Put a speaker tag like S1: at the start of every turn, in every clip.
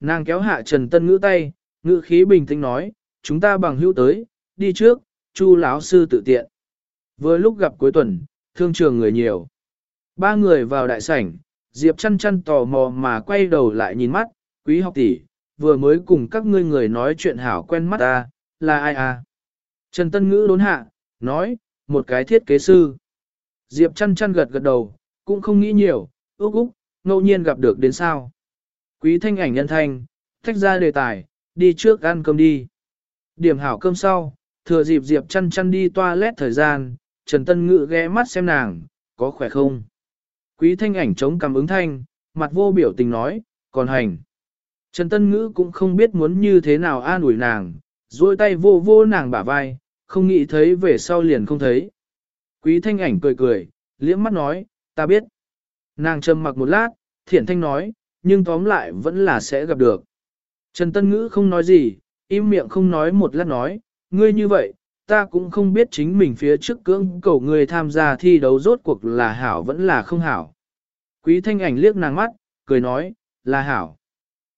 S1: Nàng kéo hạ Trần Tân Ngữ tay, ngữ khí bình tĩnh nói, chúng ta bằng hữu tới, đi trước, chu lão sư tự tiện. Vừa lúc gặp cuối tuần, thương trường người nhiều. Ba người vào đại sảnh, Diệp chăn chăn tò mò mà quay đầu lại nhìn mắt, quý học tỷ, vừa mới cùng các ngươi người nói chuyện hảo quen mắt ta, là ai à? Trần Tân Ngữ đốn hạ, nói, một cái thiết kế sư. Diệp chăn chăn gật gật đầu, cũng không nghĩ nhiều, ước úc, ngẫu nhiên gặp được đến sao. Quý thanh ảnh nhân thanh, thách ra đề tài, đi trước ăn cơm đi. Điểm hảo cơm sau, thừa dịp Diệp chăn chăn đi toilet thời gian, Trần Tân Ngữ ghé mắt xem nàng, có khỏe không? Quý thanh ảnh chống cảm ứng thanh, mặt vô biểu tình nói, còn hành. Trần Tân Ngữ cũng không biết muốn như thế nào an ủi nàng, duỗi tay vô vô nàng bả vai, không nghĩ thấy về sau liền không thấy. Quý thanh ảnh cười cười, liễm mắt nói, ta biết. Nàng trầm mặc một lát, thiện thanh nói, nhưng tóm lại vẫn là sẽ gặp được. Trần Tân Ngữ không nói gì, im miệng không nói một lát nói, ngươi như vậy, ta cũng không biết chính mình phía trước cưỡng cầu ngươi tham gia thi đấu rốt cuộc là hảo vẫn là không hảo. Quý thanh ảnh liếc nàng mắt, cười nói, là hảo.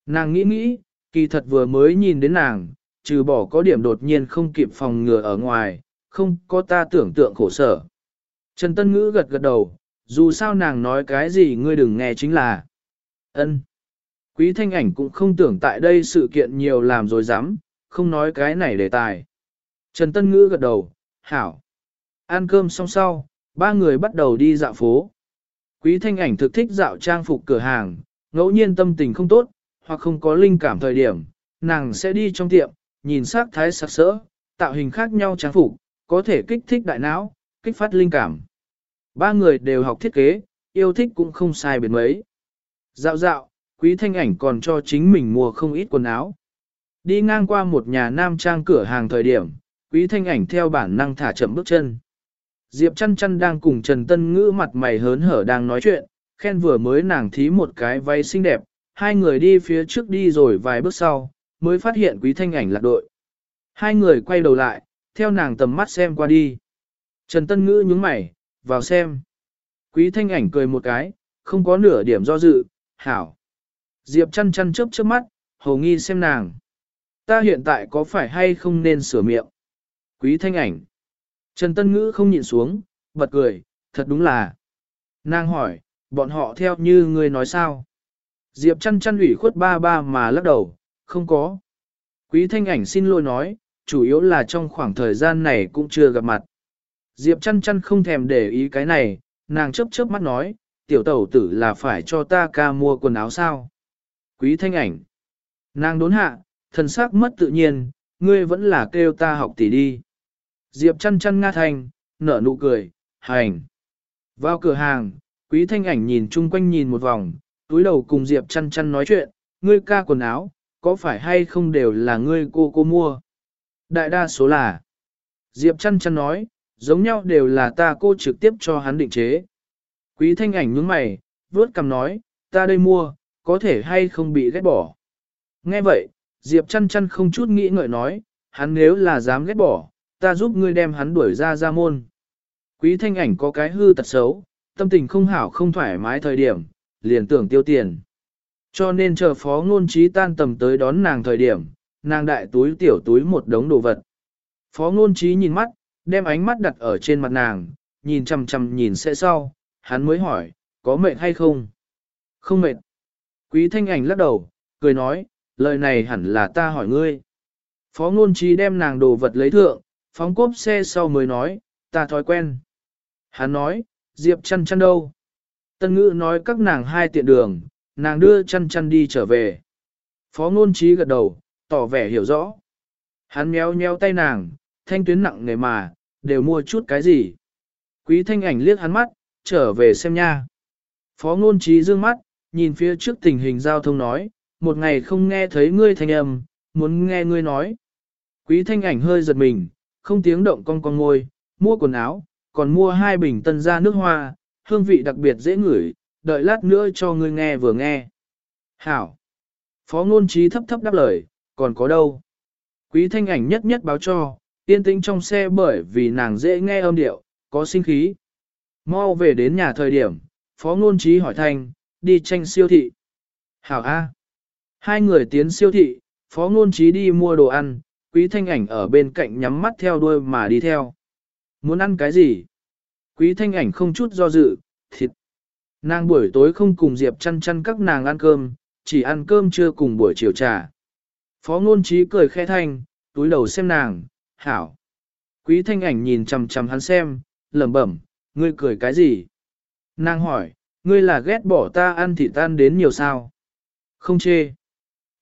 S1: Nàng nghĩ nghĩ, kỳ thật vừa mới nhìn đến nàng, trừ bỏ có điểm đột nhiên không kịp phòng ngừa ở ngoài, không có ta tưởng tượng khổ sở. Trần Tân Ngữ gật gật đầu, dù sao nàng nói cái gì ngươi đừng nghe chính là ân. Quý thanh ảnh cũng không tưởng tại đây sự kiện nhiều làm rồi dám, không nói cái này đề tài. Trần Tân Ngữ gật đầu, hảo. Ăn cơm xong sau, ba người bắt đầu đi dạo phố. Quý thanh ảnh thực thích dạo trang phục cửa hàng, ngẫu nhiên tâm tình không tốt, hoặc không có linh cảm thời điểm, nàng sẽ đi trong tiệm, nhìn sắc thái sắc sỡ, tạo hình khác nhau trang phục, có thể kích thích đại não, kích phát linh cảm. Ba người đều học thiết kế, yêu thích cũng không sai biệt mấy. Dạo dạo, quý thanh ảnh còn cho chính mình mua không ít quần áo. Đi ngang qua một nhà nam trang cửa hàng thời điểm, quý thanh ảnh theo bản năng thả chậm bước chân. Diệp chăn chăn đang cùng Trần Tân Ngữ mặt mày hớn hở đang nói chuyện, khen vừa mới nàng thí một cái váy xinh đẹp, hai người đi phía trước đi rồi vài bước sau, mới phát hiện quý thanh ảnh lạc đội. Hai người quay đầu lại, theo nàng tầm mắt xem qua đi. Trần Tân Ngữ nhướng mày, vào xem. Quý thanh ảnh cười một cái, không có nửa điểm do dự, hảo. Diệp chăn chăn chớp chớp mắt, hầu nghi xem nàng. Ta hiện tại có phải hay không nên sửa miệng? Quý thanh ảnh. Trần Tân Ngữ không nhịn xuống, bật cười, thật đúng là. Nàng hỏi, bọn họ theo như ngươi nói sao? Diệp chăn chăn ủy khuất ba ba mà lắc đầu, không có. Quý thanh ảnh xin lỗi nói, chủ yếu là trong khoảng thời gian này cũng chưa gặp mặt. Diệp chăn chăn không thèm để ý cái này, nàng chớp chớp mắt nói, tiểu tẩu tử là phải cho ta ca mua quần áo sao. Quý thanh ảnh. Nàng đốn hạ, thần sắc mất tự nhiên, ngươi vẫn là kêu ta học tỷ đi. Diệp chăn chăn nga thành, nở nụ cười, hành. Vào cửa hàng, quý thanh ảnh nhìn chung quanh nhìn một vòng, túi đầu cùng Diệp chăn chăn nói chuyện, ngươi ca quần áo, có phải hay không đều là ngươi cô cô mua? Đại đa số là. Diệp chăn chăn nói, giống nhau đều là ta cô trực tiếp cho hắn định chế. Quý thanh ảnh nhướng mày, vuốt cầm nói, ta đây mua, có thể hay không bị ghét bỏ. Nghe vậy, Diệp chăn chăn không chút nghĩ ngợi nói, hắn nếu là dám ghét bỏ, ta giúp ngươi đem hắn đuổi ra ra môn. Quý thanh ảnh có cái hư tật xấu, tâm tình không hảo không thoải mái thời điểm, liền tưởng tiêu tiền. Cho nên chờ phó ngôn trí tan tầm tới đón nàng thời điểm, nàng đại túi tiểu túi một đống đồ vật. Phó ngôn trí nhìn mắt, đem ánh mắt đặt ở trên mặt nàng, nhìn chằm chằm nhìn sẽ sau, hắn mới hỏi, có mệt hay không? Không mệt. Quý thanh ảnh lắc đầu, cười nói, lời này hẳn là ta hỏi ngươi. Phó ngôn trí đem nàng đồ vật lấy thượng, phóng cốp xe sau mới nói, ta thói quen. Hắn nói, Diệp chăn chăn đâu? Tân ngữ nói các nàng hai tiện đường, nàng đưa chăn chăn đi trở về. Phó ngôn trí gật đầu, tỏ vẻ hiểu rõ. Hắn méo méo tay nàng, thanh tuyến nặng nề mà, đều mua chút cái gì. Quý thanh ảnh liếc hắn mắt, trở về xem nha. Phó ngôn trí dương mắt, nhìn phía trước tình hình giao thông nói, một ngày không nghe thấy ngươi thanh âm, muốn nghe ngươi nói. Quý thanh ảnh hơi giật mình, không tiếng động con con ngôi, mua quần áo, còn mua hai bình tân gia nước hoa, hương vị đặc biệt dễ ngửi, đợi lát nữa cho ngươi nghe vừa nghe. Hảo. Phó ngôn trí thấp thấp đáp lời, còn có đâu? Quý thanh ảnh nhất nhất báo cho, yên tĩnh trong xe bởi vì nàng dễ nghe âm điệu, có sinh khí. Mau về đến nhà thời điểm, phó ngôn trí hỏi thanh, đi tranh siêu thị. Hảo A. Hai người tiến siêu thị, phó ngôn trí đi mua đồ ăn, quý thanh ảnh ở bên cạnh nhắm mắt theo đuôi mà đi theo. Muốn ăn cái gì? Quý thanh ảnh không chút do dự, thịt. Nàng buổi tối không cùng Diệp chăn chăn các nàng ăn cơm, chỉ ăn cơm trưa cùng buổi chiều trà. Phó ngôn trí cười khẽ thanh, túi đầu xem nàng, hảo. Quý thanh ảnh nhìn chằm chằm hắn xem, lẩm bẩm, ngươi cười cái gì? Nàng hỏi, ngươi là ghét bỏ ta ăn thịt tan đến nhiều sao? Không chê.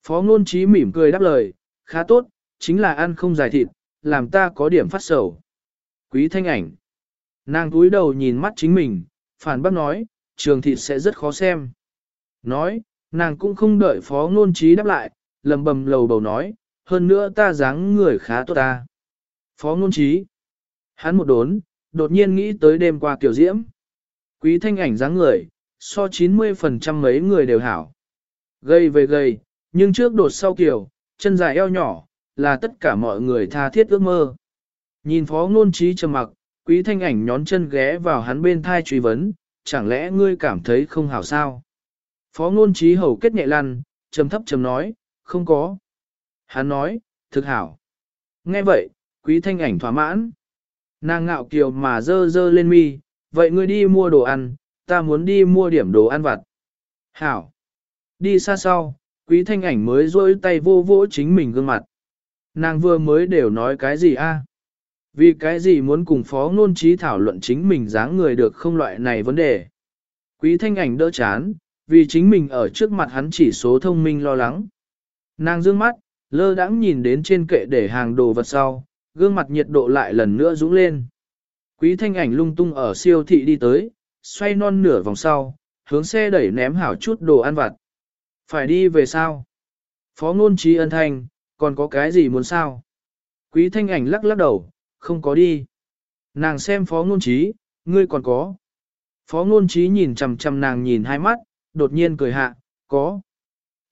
S1: Phó ngôn trí mỉm cười đáp lời, khá tốt, chính là ăn không dài thịt, làm ta có điểm phát sầu. Quý thanh ảnh. Nàng túi đầu nhìn mắt chính mình, phản bác nói, trường thịt sẽ rất khó xem. Nói, nàng cũng không đợi phó ngôn trí đáp lại, lầm bầm lầu bầu nói, hơn nữa ta dáng người khá tốt ta. Phó ngôn trí. Hắn một đốn, đột nhiên nghĩ tới đêm qua kiểu diễm. Quý thanh ảnh dáng người, so 90% mấy người đều hảo. Gây về gây, nhưng trước đột sau kiểu, chân dài eo nhỏ, là tất cả mọi người tha thiết ước mơ. Nhìn phó ngôn trí trầm mặc, quý thanh ảnh nhón chân ghé vào hắn bên thai truy vấn, chẳng lẽ ngươi cảm thấy không hảo sao? Phó ngôn trí hầu kết nhẹ lăn, trầm thấp trầm nói, không có. Hắn nói, thực hảo. Nghe vậy, quý thanh ảnh thỏa mãn. Nàng ngạo kiều mà dơ dơ lên mi, vậy ngươi đi mua đồ ăn, ta muốn đi mua điểm đồ ăn vặt. Hảo. Đi xa sau, quý thanh ảnh mới rôi tay vô vỗ chính mình gương mặt. Nàng vừa mới đều nói cái gì a? Vì cái gì muốn cùng phó ngôn trí thảo luận chính mình dáng người được không loại này vấn đề. Quý thanh ảnh đỡ chán, vì chính mình ở trước mặt hắn chỉ số thông minh lo lắng. Nàng dương mắt, lơ đãng nhìn đến trên kệ để hàng đồ vật sau, gương mặt nhiệt độ lại lần nữa dũng lên. Quý thanh ảnh lung tung ở siêu thị đi tới, xoay non nửa vòng sau, hướng xe đẩy ném hảo chút đồ ăn vặt. Phải đi về sao? Phó ngôn trí ân thanh, còn có cái gì muốn sao? Quý thanh ảnh lắc lắc đầu, không có đi. Nàng xem phó ngôn trí, ngươi còn có. Phó ngôn trí nhìn chằm chằm nàng nhìn hai mắt, đột nhiên cười hạ, có.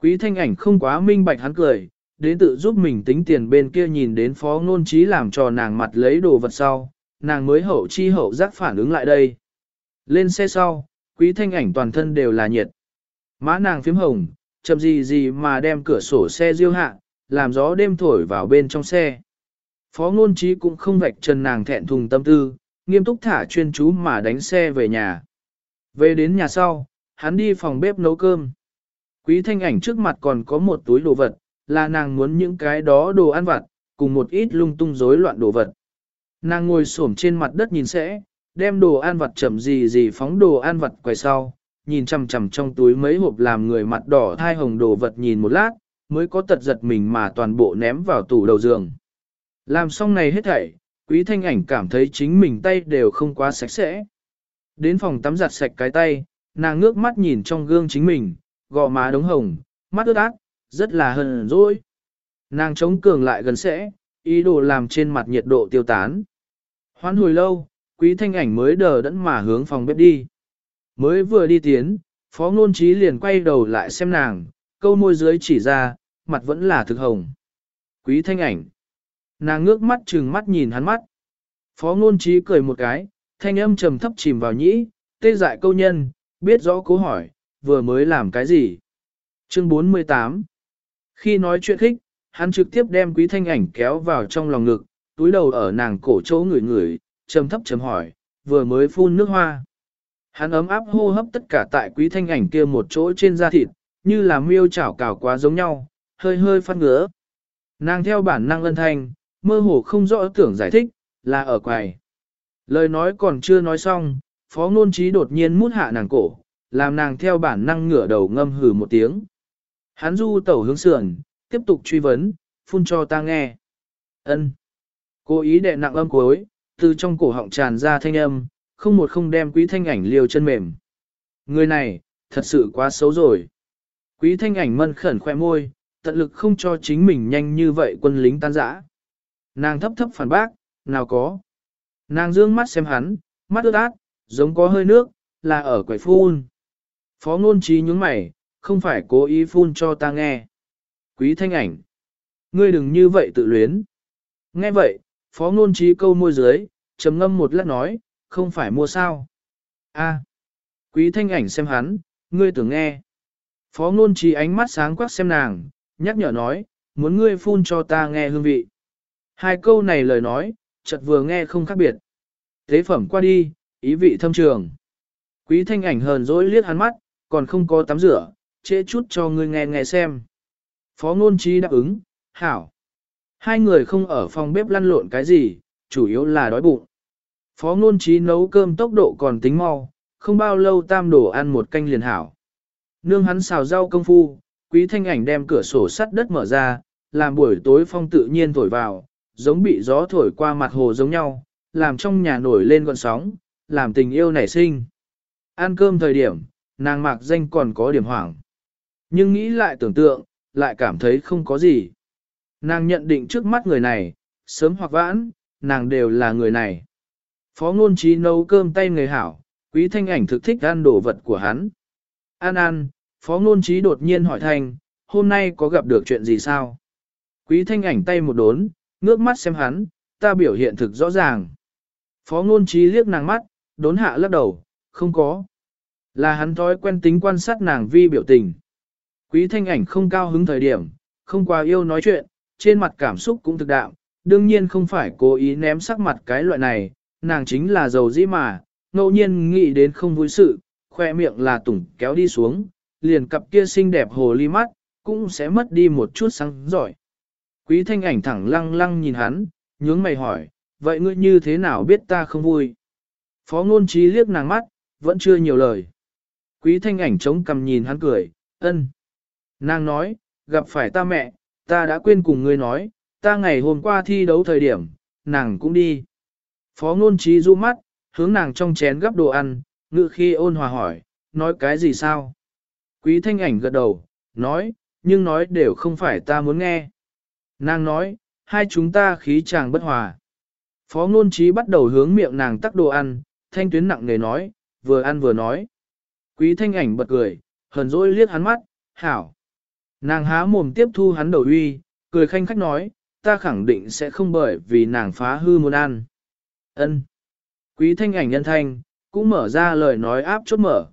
S1: Quý thanh ảnh không quá minh bạch hắn cười, đến tự giúp mình tính tiền bên kia nhìn đến phó ngôn trí làm cho nàng mặt lấy đồ vật sau, nàng mới hậu chi hậu giác phản ứng lại đây. Lên xe sau, quý thanh ảnh toàn thân đều là nhiệt. Má nàng phím hồng, chậm gì gì mà đem cửa sổ xe diêu hạ, làm gió đêm thổi vào bên trong xe. Phó ngôn trí cũng không vạch trần nàng thẹn thùng tâm tư, nghiêm túc thả chuyên chú mà đánh xe về nhà. Về đến nhà sau, hắn đi phòng bếp nấu cơm. Quý thanh ảnh trước mặt còn có một túi đồ vật, là nàng muốn những cái đó đồ ăn vặt, cùng một ít lung tung rối loạn đồ vật. Nàng ngồi xổm trên mặt đất nhìn sẽ, đem đồ ăn vặt chậm gì gì phóng đồ ăn vặt quay sau, nhìn chằm chằm trong túi mấy hộp làm người mặt đỏ thai hồng đồ vật nhìn một lát, mới có tật giật mình mà toàn bộ ném vào tủ đầu giường. Làm xong này hết thảy, quý thanh ảnh cảm thấy chính mình tay đều không quá sạch sẽ. Đến phòng tắm giặt sạch cái tay, nàng ngước mắt nhìn trong gương chính mình, gò má đống hồng, mắt ướt át, rất là hờn dỗi. Nàng chống cường lại gần sẽ, ý đồ làm trên mặt nhiệt độ tiêu tán. Hoán hồi lâu, quý thanh ảnh mới đờ đẫn mà hướng phòng bếp đi. Mới vừa đi tiến, phó ngôn trí liền quay đầu lại xem nàng, câu môi dưới chỉ ra, mặt vẫn là thực hồng. Quý thanh ảnh. Nàng ngước mắt trừng mắt nhìn hắn mắt. Phó ngôn trí cười một cái, thanh âm trầm thấp chìm vào nhĩ, tê dại câu nhân, biết rõ câu hỏi, vừa mới làm cái gì. Chương 48 khi nói chuyện khích, hắn trực tiếp đem quý thanh ảnh kéo vào trong lòng ngực, túi đầu ở nàng cổ chỗ người người, trầm thấp trầm hỏi, vừa mới phun nước hoa. Hắn ấm áp hô hấp tất cả tại quý thanh ảnh kia một chỗ trên da thịt, như là miêu chảo cào quá giống nhau, hơi hơi phát ngứa. Nàng theo bản năng ân thanh, mơ hồ không rõ tưởng giải thích, là ở quầy. Lời nói còn chưa nói xong, phó ngôn trí đột nhiên mút hạ nàng cổ, làm nàng theo bản năng ngửa đầu ngâm hừ một tiếng. Hắn du tẩu hướng sườn, tiếp tục truy vấn, phun cho ta nghe. ân Cố ý đệ nặng âm cuối, từ trong cổ họng tràn ra thanh âm, không một không đem quý thanh ảnh liều chân mềm. Người này, thật sự quá xấu rồi. Quý thanh ảnh mân khẩn khoe môi, tận lực không cho chính mình nhanh như vậy quân lính tan rã. Nàng thấp thấp phản bác, nào có. Nàng dương mắt xem hắn, mắt ướt át, giống có hơi nước, là ở quầy phun. Phó ngôn trí nhúng mày, không phải cố ý phun cho ta nghe. Quý thanh ảnh. Ngươi đừng như vậy tự luyến. Nghe vậy, phó ngôn trí câu môi dưới, trầm ngâm một lát nói, không phải mua sao. a quý thanh ảnh xem hắn, ngươi tưởng nghe. Phó ngôn trí ánh mắt sáng quắc xem nàng, nhắc nhở nói, muốn ngươi phun cho ta nghe hương vị. Hai câu này lời nói, chợt vừa nghe không khác biệt. Thế phẩm qua đi, ý vị thâm trường. Quý thanh ảnh hờn dỗi liếc hắn mắt, còn không có tắm rửa, trễ chút cho ngươi nghe nghe xem. Phó ngôn trí đáp ứng, hảo. Hai người không ở phòng bếp lăn lộn cái gì, chủ yếu là đói bụng. Phó ngôn trí nấu cơm tốc độ còn tính mau, không bao lâu tam đổ ăn một canh liền hảo. Nương hắn xào rau công phu, quý thanh ảnh đem cửa sổ sắt đất mở ra, làm buổi tối phong tự nhiên thổi vào, giống bị gió thổi qua mặt hồ giống nhau, làm trong nhà nổi lên gọn sóng, làm tình yêu nảy sinh. Ăn cơm thời điểm, nàng mạc danh còn có điểm hoảng. Nhưng nghĩ lại tưởng tượng, lại cảm thấy không có gì. Nàng nhận định trước mắt người này, sớm hoặc vãn, nàng đều là người này. Phó ngôn trí nấu cơm tay người hảo, quý thanh ảnh thực thích ăn đồ vật của hắn. An ăn, phó ngôn trí đột nhiên hỏi thanh, hôm nay có gặp được chuyện gì sao? Quý thanh ảnh tay một đốn, ngước mắt xem hắn, ta biểu hiện thực rõ ràng. Phó ngôn trí liếc nàng mắt, đốn hạ lắc đầu, không có. Là hắn thói quen tính quan sát nàng vi biểu tình. Quý thanh ảnh không cao hứng thời điểm, không quá yêu nói chuyện, trên mặt cảm xúc cũng thực đạo, đương nhiên không phải cố ý ném sắc mặt cái loại này, nàng chính là giàu dĩ mà, ngẫu nhiên nghĩ đến không vui sự, khoe miệng là tủng kéo đi xuống, liền cặp kia xinh đẹp hồ ly mắt, cũng sẽ mất đi một chút sáng giỏi. Quý thanh ảnh thẳng lăng lăng nhìn hắn, nhướng mày hỏi, vậy ngươi như thế nào biết ta không vui? Phó ngôn trí liếc nàng mắt, vẫn chưa nhiều lời. Quý thanh ảnh chống cầm nhìn hắn cười, ân. Nàng nói, gặp phải ta mẹ, ta đã quên cùng ngươi nói, ta ngày hôm qua thi đấu thời điểm, nàng cũng đi. Phó ngôn trí du mắt, hướng nàng trong chén gấp đồ ăn, ngự khi ôn hòa hỏi, nói cái gì sao? Quý thanh ảnh gật đầu, nói, nhưng nói đều không phải ta muốn nghe. Nàng nói, hai chúng ta khí chàng bất hòa. Phó ngôn trí bắt đầu hướng miệng nàng tắc đồ ăn, thanh tuyến nặng nề nói, vừa ăn vừa nói. Quý thanh ảnh bật cười, hờn dỗi liếc hắn mắt, hảo. Nàng há mồm tiếp thu hắn đầu uy, cười khanh khách nói, ta khẳng định sẽ không bởi vì nàng phá hư muốn ăn. Ân. Quý thanh ảnh nhân thanh, cũng mở ra lời nói áp chốt mở.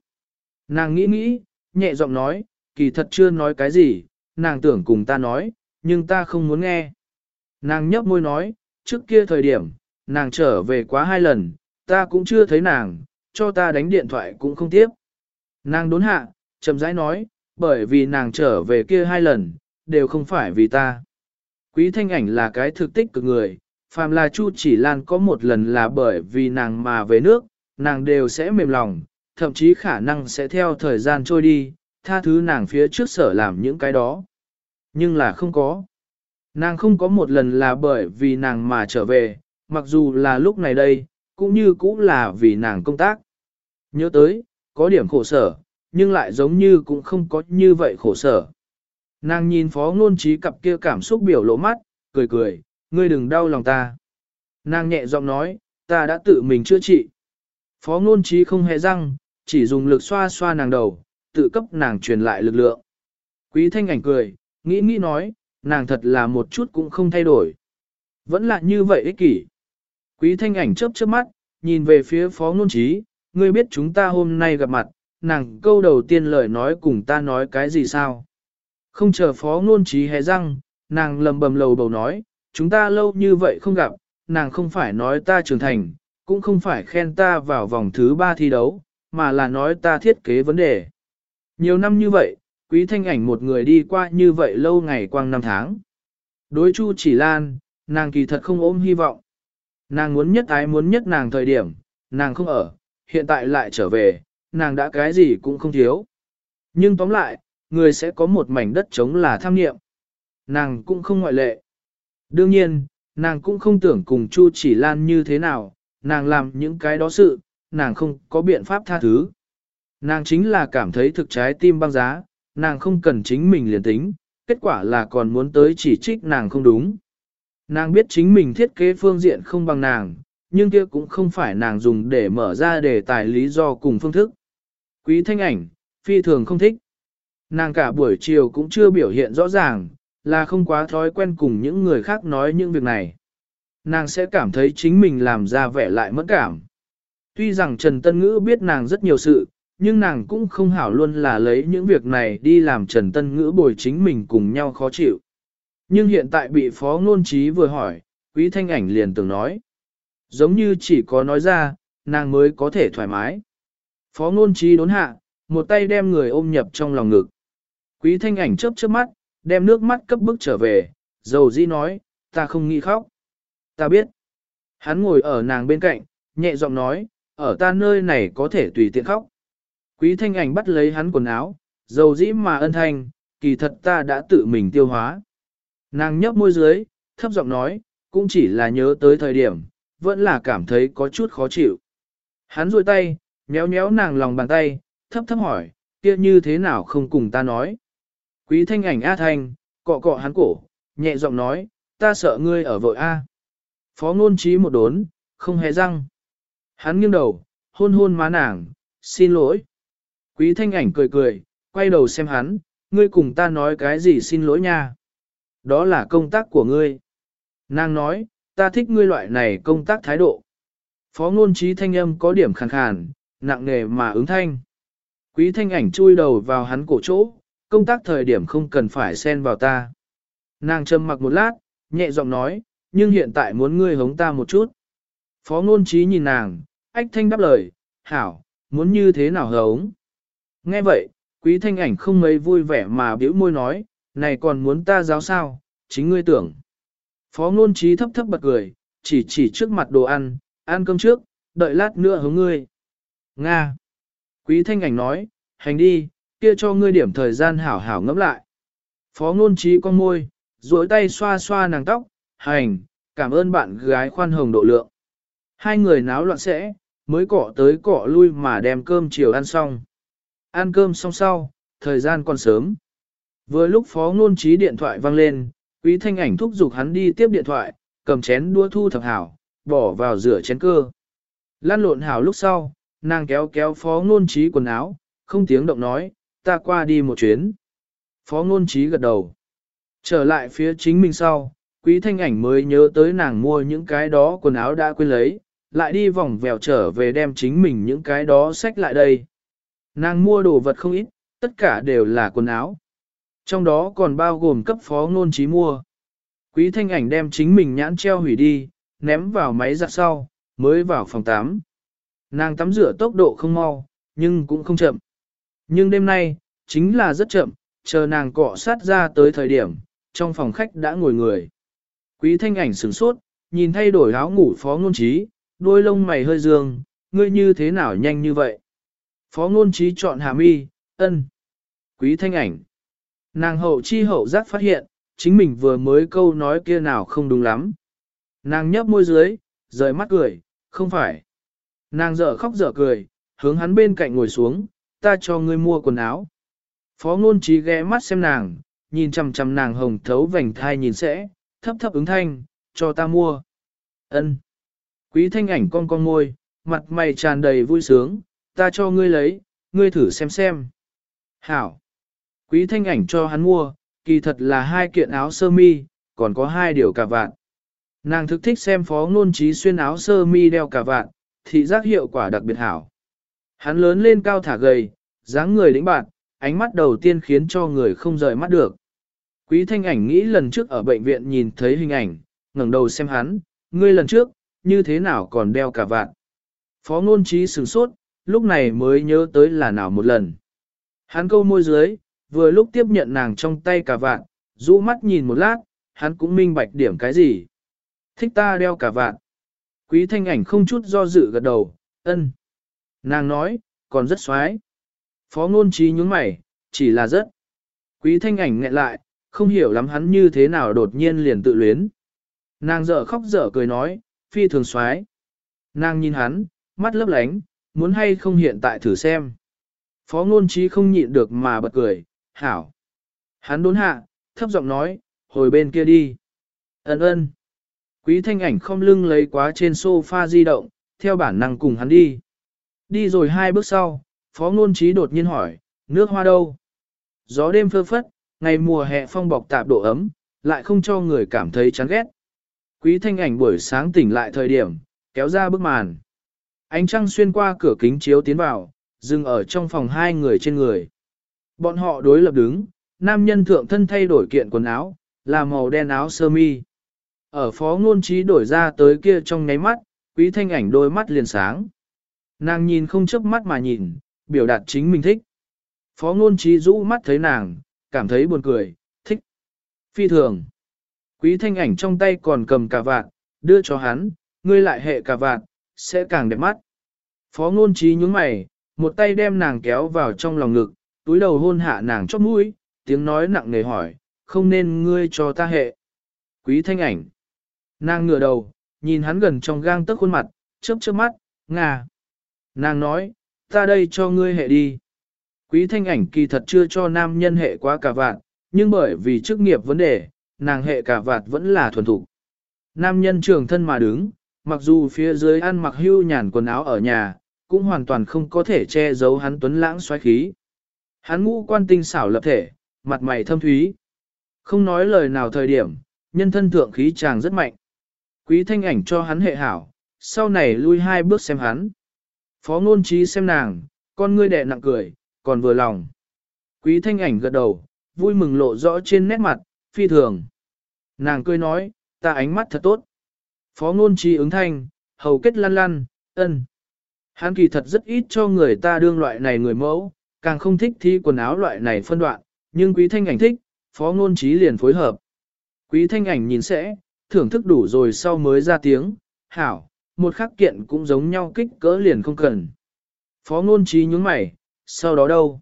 S1: Nàng nghĩ nghĩ, nhẹ giọng nói, kỳ thật chưa nói cái gì, nàng tưởng cùng ta nói, nhưng ta không muốn nghe. Nàng nhấp môi nói, trước kia thời điểm, nàng trở về quá hai lần, ta cũng chưa thấy nàng, cho ta đánh điện thoại cũng không tiếp. Nàng đốn hạ, chậm rãi nói, bởi vì nàng trở về kia hai lần, đều không phải vì ta. Quý thanh ảnh là cái thực tích cực người, phàm là Chu chỉ lan có một lần là bởi vì nàng mà về nước, nàng đều sẽ mềm lòng, thậm chí khả năng sẽ theo thời gian trôi đi, tha thứ nàng phía trước sở làm những cái đó. Nhưng là không có. Nàng không có một lần là bởi vì nàng mà trở về, mặc dù là lúc này đây, cũng như cũng là vì nàng công tác. Nhớ tới, có điểm khổ sở, nhưng lại giống như cũng không có như vậy khổ sở. Nàng nhìn phó ngôn trí cặp kia cảm xúc biểu lộ mắt, cười cười, ngươi đừng đau lòng ta. Nàng nhẹ giọng nói, ta đã tự mình chữa trị. Phó ngôn trí không hề răng, chỉ dùng lực xoa xoa nàng đầu, tự cấp nàng truyền lại lực lượng. Quý thanh ảnh cười, nghĩ nghĩ nói, nàng thật là một chút cũng không thay đổi. Vẫn là như vậy ích kỷ. Quý thanh ảnh chớp chớp mắt, nhìn về phía phó ngôn trí, ngươi biết chúng ta hôm nay gặp mặt, nàng câu đầu tiên lời nói cùng ta nói cái gì sao? Không chờ phó ngôn trí hé răng, nàng lầm bầm lầu bầu nói, chúng ta lâu như vậy không gặp, nàng không phải nói ta trưởng thành, cũng không phải khen ta vào vòng thứ ba thi đấu, mà là nói ta thiết kế vấn đề. Nhiều năm như vậy, quý thanh ảnh một người đi qua như vậy lâu ngày quang năm tháng. Đối chu chỉ lan, nàng kỳ thật không ôm hy vọng. Nàng muốn nhất ái muốn nhất nàng thời điểm, nàng không ở, hiện tại lại trở về, nàng đã cái gì cũng không thiếu. Nhưng tóm lại, người sẽ có một mảnh đất trống là tham nghiệm. Nàng cũng không ngoại lệ. Đương nhiên, nàng cũng không tưởng cùng Chu chỉ lan như thế nào, nàng làm những cái đó sự, nàng không có biện pháp tha thứ. Nàng chính là cảm thấy thực trái tim băng giá, nàng không cần chính mình liền tính, kết quả là còn muốn tới chỉ trích nàng không đúng. Nàng biết chính mình thiết kế phương diện không bằng nàng, nhưng kia cũng không phải nàng dùng để mở ra đề tài lý do cùng phương thức. Quý thanh ảnh, phi thường không thích. Nàng cả buổi chiều cũng chưa biểu hiện rõ ràng, là không quá thói quen cùng những người khác nói những việc này. Nàng sẽ cảm thấy chính mình làm ra vẻ lại mất cảm. Tuy rằng Trần Tân Ngữ biết nàng rất nhiều sự, nhưng nàng cũng không hảo luôn là lấy những việc này đi làm Trần Tân Ngữ bồi chính mình cùng nhau khó chịu. Nhưng hiện tại bị Phó Ngôn Trí vừa hỏi, Quý Thanh Ảnh liền từng nói. Giống như chỉ có nói ra, nàng mới có thể thoải mái. Phó Ngôn Trí đốn hạ, một tay đem người ôm nhập trong lòng ngực. Quý Thanh Ảnh chớp chớp mắt, đem nước mắt cấp bức trở về, dầu dĩ nói, ta không nghĩ khóc. Ta biết. Hắn ngồi ở nàng bên cạnh, nhẹ giọng nói, ở ta nơi này có thể tùy tiện khóc. Quý thanh ảnh bắt lấy hắn quần áo, dầu dĩ mà ân thanh, kỳ thật ta đã tự mình tiêu hóa. Nàng nhấp môi dưới, thấp giọng nói, cũng chỉ là nhớ tới thời điểm, vẫn là cảm thấy có chút khó chịu. Hắn rôi tay, nhéo nhéo nàng lòng bàn tay, thấp thấp hỏi, kia như thế nào không cùng ta nói. Quý thanh ảnh A thanh, cọ cọ hắn cổ, nhẹ giọng nói, ta sợ ngươi ở vội A. Phó ngôn trí một đốn, không hề răng. Hắn nghiêng đầu, hôn hôn má nàng, xin lỗi. Quý thanh ảnh cười cười, quay đầu xem hắn, ngươi cùng ta nói cái gì xin lỗi nha. Đó là công tác của ngươi. Nàng nói, ta thích ngươi loại này công tác thái độ. Phó ngôn trí thanh âm có điểm khàn khàn, nặng nề mà ứng thanh. Quý thanh ảnh chui đầu vào hắn cổ chỗ, công tác thời điểm không cần phải xen vào ta. Nàng trầm mặc một lát, nhẹ giọng nói, nhưng hiện tại muốn ngươi hống ta một chút. Phó ngôn trí nhìn nàng, ách thanh đáp lời, hảo, muốn như thế nào hống. Nghe vậy, quý thanh ảnh không mấy vui vẻ mà biểu môi nói, này còn muốn ta giáo sao, chính ngươi tưởng. Phó ngôn trí thấp thấp bật cười, chỉ chỉ trước mặt đồ ăn, ăn cơm trước, đợi lát nữa hống ngươi. Nga. Quý thanh ảnh nói, hành đi, kia cho ngươi điểm thời gian hảo hảo ngẫm lại. Phó ngôn trí con môi, duỗi tay xoa xoa nàng tóc, hành, cảm ơn bạn gái khoan hồng độ lượng. Hai người náo loạn sẽ, mới cọ tới cọ lui mà đem cơm chiều ăn xong. Ăn cơm xong sau, thời gian còn sớm. Vừa lúc phó ngôn trí điện thoại vang lên, quý thanh ảnh thúc giục hắn đi tiếp điện thoại, cầm chén đua thu thập hảo, bỏ vào rửa chén cơ. Lan lộn hảo lúc sau, nàng kéo kéo phó ngôn trí quần áo, không tiếng động nói, ta qua đi một chuyến. Phó ngôn trí gật đầu. Trở lại phía chính mình sau, quý thanh ảnh mới nhớ tới nàng mua những cái đó quần áo đã quên lấy, lại đi vòng vèo trở về đem chính mình những cái đó xách lại đây. Nàng mua đồ vật không ít, tất cả đều là quần áo. Trong đó còn bao gồm cấp phó ngôn trí mua. Quý thanh ảnh đem chính mình nhãn treo hủy đi, ném vào máy giặt sau, mới vào phòng tắm. Nàng tắm rửa tốc độ không mau, nhưng cũng không chậm. Nhưng đêm nay, chính là rất chậm, chờ nàng cọ sát ra tới thời điểm, trong phòng khách đã ngồi người. Quý thanh ảnh sửng sốt, nhìn thay đổi áo ngủ phó ngôn trí, đôi lông mày hơi dương, ngươi như thế nào nhanh như vậy? Phó ngôn trí chọn hạ mi, ân. Quý thanh ảnh. Nàng hậu chi hậu giác phát hiện, chính mình vừa mới câu nói kia nào không đúng lắm. Nàng nhấp môi dưới, rời mắt cười, không phải. Nàng dở khóc dở cười, hướng hắn bên cạnh ngồi xuống, ta cho ngươi mua quần áo. Phó ngôn trí ghé mắt xem nàng, nhìn chằm chằm nàng hồng thấu vành thai nhìn sẽ, thấp thấp ứng thanh, cho ta mua. ân Quý thanh ảnh con con môi, mặt mày tràn đầy vui sướng, ta cho ngươi lấy, ngươi thử xem xem. Hảo. Quý thanh ảnh cho hắn mua, kỳ thật là hai kiện áo sơ mi, còn có hai điều cà vạn. Nàng thực thích xem phó ngôn trí xuyên áo sơ mi đeo cà vạn, thị giác hiệu quả đặc biệt hảo. Hắn lớn lên cao thả gầy, dáng người đĩnh bạn, ánh mắt đầu tiên khiến cho người không rời mắt được. Quý thanh ảnh nghĩ lần trước ở bệnh viện nhìn thấy hình ảnh, ngẩng đầu xem hắn, ngươi lần trước, như thế nào còn đeo cả vạn. Phó ngôn trí sửng sốt, lúc này mới nhớ tới là nào một lần. Hắn câu môi dưới, vừa lúc tiếp nhận nàng trong tay cả vạn, rũ mắt nhìn một lát, hắn cũng minh bạch điểm cái gì. Thích ta đeo cả vạn. Quý thanh ảnh không chút do dự gật đầu, ân. Nàng nói, còn rất xoái. Phó ngôn trí nhúng mày, chỉ là rất. Quý thanh ảnh nghẹn lại, không hiểu lắm hắn như thế nào đột nhiên liền tự luyến. Nàng dở khóc dở cười nói, phi thường xoái. Nàng nhìn hắn, mắt lấp lánh, muốn hay không hiện tại thử xem. Phó ngôn trí không nhịn được mà bật cười, hảo. Hắn đốn hạ, thấp giọng nói, hồi bên kia đi. Ấn ơn. Quý thanh ảnh không lưng lấy quá trên sofa di động, theo bản năng cùng hắn đi. Đi rồi hai bước sau, phó ngôn trí đột nhiên hỏi, nước hoa đâu? Gió đêm phơ phất, ngày mùa hè phong bọc tạp độ ấm, lại không cho người cảm thấy chán ghét. Quý thanh ảnh buổi sáng tỉnh lại thời điểm, kéo ra bức màn. Ánh trăng xuyên qua cửa kính chiếu tiến vào, dừng ở trong phòng hai người trên người. Bọn họ đối lập đứng, nam nhân thượng thân thay đổi kiện quần áo, là màu đen áo sơ mi. Ở phó ngôn trí đổi ra tới kia trong nháy mắt, quý thanh ảnh đôi mắt liền sáng. Nàng nhìn không chớp mắt mà nhìn, biểu đạt chính mình thích. Phó ngôn trí rũ mắt thấy nàng, cảm thấy buồn cười, thích. Phi thường. Quý thanh ảnh trong tay còn cầm cà vạt, đưa cho hắn, ngươi lại hệ cà vạt, sẽ càng đẹp mắt. Phó ngôn trí nhúng mày, một tay đem nàng kéo vào trong lòng ngực, túi đầu hôn hạ nàng chóp mũi, tiếng nói nặng nề hỏi, không nên ngươi cho ta hệ. Quý thanh ảnh. Nàng ngửa đầu, nhìn hắn gần trong gang tấc khuôn mặt, chớp chớp mắt, ngà. Nàng nói, ta đây cho ngươi hệ đi. Quý thanh ảnh kỳ thật chưa cho nam nhân hệ quá cả vạn, nhưng bởi vì chức nghiệp vấn đề, nàng hệ cả vạt vẫn là thuần thục. Nam nhân trường thân mà đứng, mặc dù phía dưới ăn mặc hưu nhàn quần áo ở nhà, cũng hoàn toàn không có thể che giấu hắn tuấn lãng xoáy khí. Hắn ngũ quan tinh xảo lập thể, mặt mày thâm thúy. Không nói lời nào thời điểm, nhân thân thượng khí chàng rất mạnh. Quý thanh ảnh cho hắn hệ hảo, sau này lui hai bước xem hắn. Phó ngôn trí xem nàng, con ngươi đẹ nặng cười, còn vừa lòng. Quý thanh ảnh gật đầu, vui mừng lộ rõ trên nét mặt, phi thường. Nàng cười nói, ta ánh mắt thật tốt. Phó ngôn trí ứng thanh, hầu kết lăn lăn, ân. Hắn kỳ thật rất ít cho người ta đương loại này người mẫu, càng không thích thi quần áo loại này phân đoạn, nhưng quý thanh ảnh thích, phó ngôn trí liền phối hợp. Quý thanh ảnh nhìn sẽ, thưởng thức đủ rồi sau mới ra tiếng, hảo, một khắc kiện cũng giống nhau kích cỡ liền không cần. Phó ngôn trí nhướng mày, sau đó đâu?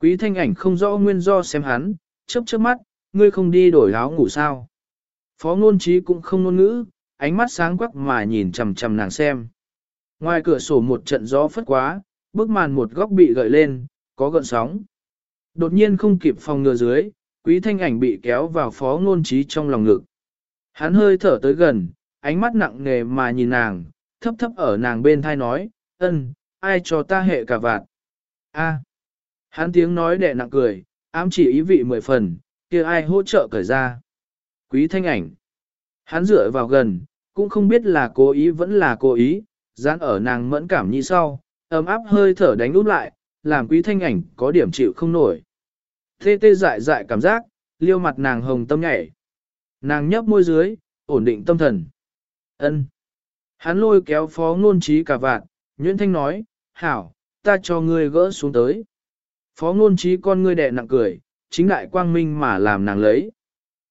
S1: Quý thanh ảnh không rõ nguyên do xem hắn, chớp chớp mắt, ngươi không đi đổi áo ngủ sao? Phó ngôn trí cũng không ngôn ngữ, ánh mắt sáng quắc mà nhìn chằm chằm nàng xem. Ngoài cửa sổ một trận gió phất quá, bức màn một góc bị gợi lên, có gợn sóng. Đột nhiên không kịp phòng ngừa dưới, quý thanh ảnh bị kéo vào phó ngôn trí trong lòng ngực. Hắn hơi thở tới gần, ánh mắt nặng nề mà nhìn nàng, thấp thấp ở nàng bên thai nói, ân, ai cho ta hệ cả vạt. A. Hắn tiếng nói đẻ nặng cười, ám chỉ ý vị mười phần, kia ai hỗ trợ cởi ra. Quý thanh ảnh. Hắn dựa vào gần, cũng không biết là cố ý vẫn là cố ý, dán ở nàng mẫn cảm như sau, ấm áp hơi thở đánh út lại, làm quý thanh ảnh có điểm chịu không nổi. Tê tê dại dại cảm giác, liêu mặt nàng hồng tâm nhảy. Nàng nhấp môi dưới, ổn định tâm thần. ân Hắn lôi kéo phó ngôn trí cả vạn, Nguyễn Thanh nói, hảo, ta cho ngươi gỡ xuống tới. Phó ngôn trí con ngươi đẹ nặng cười, chính đại quang minh mà làm nàng lấy.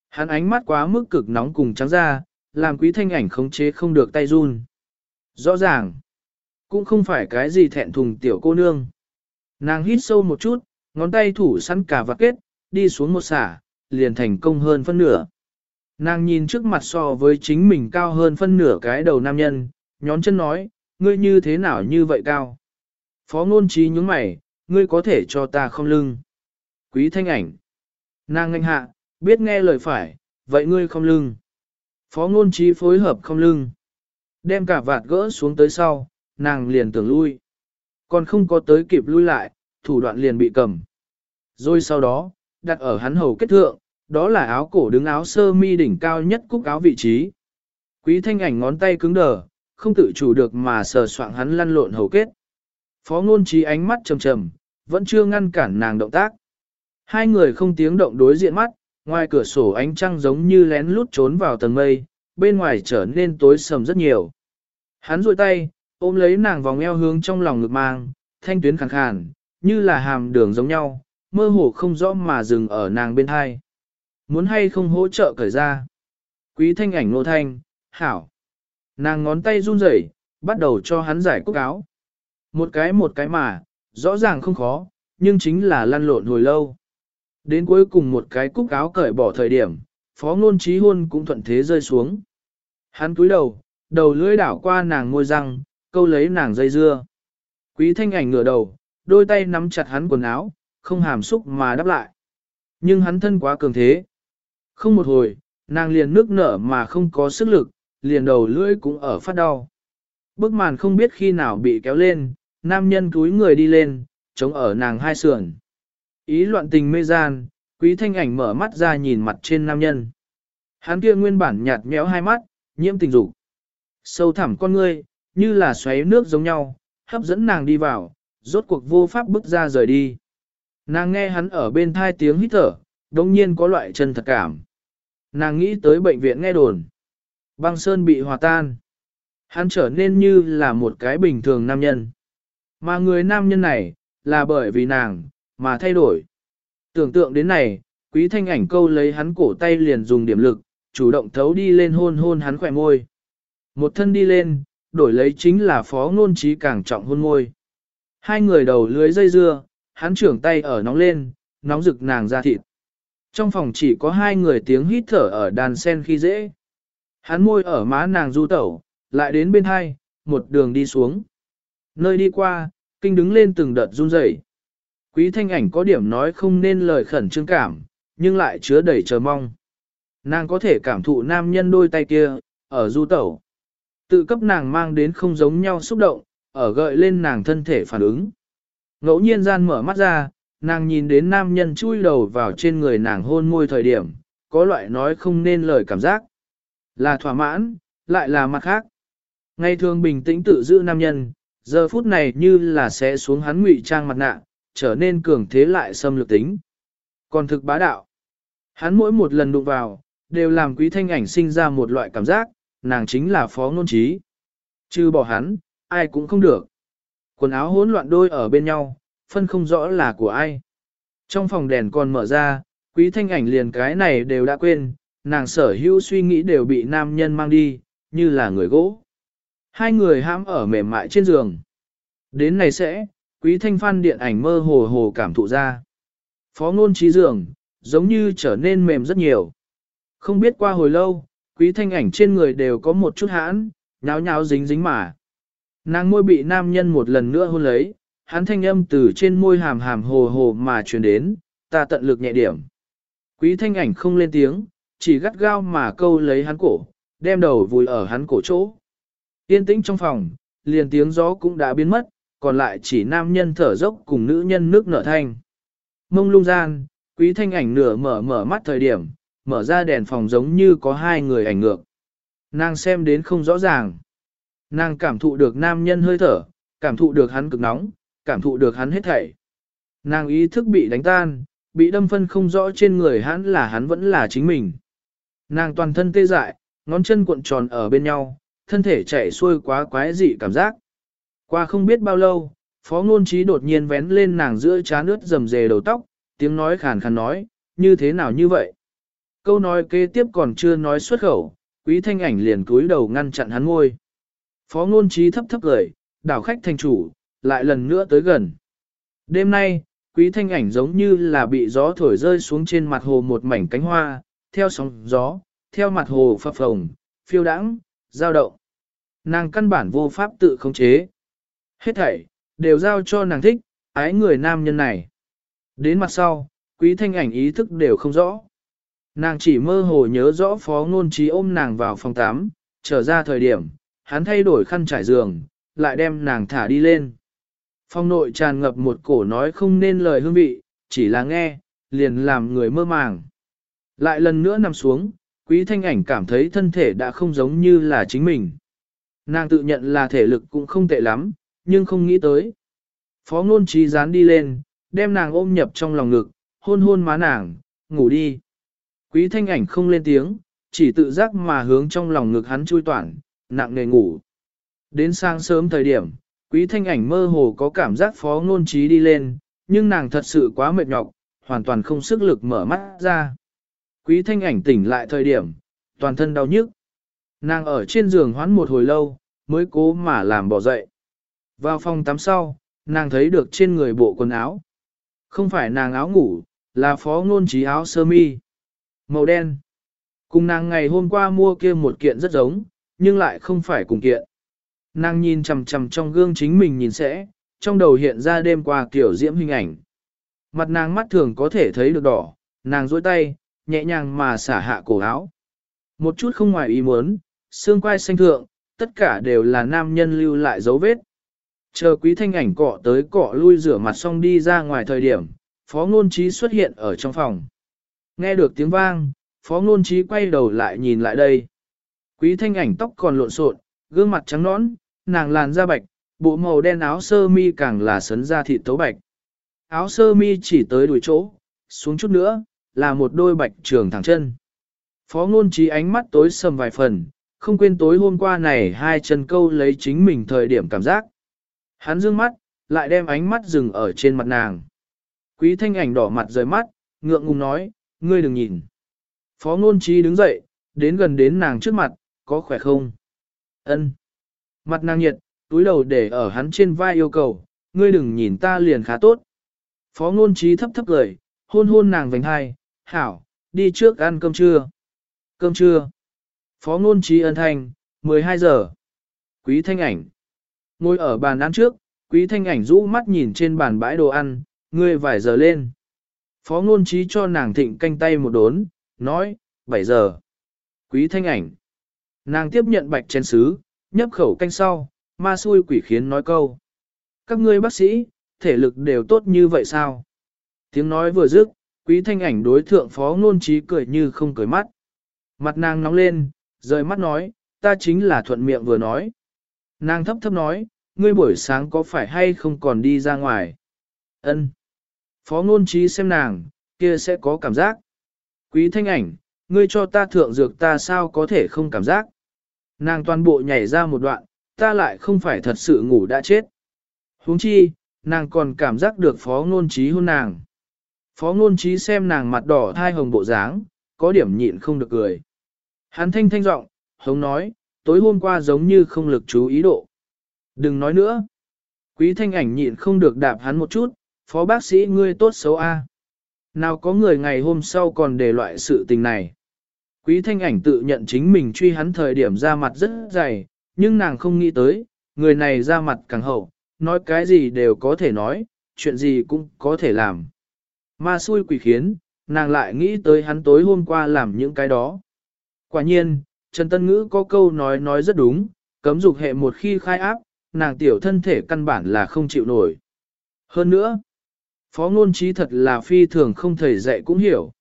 S1: Hắn ánh mắt quá mức cực nóng cùng trắng ra, làm quý thanh ảnh khống chế không được tay run. Rõ ràng, cũng không phải cái gì thẹn thùng tiểu cô nương. Nàng hít sâu một chút, ngón tay thủ sẵn cả vạt kết, đi xuống một xả, liền thành công hơn phân nửa. Nàng nhìn trước mặt so với chính mình cao hơn phân nửa cái đầu nam nhân, nhón chân nói, ngươi như thế nào như vậy cao? Phó ngôn trí nhúng mày, ngươi có thể cho ta không lưng. Quý thanh ảnh. Nàng nganh hạ, biết nghe lời phải, vậy ngươi không lưng. Phó ngôn trí phối hợp không lưng. Đem cả vạt gỡ xuống tới sau, nàng liền tưởng lui. Còn không có tới kịp lui lại, thủ đoạn liền bị cầm. Rồi sau đó, đặt ở hắn hầu kết thượng, đó là áo cổ đứng áo sơ mi đỉnh cao nhất cúc áo vị trí. Quý thanh ảnh ngón tay cứng đờ, không tự chủ được mà sờ soạng hắn lăn lộn hầu kết. Phó ngôn trí ánh mắt trầm trầm, vẫn chưa ngăn cản nàng động tác. Hai người không tiếng động đối diện mắt, ngoài cửa sổ ánh trăng giống như lén lút trốn vào tầng mây, bên ngoài trở nên tối sầm rất nhiều. Hắn rôi tay, ôm lấy nàng vòng eo hướng trong lòng ngực mang, thanh tuyến khàn khàn, như là hàm đường giống nhau, mơ hồ không rõ mà dừng ở nàng bên hai. Muốn hay không hỗ trợ cởi ra. Quý thanh ảnh nô thanh, hảo. Nàng ngón tay run rẩy, bắt đầu cho hắn giải cúc áo. Một cái một cái mà, rõ ràng không khó, nhưng chính là lăn lộn hồi lâu. Đến cuối cùng một cái cúc áo cởi bỏ thời điểm, phó ngôn trí hôn cũng thuận thế rơi xuống. Hắn cúi đầu, đầu lưỡi đảo qua nàng ngôi răng, câu lấy nàng dây dưa. Quý thanh ảnh ngửa đầu, đôi tay nắm chặt hắn quần áo, không hàm xúc mà đáp lại. Nhưng hắn thân quá cường thế. Không một hồi, nàng liền nước nở mà không có sức lực, liền đầu lưỡi cũng ở phát đau. Bức màn không biết khi nào bị kéo lên, nam nhân túi người đi lên, chống ở nàng hai sườn. Ý loạn tình mê gian, quý thanh ảnh mở mắt ra nhìn mặt trên nam nhân. Hắn kia nguyên bản nhạt méo hai mắt, nhiễm tình dục. Sâu thẳm con ngươi, như là xoáy nước giống nhau, hấp dẫn nàng đi vào, rốt cuộc vô pháp bước ra rời đi. Nàng nghe hắn ở bên thai tiếng hít thở, đồng nhiên có loại chân thật cảm. Nàng nghĩ tới bệnh viện nghe đồn. Băng sơn bị hòa tan. Hắn trở nên như là một cái bình thường nam nhân. Mà người nam nhân này, là bởi vì nàng, mà thay đổi. Tưởng tượng đến này, quý thanh ảnh câu lấy hắn cổ tay liền dùng điểm lực, chủ động thấu đi lên hôn hôn hắn khỏe môi. Một thân đi lên, đổi lấy chính là phó ngôn trí càng trọng hôn môi. Hai người đầu lưới dây dưa, hắn trưởng tay ở nóng lên, nóng rực nàng ra thịt. Trong phòng chỉ có hai người tiếng hít thở ở đàn sen khi dễ. Hắn môi ở má nàng du tẩu, lại đến bên hai, một đường đi xuống. Nơi đi qua, kinh đứng lên từng đợt run rẩy. Quý thanh ảnh có điểm nói không nên lời khẩn trương cảm, nhưng lại chứa đầy chờ mong. Nàng có thể cảm thụ nam nhân đôi tay kia, ở du tẩu. Tự cấp nàng mang đến không giống nhau xúc động, ở gợi lên nàng thân thể phản ứng. Ngẫu nhiên gian mở mắt ra, nàng nhìn đến nam nhân chui đầu vào trên người nàng hôn môi thời điểm, có loại nói không nên lời cảm giác. Là thỏa mãn, lại là mặt khác. Ngày thường bình tĩnh tự giữ nam nhân, giờ phút này như là sẽ xuống hắn ngụy trang mặt nạ, trở nên cường thế lại xâm lược tính. Còn thực bá đạo, hắn mỗi một lần đụng vào, đều làm quý thanh ảnh sinh ra một loại cảm giác, nàng chính là phó ngôn trí. Chứ bỏ hắn, ai cũng không được. Quần áo hỗn loạn đôi ở bên nhau, phân không rõ là của ai. Trong phòng đèn còn mở ra, quý thanh ảnh liền cái này đều đã quên, nàng sở hữu suy nghĩ đều bị nam nhân mang đi, như là người gỗ. Hai người hãm ở mềm mại trên giường. Đến này sẽ, quý thanh phan điện ảnh mơ hồ hồ cảm thụ ra. Phó ngôn trí giường, giống như trở nên mềm rất nhiều. Không biết qua hồi lâu, quý thanh ảnh trên người đều có một chút hãn, nháo nháo dính dính mà. Nàng môi bị nam nhân một lần nữa hôn lấy, hắn thanh âm từ trên môi hàm hàm hồ hồ mà truyền đến, ta tận lực nhẹ điểm. Quý thanh ảnh không lên tiếng, chỉ gắt gao mà câu lấy hắn cổ, đem đầu vùi ở hắn cổ chỗ. Yên tĩnh trong phòng, liền tiếng gió cũng đã biến mất, còn lại chỉ nam nhân thở dốc cùng nữ nhân nước nở thanh. Mông lung gian, quý thanh ảnh nửa mở mở mắt thời điểm, mở ra đèn phòng giống như có hai người ảnh ngược. Nàng xem đến không rõ ràng. Nàng cảm thụ được nam nhân hơi thở, cảm thụ được hắn cực nóng, cảm thụ được hắn hết thảy. Nàng ý thức bị đánh tan, bị đâm phân không rõ trên người hắn là hắn vẫn là chính mình. Nàng toàn thân tê dại, ngón chân cuộn tròn ở bên nhau, thân thể chạy xuôi quá quái dị cảm giác. Qua không biết bao lâu, phó ngôn trí đột nhiên vén lên nàng giữa trán nước rầm rề đầu tóc, tiếng nói khàn khàn nói, như thế nào như vậy? Câu nói kế tiếp còn chưa nói xuất khẩu, quý thanh ảnh liền cúi đầu ngăn chặn hắn ngôi. Phó ngôn trí thấp thấp gửi, đảo khách thành chủ, lại lần nữa tới gần. Đêm nay, quý thanh ảnh giống như là bị gió thổi rơi xuống trên mặt hồ một mảnh cánh hoa, theo sóng gió, theo mặt hồ phập phồng, phiêu đãng, dao động. Nàng căn bản vô pháp tự khống chế. Hết thảy, đều giao cho nàng thích, ái người nam nhân này. Đến mặt sau, quý thanh ảnh ý thức đều không rõ. Nàng chỉ mơ hồ nhớ rõ phó ngôn trí ôm nàng vào phòng 8, trở ra thời điểm, hắn thay đổi khăn trải giường, lại đem nàng thả đi lên. Phong nội tràn ngập một cổ nói không nên lời hương vị, chỉ là nghe, liền làm người mơ màng. Lại lần nữa nằm xuống, quý thanh ảnh cảm thấy thân thể đã không giống như là chính mình. Nàng tự nhận là thể lực cũng không tệ lắm, nhưng không nghĩ tới. Phó ngôn trí dán đi lên, đem nàng ôm nhập trong lòng ngực, hôn hôn má nàng, ngủ đi. Quý thanh ảnh không lên tiếng, chỉ tự giác mà hướng trong lòng ngực hắn chui toản, nặng nề ngủ. Đến sáng sớm thời điểm, quý thanh ảnh mơ hồ có cảm giác phó ngôn trí đi lên, nhưng nàng thật sự quá mệt nhọc, hoàn toàn không sức lực mở mắt ra. Quý thanh ảnh tỉnh lại thời điểm, toàn thân đau nhức. Nàng ở trên giường hoán một hồi lâu, mới cố mà làm bỏ dậy. Vào phòng tắm sau, nàng thấy được trên người bộ quần áo. Không phải nàng áo ngủ, là phó ngôn trí áo sơ mi. Màu đen. Cùng nàng ngày hôm qua mua kia một kiện rất giống, nhưng lại không phải cùng kiện. Nàng nhìn chằm chằm trong gương chính mình nhìn sẽ, trong đầu hiện ra đêm qua kiểu diễm hình ảnh. Mặt nàng mắt thường có thể thấy được đỏ, nàng duỗi tay, nhẹ nhàng mà xả hạ cổ áo. Một chút không ngoài ý muốn, xương quai xanh thượng, tất cả đều là nam nhân lưu lại dấu vết. Chờ quý thanh ảnh cọ tới cọ lui rửa mặt xong đi ra ngoài thời điểm, phó ngôn trí xuất hiện ở trong phòng. Nghe được tiếng vang, phó ngôn trí quay đầu lại nhìn lại đây. Quý thanh ảnh tóc còn lộn xộn, gương mặt trắng nõn, nàng làn da bạch, Bộ màu đen áo sơ mi càng là sấn ra thịt tấu bạch. Áo sơ mi chỉ tới đuổi chỗ, xuống chút nữa, là một đôi bạch trường thẳng chân. Phó ngôn trí ánh mắt tối sầm vài phần, không quên tối hôm qua này hai chân câu lấy chính mình thời điểm cảm giác. Hắn dương mắt, lại đem ánh mắt dừng ở trên mặt nàng. Quý thanh ảnh đỏ mặt rời mắt, ngượng ngùng nói, ngươi đừng nhìn. Phó ngôn trí đứng dậy, đến gần đến nàng trước mặt, có khỏe không? Ân. Mặt nàng nhiệt, túi đầu để ở hắn trên vai yêu cầu, ngươi đừng nhìn ta liền khá tốt. Phó ngôn trí thấp thấp cười, hôn hôn nàng vành hai, hảo, đi trước ăn cơm trưa. Cơm trưa. Phó ngôn trí ân thanh, 12 giờ. Quý thanh ảnh. Ngồi ở bàn ăn trước, quý thanh ảnh rũ mắt nhìn trên bàn bãi đồ ăn, ngươi vài giờ lên. Phó ngôn trí cho nàng thịnh canh tay một đốn, nói, 7 giờ. Quý thanh ảnh. Nàng tiếp nhận bạch chén sứ, nhấp khẩu canh sau, ma xui quỷ khiến nói câu. Các ngươi bác sĩ, thể lực đều tốt như vậy sao? Tiếng nói vừa dứt, quý thanh ảnh đối thượng phó ngôn trí cười như không cười mắt. Mặt nàng nóng lên, rời mắt nói, ta chính là thuận miệng vừa nói. Nàng thấp thấp nói, ngươi buổi sáng có phải hay không còn đi ra ngoài? Ân. Phó ngôn trí xem nàng, kia sẽ có cảm giác. Quý thanh ảnh, ngươi cho ta thượng dược ta sao có thể không cảm giác. Nàng toàn bộ nhảy ra một đoạn, ta lại không phải thật sự ngủ đã chết. huống chi, nàng còn cảm giác được phó ngôn trí hôn nàng. Phó ngôn trí xem nàng mặt đỏ thai hồng bộ dáng, có điểm nhịn không được cười. Hắn thanh thanh giọng, hống nói, tối hôm qua giống như không lực chú ý độ. Đừng nói nữa. Quý thanh ảnh nhịn không được đạp hắn một chút, phó bác sĩ ngươi tốt xấu a. Nào có người ngày hôm sau còn để loại sự tình này. Quý thanh ảnh tự nhận chính mình truy hắn thời điểm ra mặt rất dày, nhưng nàng không nghĩ tới, người này ra mặt càng hậu, nói cái gì đều có thể nói, chuyện gì cũng có thể làm. Ma xui quỷ khiến, nàng lại nghĩ tới hắn tối hôm qua làm những cái đó. Quả nhiên, Trần Tân Ngữ có câu nói nói rất đúng, cấm dục hệ một khi khai áp, nàng tiểu thân thể căn bản là không chịu nổi. Hơn nữa, phó ngôn trí thật là phi thường không thầy dạy cũng hiểu.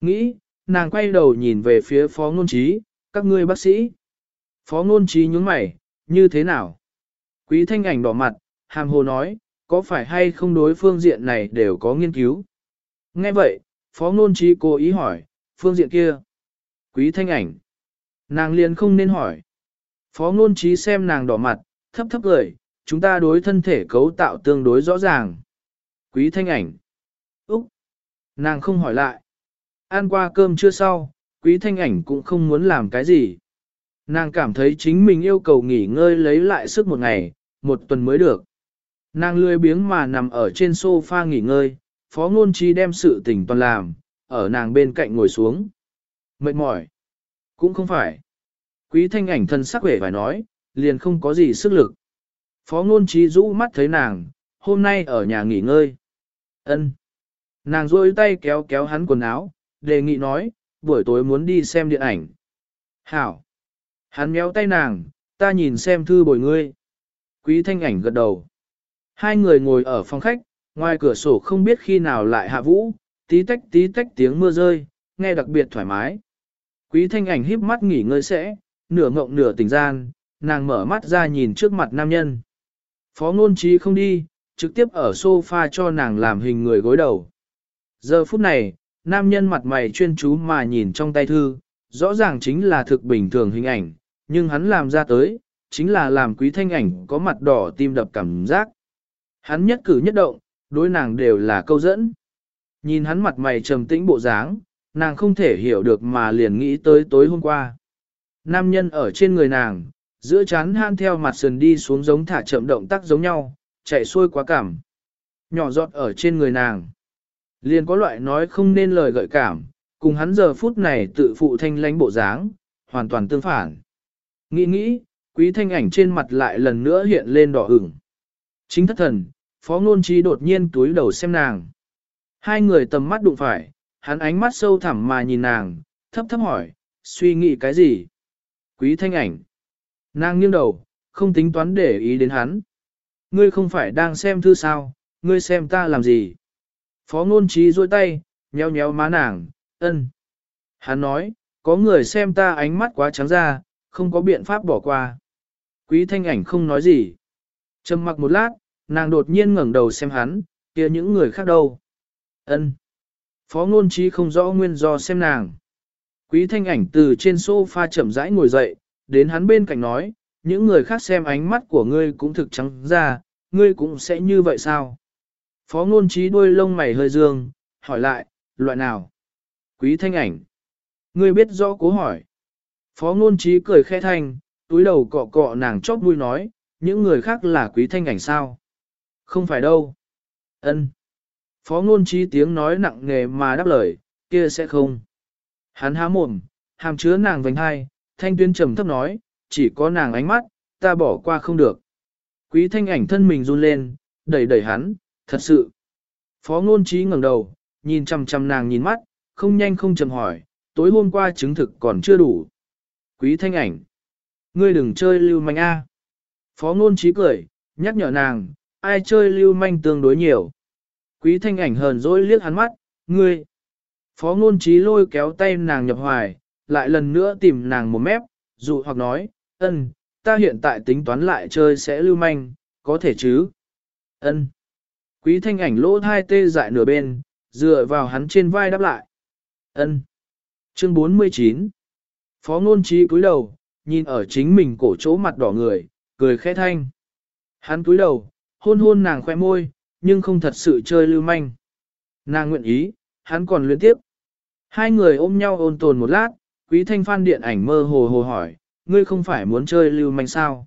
S1: Nghĩ, nàng quay đầu nhìn về phía phó ngôn trí, các ngươi bác sĩ. Phó ngôn trí nhướng mày, như thế nào? Quý thanh ảnh đỏ mặt, hàm hồ nói, có phải hay không đối phương diện này đều có nghiên cứu? Nghe vậy, phó ngôn trí cố ý hỏi, phương diện kia. Quý thanh ảnh. Nàng liền không nên hỏi. Phó ngôn trí xem nàng đỏ mặt, thấp thấp cười, chúng ta đối thân thể cấu tạo tương đối rõ ràng. Quý thanh ảnh. Úc. Nàng không hỏi lại. Ăn qua cơm chưa sau, quý thanh ảnh cũng không muốn làm cái gì. Nàng cảm thấy chính mình yêu cầu nghỉ ngơi lấy lại sức một ngày, một tuần mới được. Nàng lười biếng mà nằm ở trên sofa nghỉ ngơi, phó ngôn trí đem sự tình toàn làm, ở nàng bên cạnh ngồi xuống. Mệt mỏi. Cũng không phải. Quý thanh ảnh thân sắc vẻ phải nói, liền không có gì sức lực. Phó ngôn trí rũ mắt thấy nàng, hôm nay ở nhà nghỉ ngơi. ân Nàng rôi tay kéo kéo hắn quần áo, đề nghị nói, buổi tối muốn đi xem điện ảnh. Hảo. Hắn méo tay nàng, ta nhìn xem thư bồi ngươi. Quý thanh ảnh gật đầu. Hai người ngồi ở phòng khách, ngoài cửa sổ không biết khi nào lại hạ vũ, tí tách tí tách tiếng mưa rơi, nghe đặc biệt thoải mái. Quý thanh ảnh híp mắt nghỉ ngơi sẽ, nửa ngộng nửa tỉnh gian, nàng mở mắt ra nhìn trước mặt nam nhân. Phó ngôn trí không đi, trực tiếp ở sofa cho nàng làm hình người gối đầu. Giờ phút này, nam nhân mặt mày chuyên chú mà nhìn trong tay thư, rõ ràng chính là thực bình thường hình ảnh, nhưng hắn làm ra tới, chính là làm quý thanh ảnh có mặt đỏ tim đập cảm giác. Hắn nhất cử nhất động, đối nàng đều là câu dẫn. Nhìn hắn mặt mày trầm tĩnh bộ dáng, nàng không thể hiểu được mà liền nghĩ tới tối hôm qua. Nam nhân ở trên người nàng, giữa chán han theo mặt sườn đi xuống giống thả chậm động tác giống nhau, chạy xuôi quá cảm. Nhỏ giọt ở trên người nàng. Liền có loại nói không nên lời gợi cảm, cùng hắn giờ phút này tự phụ thanh lánh bộ dáng, hoàn toàn tương phản. Nghĩ nghĩ, quý thanh ảnh trên mặt lại lần nữa hiện lên đỏ ửng. Chính thất thần, phó ngôn trí đột nhiên túi đầu xem nàng. Hai người tầm mắt đụng phải, hắn ánh mắt sâu thẳm mà nhìn nàng, thấp thấp hỏi, suy nghĩ cái gì? Quý thanh ảnh. Nàng nghiêng đầu, không tính toán để ý đến hắn. Ngươi không phải đang xem thư sao, ngươi xem ta làm gì? Phó ngôn trí duỗi tay, nhéo nhéo má nàng, ân. Hắn nói, có người xem ta ánh mắt quá trắng ra, không có biện pháp bỏ qua. Quý thanh ảnh không nói gì. Trầm mặc một lát, nàng đột nhiên ngẩng đầu xem hắn, kia những người khác đâu. Ân. Phó ngôn trí không rõ nguyên do xem nàng. Quý thanh ảnh từ trên sofa chậm rãi ngồi dậy, đến hắn bên cạnh nói, những người khác xem ánh mắt của ngươi cũng thực trắng ra, ngươi cũng sẽ như vậy sao? Phó ngôn trí đuôi lông mày hơi dương, hỏi lại, loại nào? Quý thanh ảnh. Ngươi biết rõ cố hỏi. Phó ngôn trí cười khẽ thanh, túi đầu cọ cọ nàng chóp mũi nói, những người khác là quý thanh ảnh sao? Không phải đâu. Ân. Phó ngôn trí tiếng nói nặng nề mà đáp lời, kia sẽ không. Hắn há mồm, hàm chứa nàng vành hai, thanh tuyên trầm thấp nói, chỉ có nàng ánh mắt, ta bỏ qua không được. Quý thanh ảnh thân mình run lên, đẩy đẩy hắn, thật sự. Phó ngôn trí ngẩng đầu, nhìn chăm chăm nàng nhìn mắt, không nhanh không chậm hỏi, tối hôm qua chứng thực còn chưa đủ. Quý thanh ảnh, ngươi đừng chơi lưu manh a. Phó ngôn trí cười, nhắc nhở nàng, ai chơi lưu manh tương đối nhiều. Quý thanh ảnh hờn dỗi liếc hắn mắt, ngươi. Phó ngôn trí lôi kéo tay nàng nhập hoài, lại lần nữa tìm nàng một mép, dụ hoặc nói, ân, ta hiện tại tính toán lại chơi sẽ lưu manh, có thể chứ? ân. Quý thanh ảnh lỗ hai tê dại nửa bên, dựa vào hắn trên vai đáp lại. ân. Chương 49 Phó ngôn trí cúi đầu, nhìn ở chính mình cổ chỗ mặt đỏ người, cười khẽ thanh. Hắn cúi đầu, hôn hôn nàng khoe môi, nhưng không thật sự chơi lưu manh. Nàng nguyện ý, hắn còn luyến tiếp. Hai người ôm nhau ôn tồn một lát, quý thanh phan điện ảnh mơ hồ hồ hỏi, ngươi không phải muốn chơi lưu manh sao?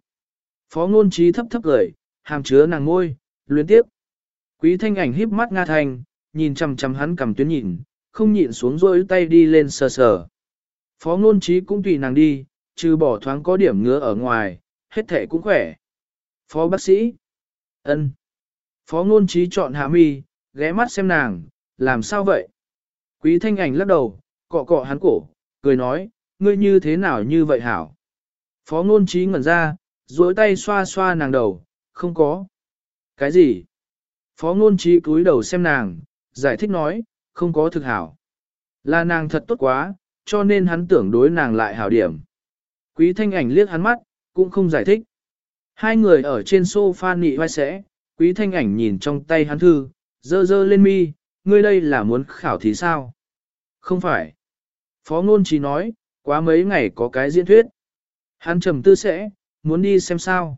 S1: Phó ngôn trí thấp thấp cười, hàm chứa nàng ngôi, luyến tiếp. Quý thanh ảnh híp mắt nga thành, nhìn chằm chằm hắn cầm tuyến nhìn, không nhịn xuống rôi tay đi lên sờ sờ. Phó ngôn trí cũng tùy nàng đi, trừ bỏ thoáng có điểm ngứa ở ngoài, hết thể cũng khỏe. Phó bác sĩ. ân. Phó ngôn trí chọn hạ mi, ghé mắt xem nàng, làm sao vậy? Quý thanh ảnh lắc đầu, cọ cọ hắn cổ, cười nói, ngươi như thế nào như vậy hảo? Phó ngôn trí ngẩn ra, duỗi tay xoa xoa nàng đầu, không có. Cái gì? Phó ngôn trí cúi đầu xem nàng, giải thích nói, không có thực hảo. Là nàng thật tốt quá, cho nên hắn tưởng đối nàng lại hảo điểm. Quý thanh ảnh liếc hắn mắt, cũng không giải thích. Hai người ở trên sofa nị vai sẽ, quý thanh ảnh nhìn trong tay hắn thư, dơ dơ lên mi, ngươi đây là muốn khảo thí sao? Không phải. Phó ngôn trí nói, quá mấy ngày có cái diễn thuyết. Hắn trầm tư sẽ, muốn đi xem sao.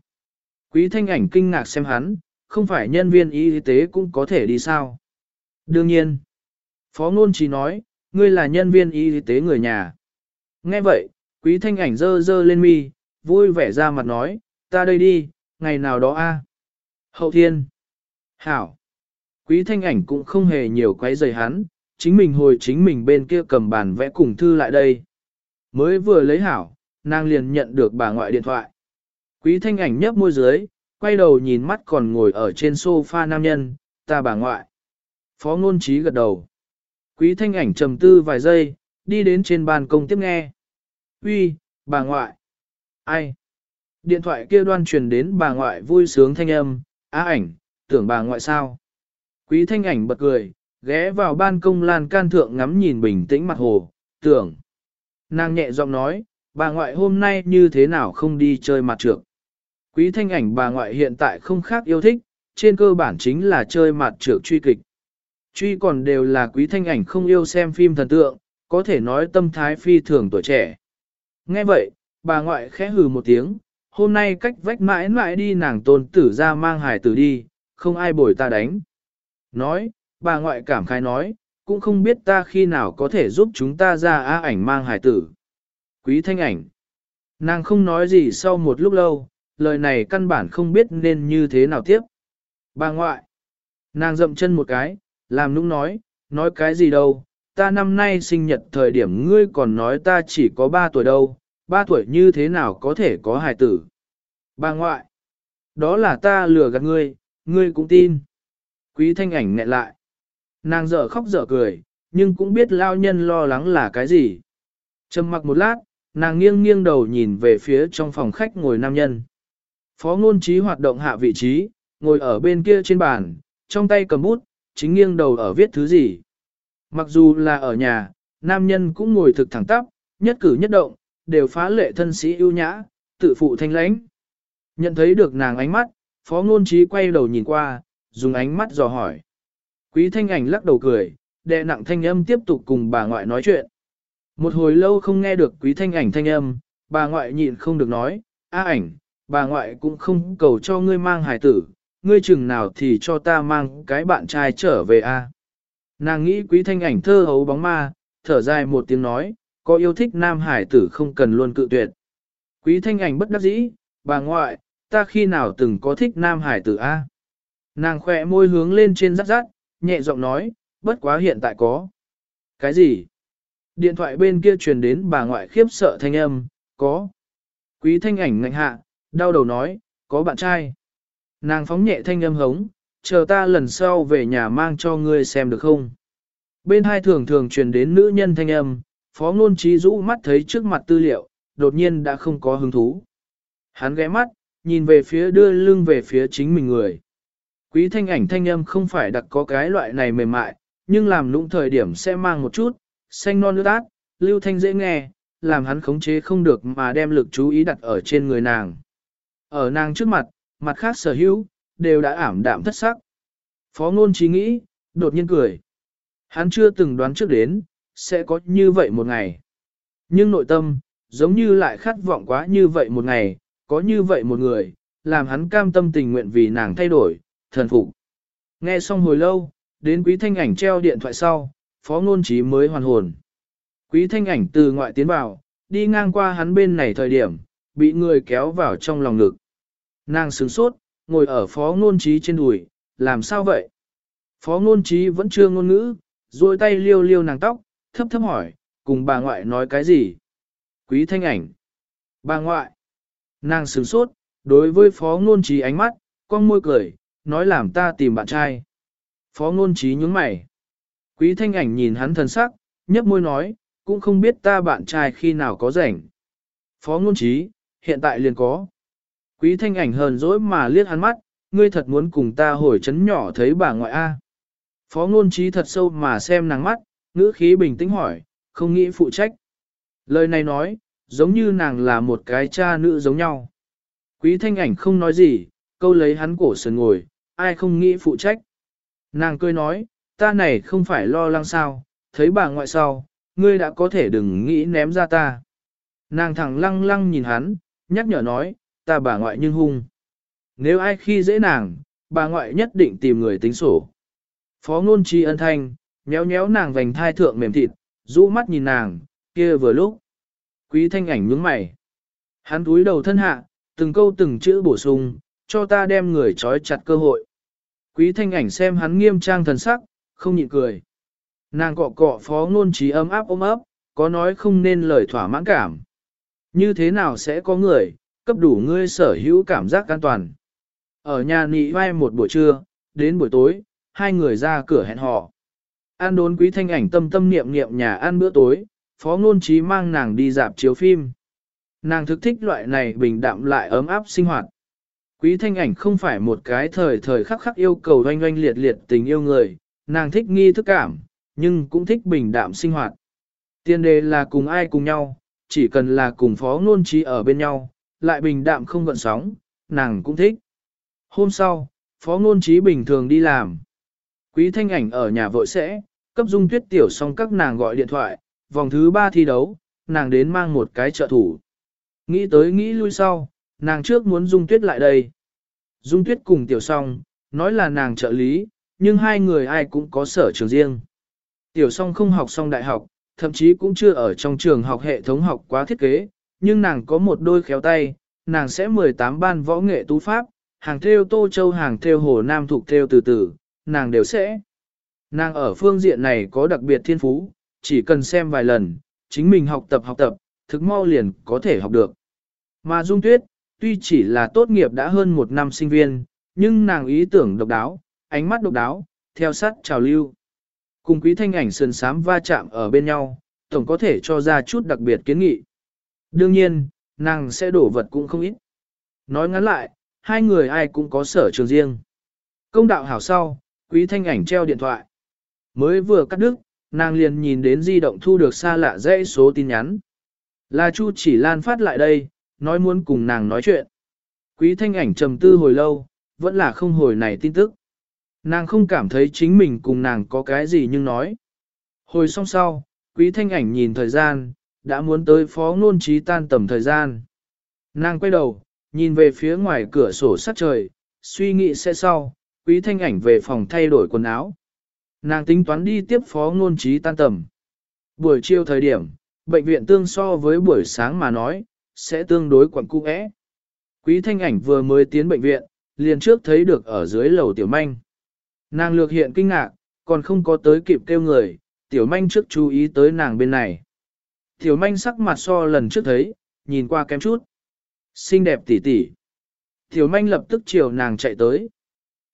S1: Quý thanh ảnh kinh ngạc xem hắn, không phải nhân viên y tế cũng có thể đi sao. Đương nhiên. Phó ngôn chỉ nói, ngươi là nhân viên y tế người nhà. Nghe vậy, quý thanh ảnh dơ dơ lên mi, vui vẻ ra mặt nói, ta đây đi, ngày nào đó a. Hậu thiên. Hảo. Quý thanh ảnh cũng không hề nhiều quấy rầy hắn, chính mình hồi chính mình bên kia cầm bàn vẽ cùng thư lại đây. Mới vừa lấy hảo, nàng liền nhận được bà ngoại điện thoại. Quý thanh ảnh nhấp môi dưới, quay đầu nhìn mắt còn ngồi ở trên sofa nam nhân, ta bà ngoại. Phó ngôn trí gật đầu. Quý thanh ảnh trầm tư vài giây, đi đến trên ban công tiếp nghe. Uy, bà ngoại. Ai? Điện thoại kia đoan truyền đến bà ngoại vui sướng thanh âm, á ảnh, tưởng bà ngoại sao? Quý thanh ảnh bật cười, ghé vào ban công lan can thượng ngắm nhìn bình tĩnh mặt hồ, tưởng. Nàng nhẹ giọng nói, bà ngoại hôm nay như thế nào không đi chơi mặt trược. Quý thanh ảnh bà ngoại hiện tại không khác yêu thích, trên cơ bản chính là chơi mặt trược truy kịch. Truy còn đều là quý thanh ảnh không yêu xem phim thần tượng, có thể nói tâm thái phi thường tuổi trẻ. Nghe vậy, bà ngoại khẽ hừ một tiếng, hôm nay cách vách mãi mãi đi nàng tôn tử ra mang hải tử đi, không ai bồi ta đánh. Nói, bà ngoại cảm khai nói, cũng không biết ta khi nào có thể giúp chúng ta ra á ảnh mang hải tử. Quý thanh ảnh. Nàng không nói gì sau một lúc lâu, lời này căn bản không biết nên như thế nào tiếp. Bà ngoại. Nàng dậm chân một cái, làm nũng nói, nói cái gì đâu, ta năm nay sinh nhật thời điểm ngươi còn nói ta chỉ có 3 tuổi đâu, 3 tuổi như thế nào có thể có hài tử. Bà ngoại. Đó là ta lừa gạt ngươi, ngươi cũng tin. Quý thanh ảnh nghẹn lại. Nàng dở khóc dở cười, nhưng cũng biết lao nhân lo lắng là cái gì. Trầm mặc một lát, nàng nghiêng nghiêng đầu nhìn về phía trong phòng khách ngồi nam nhân. Phó ngôn trí hoạt động hạ vị trí, ngồi ở bên kia trên bàn, trong tay cầm bút, chính nghiêng đầu ở viết thứ gì. Mặc dù là ở nhà, nam nhân cũng ngồi thực thẳng tắp, nhất cử nhất động, đều phá lệ thân sĩ ưu nhã, tự phụ thanh lãnh. Nhận thấy được nàng ánh mắt, Phó ngôn trí quay đầu nhìn qua, dùng ánh mắt dò hỏi. Quý thanh ảnh lắc đầu cười, đệ nặng thanh âm tiếp tục cùng bà ngoại nói chuyện. Một hồi lâu không nghe được quý thanh ảnh thanh âm, bà ngoại nhịn không được nói, a ảnh, bà ngoại cũng không cầu cho ngươi mang hài tử, ngươi chừng nào thì cho ta mang cái bạn trai trở về a. Nàng nghĩ quý thanh ảnh thơ hấu bóng ma, thở dài một tiếng nói, có yêu thích nam hải tử không cần luôn cự tuyệt. Quý thanh ảnh bất đắc dĩ, bà ngoại, ta khi nào từng có thích nam hải tử a? Nàng khỏe môi hướng lên trên rắt rắt, nhẹ giọng nói, bất quá hiện tại có. Cái gì? Điện thoại bên kia truyền đến bà ngoại khiếp sợ thanh âm, có. Quý thanh ảnh ngạnh hạ, đau đầu nói, có bạn trai. Nàng phóng nhẹ thanh âm hống, chờ ta lần sau về nhà mang cho ngươi xem được không? Bên hai thường thường truyền đến nữ nhân thanh âm, phó ngôn trí rũ mắt thấy trước mặt tư liệu, đột nhiên đã không có hứng thú. Hắn ghé mắt, nhìn về phía đưa lưng về phía chính mình người. Quý thanh ảnh thanh âm không phải đặc có cái loại này mềm mại, nhưng làm lũng thời điểm sẽ mang một chút, xanh non nước át, lưu thanh dễ nghe, làm hắn khống chế không được mà đem lực chú ý đặt ở trên người nàng. Ở nàng trước mặt, mặt khác sở hữu, đều đã ảm đạm thất sắc. Phó ngôn trí nghĩ, đột nhiên cười. Hắn chưa từng đoán trước đến, sẽ có như vậy một ngày. Nhưng nội tâm, giống như lại khát vọng quá như vậy một ngày, có như vậy một người, làm hắn cam tâm tình nguyện vì nàng thay đổi, thần phục. Nghe xong hồi lâu, đến quý thanh ảnh treo điện thoại sau, phó ngôn trí mới hoàn hồn. Quý thanh ảnh từ ngoại tiến vào, đi ngang qua hắn bên này thời điểm, bị người kéo vào trong lòng ngực. Nàng sướng sốt, ngồi ở phó ngôn trí trên đùi, làm sao vậy? Phó ngôn trí vẫn chưa ngôn ngữ, duỗi tay liêu liêu nàng tóc, thấp thấp hỏi, cùng bà ngoại nói cái gì? Quý thanh ảnh. Bà ngoại. Nàng sướng sốt, đối với phó ngôn trí ánh mắt, con môi cười, nói làm ta tìm bạn trai. Phó ngôn trí nhướng mày. Quý thanh ảnh nhìn hắn thần sắc, nhấp môi nói, cũng không biết ta bạn trai khi nào có rảnh. Phó ngôn trí, hiện tại liền có. Quý thanh ảnh hờn dỗi mà liếc hắn mắt, ngươi thật muốn cùng ta hồi chấn nhỏ thấy bà ngoại A. Phó ngôn trí thật sâu mà xem nàng mắt, ngữ khí bình tĩnh hỏi, không nghĩ phụ trách. Lời này nói, giống như nàng là một cái cha nữ giống nhau. Quý thanh ảnh không nói gì, câu lấy hắn cổ sườn ngồi, ai không nghĩ phụ trách. Nàng cười nói, ta này không phải lo lắng sao, thấy bà ngoại sau, ngươi đã có thể đừng nghĩ ném ra ta. Nàng thẳng lăng lăng nhìn hắn, nhắc nhở nói, ta bà ngoại nhưng hung. Nếu ai khi dễ nàng, bà ngoại nhất định tìm người tính sổ. Phó ngôn chi ân thanh, nhéo nhéo nàng vành thai thượng mềm thịt, rũ mắt nhìn nàng, kia vừa lúc. Quý thanh ảnh nhướng mày. Hắn túi đầu thân hạ, từng câu từng chữ bổ sung, cho ta đem người trói chặt cơ hội. Quý thanh ảnh xem hắn nghiêm trang thần sắc, không nhịn cười. Nàng cọ cọ phó ngôn trí ấm áp ôm ấp, có nói không nên lời thỏa mãn cảm. Như thế nào sẽ có người, cấp đủ ngươi sở hữu cảm giác an toàn. Ở nhà nị vai một buổi trưa, đến buổi tối, hai người ra cửa hẹn hò. An đốn quý thanh ảnh tâm tâm niệm niệm nhà ăn bữa tối, phó ngôn trí mang nàng đi dạp chiếu phim. Nàng thực thích loại này bình đạm lại ấm áp sinh hoạt. Quý thanh ảnh không phải một cái thời thời khắc khắc yêu cầu oanh oanh liệt liệt tình yêu người, nàng thích nghi thức cảm, nhưng cũng thích bình đạm sinh hoạt. Tiên đề là cùng ai cùng nhau, chỉ cần là cùng phó ngôn trí ở bên nhau, lại bình đạm không gợn sóng, nàng cũng thích. Hôm sau, phó ngôn trí bình thường đi làm. Quý thanh ảnh ở nhà vội sẽ, cấp dung tuyết tiểu xong các nàng gọi điện thoại, vòng thứ ba thi đấu, nàng đến mang một cái trợ thủ. Nghĩ tới nghĩ lui sau, nàng trước muốn dung tuyết lại đây. Dung tuyết cùng tiểu song, nói là nàng trợ lý, nhưng hai người ai cũng có sở trường riêng. Tiểu song không học xong đại học, thậm chí cũng chưa ở trong trường học hệ thống học quá thiết kế, nhưng nàng có một đôi khéo tay, nàng sẽ 18 ban võ nghệ tú pháp, hàng theo tô châu hàng theo hồ nam thuộc theo từ từ, nàng đều sẽ. Nàng ở phương diện này có đặc biệt thiên phú, chỉ cần xem vài lần, chính mình học tập học tập, thực mau liền có thể học được. Mà Dung Tuyết, tuy chỉ là tốt nghiệp đã hơn một năm sinh viên, nhưng nàng ý tưởng độc đáo, ánh mắt độc đáo, theo sát trào lưu. Cùng quý thanh ảnh sườn sám va chạm ở bên nhau, tổng có thể cho ra chút đặc biệt kiến nghị. Đương nhiên, nàng sẽ đổ vật cũng không ít. Nói ngắn lại, hai người ai cũng có sở trường riêng. Công đạo hảo sau, quý thanh ảnh treo điện thoại. Mới vừa cắt đứt, nàng liền nhìn đến di động thu được xa lạ dãy số tin nhắn. Là Chu chỉ lan phát lại đây, nói muốn cùng nàng nói chuyện. Quý thanh ảnh trầm tư hồi lâu, vẫn là không hồi này tin tức. Nàng không cảm thấy chính mình cùng nàng có cái gì nhưng nói. Hồi xong sau, quý thanh ảnh nhìn thời gian, đã muốn tới phó ngôn trí tan tầm thời gian. Nàng quay đầu, nhìn về phía ngoài cửa sổ sát trời, suy nghĩ sẽ sau, quý thanh ảnh về phòng thay đổi quần áo. Nàng tính toán đi tiếp phó ngôn trí tan tầm. Buổi chiều thời điểm, bệnh viện tương so với buổi sáng mà nói, sẽ tương đối quẩn cung ẽ. Quý thanh ảnh vừa mới tiến bệnh viện, liền trước thấy được ở dưới lầu tiểu manh. Nàng lược hiện kinh ngạc, còn không có tới kịp kêu người, tiểu manh trước chú ý tới nàng bên này. Tiểu manh sắc mặt so lần trước thấy, nhìn qua kém chút. Xinh đẹp tỉ tỉ. Tiểu manh lập tức chiều nàng chạy tới.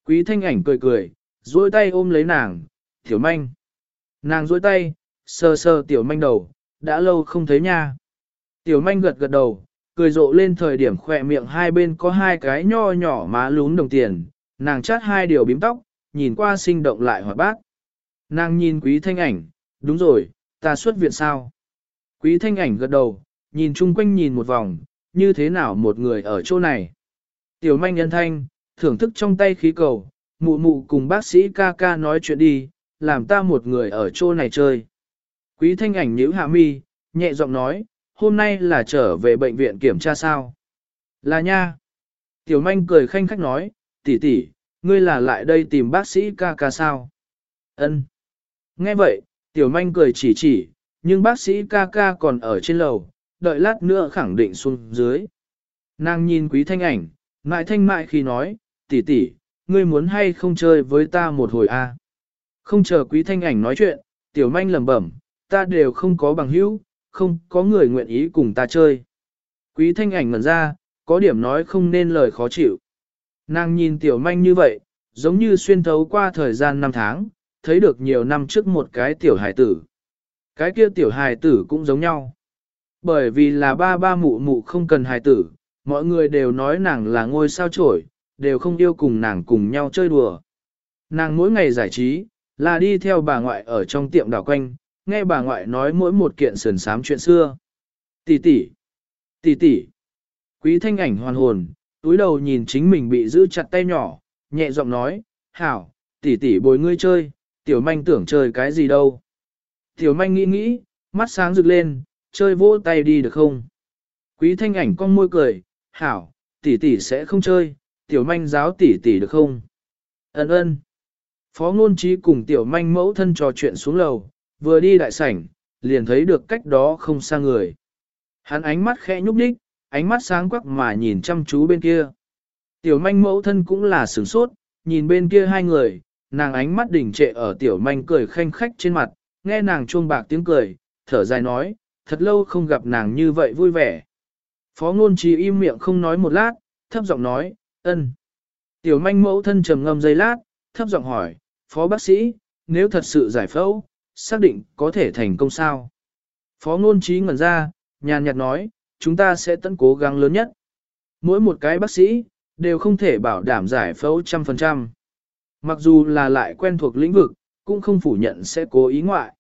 S1: Quý thanh ảnh cười cười, duỗi tay ôm lấy nàng, tiểu manh. Nàng duỗi tay, sờ sờ tiểu manh đầu, đã lâu không thấy nha. Tiểu manh gật gật đầu, cười rộ lên thời điểm khỏe miệng hai bên có hai cái nho nhỏ má lún đồng tiền, nàng chát hai điều bím tóc, nhìn qua sinh động lại hỏi bác. Nàng nhìn quý thanh ảnh, đúng rồi, ta xuất viện sao? Quý thanh ảnh gật đầu, nhìn chung quanh nhìn một vòng, như thế nào một người ở chỗ này? Tiểu manh nhân thanh, thưởng thức trong tay khí cầu, mụ mụ cùng bác sĩ ca ca nói chuyện đi, làm ta một người ở chỗ này chơi. Quý thanh ảnh nhíu hạ mi, nhẹ giọng nói, hôm nay là trở về bệnh viện kiểm tra sao? Là nha. Tiểu manh cười khanh khách nói, tỷ tỷ, ngươi là lại đây tìm bác sĩ ca ca sao? Ân. Nghe vậy, tiểu manh cười chỉ chỉ, nhưng bác sĩ ca ca còn ở trên lầu, đợi lát nữa khẳng định xuống dưới. Nàng nhìn quý thanh ảnh, ngại thanh mại khi nói, tỷ tỷ, ngươi muốn hay không chơi với ta một hồi a? Không chờ quý thanh ảnh nói chuyện, tiểu manh lẩm bẩm, ta đều không có bằng hữu, không có người nguyện ý cùng ta chơi. Quý thanh ảnh ngẩn ra, có điểm nói không nên lời khó chịu. Nàng nhìn tiểu manh như vậy, giống như xuyên thấu qua thời gian năm tháng, thấy được nhiều năm trước một cái tiểu hài tử. Cái kia tiểu hài tử cũng giống nhau. Bởi vì là ba ba mụ mụ không cần hài tử, mọi người đều nói nàng là ngôi sao trổi, đều không yêu cùng nàng cùng nhau chơi đùa. Nàng mỗi ngày giải trí, là đi theo bà ngoại ở trong tiệm đảo quanh, nghe bà ngoại nói mỗi một kiện sườn sám chuyện xưa. Tỷ tỷ, tỷ tỷ. Quý thanh ảnh hoàn hồn, túi đầu nhìn chính mình bị giữ chặt tay nhỏ, nhẹ giọng nói, hảo, tỷ tỷ bồi ngươi chơi, tiểu manh tưởng chơi cái gì đâu. Tiểu manh nghĩ nghĩ, mắt sáng rực lên, chơi vỗ tay đi được không? Quý thanh ảnh con môi cười, hảo, tỷ tỷ sẽ không chơi, tiểu manh giáo tỷ tỷ được không? Ấn ơn. Phó ngôn trí cùng tiểu manh mẫu thân trò chuyện xuống lầu, vừa đi đại sảnh, liền thấy được cách đó không xa người. Hắn ánh mắt khẽ nhúc nhích, ánh mắt sáng quắc mà nhìn chăm chú bên kia. Tiểu manh mẫu thân cũng là sửng sốt, nhìn bên kia hai người, nàng ánh mắt đỉnh trệ ở tiểu manh cười khanh khách trên mặt, nghe nàng chuông bạc tiếng cười, thở dài nói, thật lâu không gặp nàng như vậy vui vẻ. Phó ngôn trí im miệng không nói một lát, thấp giọng nói, ân. Tiểu manh mẫu thân trầm ngâm giây lát, thấp giọng hỏi, phó bác sĩ, nếu thật sự giải phẫu, xác định có thể thành công sao. Phó ngôn trí ngẩn ra, nhàn nhạt nói, chúng ta sẽ tận cố gắng lớn nhất. Mỗi một cái bác sĩ, đều không thể bảo đảm giải phẫu trăm phần trăm. Mặc dù là lại quen thuộc lĩnh vực, cũng không phủ nhận sẽ cố ý ngoại.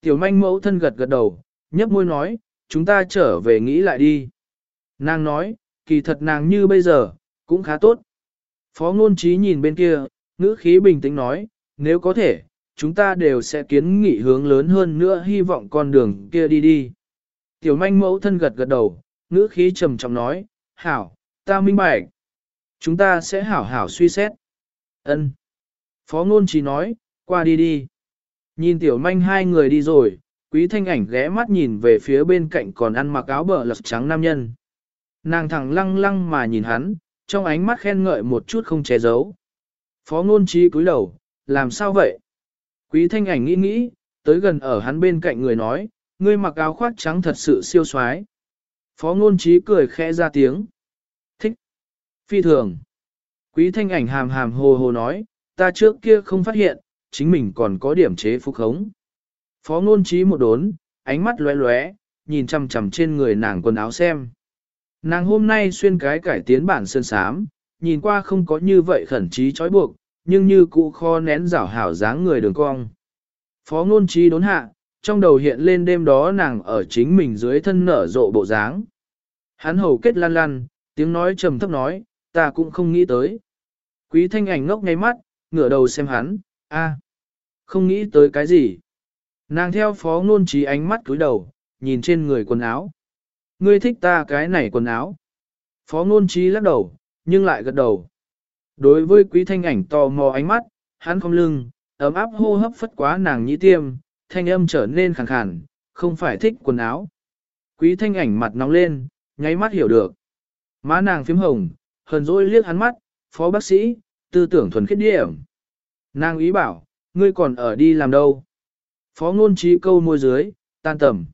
S1: Tiểu manh mẫu thân gật gật đầu, nhấp môi nói, chúng ta trở về nghĩ lại đi. Nàng nói, kỳ thật nàng như bây giờ, cũng khá tốt. Phó ngôn trí nhìn bên kia, ngữ khí bình tĩnh nói, nếu có thể, chúng ta đều sẽ kiến nghị hướng lớn hơn nữa hy vọng con đường kia đi đi. Tiểu manh mẫu thân gật gật đầu, ngữ khí trầm trọng nói, hảo, ta minh bạch. Chúng ta sẽ hảo hảo suy xét. Ân. Phó ngôn chỉ nói, qua đi đi. Nhìn tiểu manh hai người đi rồi, quý thanh ảnh ghé mắt nhìn về phía bên cạnh còn ăn mặc áo bờ lật trắng nam nhân. Nàng thẳng lăng lăng mà nhìn hắn, trong ánh mắt khen ngợi một chút không che giấu. Phó ngôn trí cúi đầu, làm sao vậy? Quý thanh ảnh nghĩ nghĩ, tới gần ở hắn bên cạnh người nói, ngươi mặc áo khoác trắng thật sự siêu xoái. Phó ngôn trí cười khẽ ra tiếng. Thích. Phi thường. Quý thanh ảnh hàm hàm hồ hồ nói, ta trước kia không phát hiện, chính mình còn có điểm chế phúc hống. Phó ngôn trí một đốn, ánh mắt lóe lóe, nhìn chằm chằm trên người nàng quần áo xem. Nàng hôm nay xuyên cái cải tiến bản sơn sám, nhìn qua không có như vậy khẩn trí trói buộc, nhưng như cụ kho nén rảo hảo dáng người đường cong. Phó ngôn trí đốn hạ, trong đầu hiện lên đêm đó nàng ở chính mình dưới thân nở rộ bộ dáng. Hắn hầu kết lan lan tiếng nói trầm thấp nói, ta cũng không nghĩ tới. Quý thanh ảnh ngốc ngay mắt, ngửa đầu xem hắn, a, không nghĩ tới cái gì. Nàng theo phó ngôn trí ánh mắt cúi đầu, nhìn trên người quần áo. Ngươi thích ta cái này quần áo. Phó ngôn trí lắc đầu, nhưng lại gật đầu. Đối với quý thanh ảnh tò mò ánh mắt, hắn không lưng, ấm áp hô hấp phất quá nàng nhĩ tiêm, thanh âm trở nên khàn khàn, không phải thích quần áo. Quý thanh ảnh mặt nóng lên, nháy mắt hiểu được. Má nàng phím hồng, hờn dỗi liếc hắn mắt, phó bác sĩ, tư tưởng thuần khiết điểm. Nàng ý bảo, ngươi còn ở đi làm đâu? Phó ngôn trí câu môi dưới, tan tầm.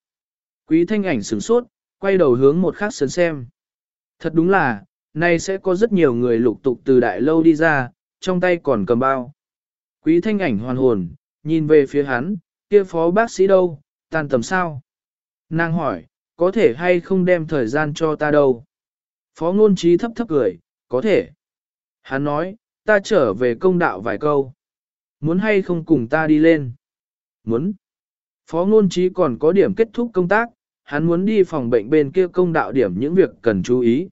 S1: Quý thanh ảnh sửng sốt, quay đầu hướng một khác sân xem. Thật đúng là, nay sẽ có rất nhiều người lục tục từ đại lâu đi ra, trong tay còn cầm bao. Quý thanh ảnh hoàn hồn, nhìn về phía hắn, kia phó bác sĩ đâu, tan tầm sao? Nàng hỏi, có thể hay không đem thời gian cho ta đâu? Phó ngôn trí thấp thấp cười, có thể. Hắn nói, ta trở về công đạo vài câu. Muốn hay không cùng ta đi lên? Muốn. Phó ngôn trí còn có điểm kết thúc công tác, hắn muốn đi phòng bệnh bên kia công đạo điểm những việc cần chú ý.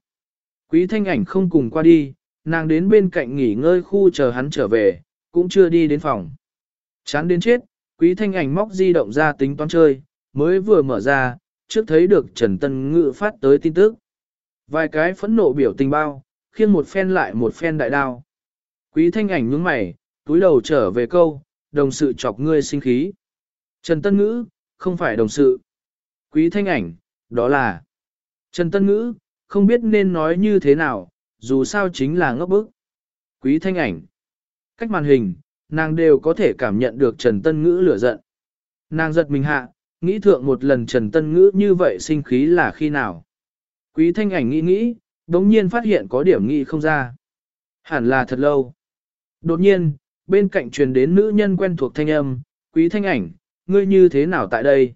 S1: Quý thanh ảnh không cùng qua đi, nàng đến bên cạnh nghỉ ngơi khu chờ hắn trở về, cũng chưa đi đến phòng. Chán đến chết, quý thanh ảnh móc di động ra tính toán chơi, mới vừa mở ra, trước thấy được Trần Tân Ngự phát tới tin tức. Vài cái phẫn nộ biểu tình bao, khiêng một phen lại một phen đại đao. Quý thanh ảnh nhướng mày, túi đầu trở về câu, đồng sự chọc ngươi sinh khí. Trần Tân Ngữ, không phải đồng sự. Quý thanh ảnh, đó là Trần Tân Ngữ, không biết nên nói như thế nào, dù sao chính là ngốc bức. Quý thanh ảnh. Cách màn hình, nàng đều có thể cảm nhận được Trần Tân Ngữ lửa giận. Nàng giật mình hạ, nghĩ thượng một lần Trần Tân Ngữ như vậy sinh khí là khi nào. Quý thanh ảnh nghĩ nghĩ, đống nhiên phát hiện có điểm nghĩ không ra. Hẳn là thật lâu. Đột nhiên, bên cạnh truyền đến nữ nhân quen thuộc thanh âm, quý thanh ảnh, ngươi như thế nào tại đây?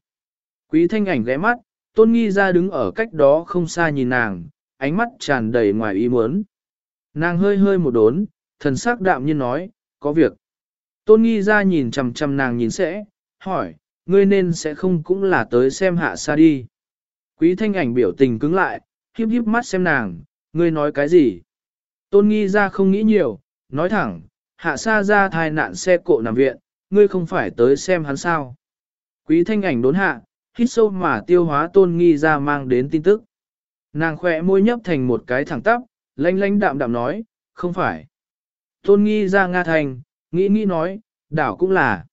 S1: Quý thanh ảnh ghé mắt, tôn nghi ra đứng ở cách đó không xa nhìn nàng, ánh mắt tràn đầy ngoài ý muốn. Nàng hơi hơi một đốn, thần sắc đạm nhiên nói, có việc. Tôn nghi ra nhìn chằm chằm nàng nhìn sẽ, hỏi, ngươi nên sẽ không cũng là tới xem hạ xa đi. Quý thanh ảnh biểu tình cứng lại, hiếp hiếp mắt xem nàng, ngươi nói cái gì? Tôn nghi ra không nghĩ nhiều, nói thẳng, hạ xa ra thai nạn xe cộ nằm viện, ngươi không phải tới xem hắn sao. Quý thanh ảnh đốn hạ, hít sâu mà tiêu hóa tôn nghi ra mang đến tin tức. Nàng khỏe môi nhấp thành một cái thẳng tắp, lanh lanh đạm đạm nói, không phải. Tôn nghi ra nga thành, nghĩ nghĩ nói, đảo cũng là.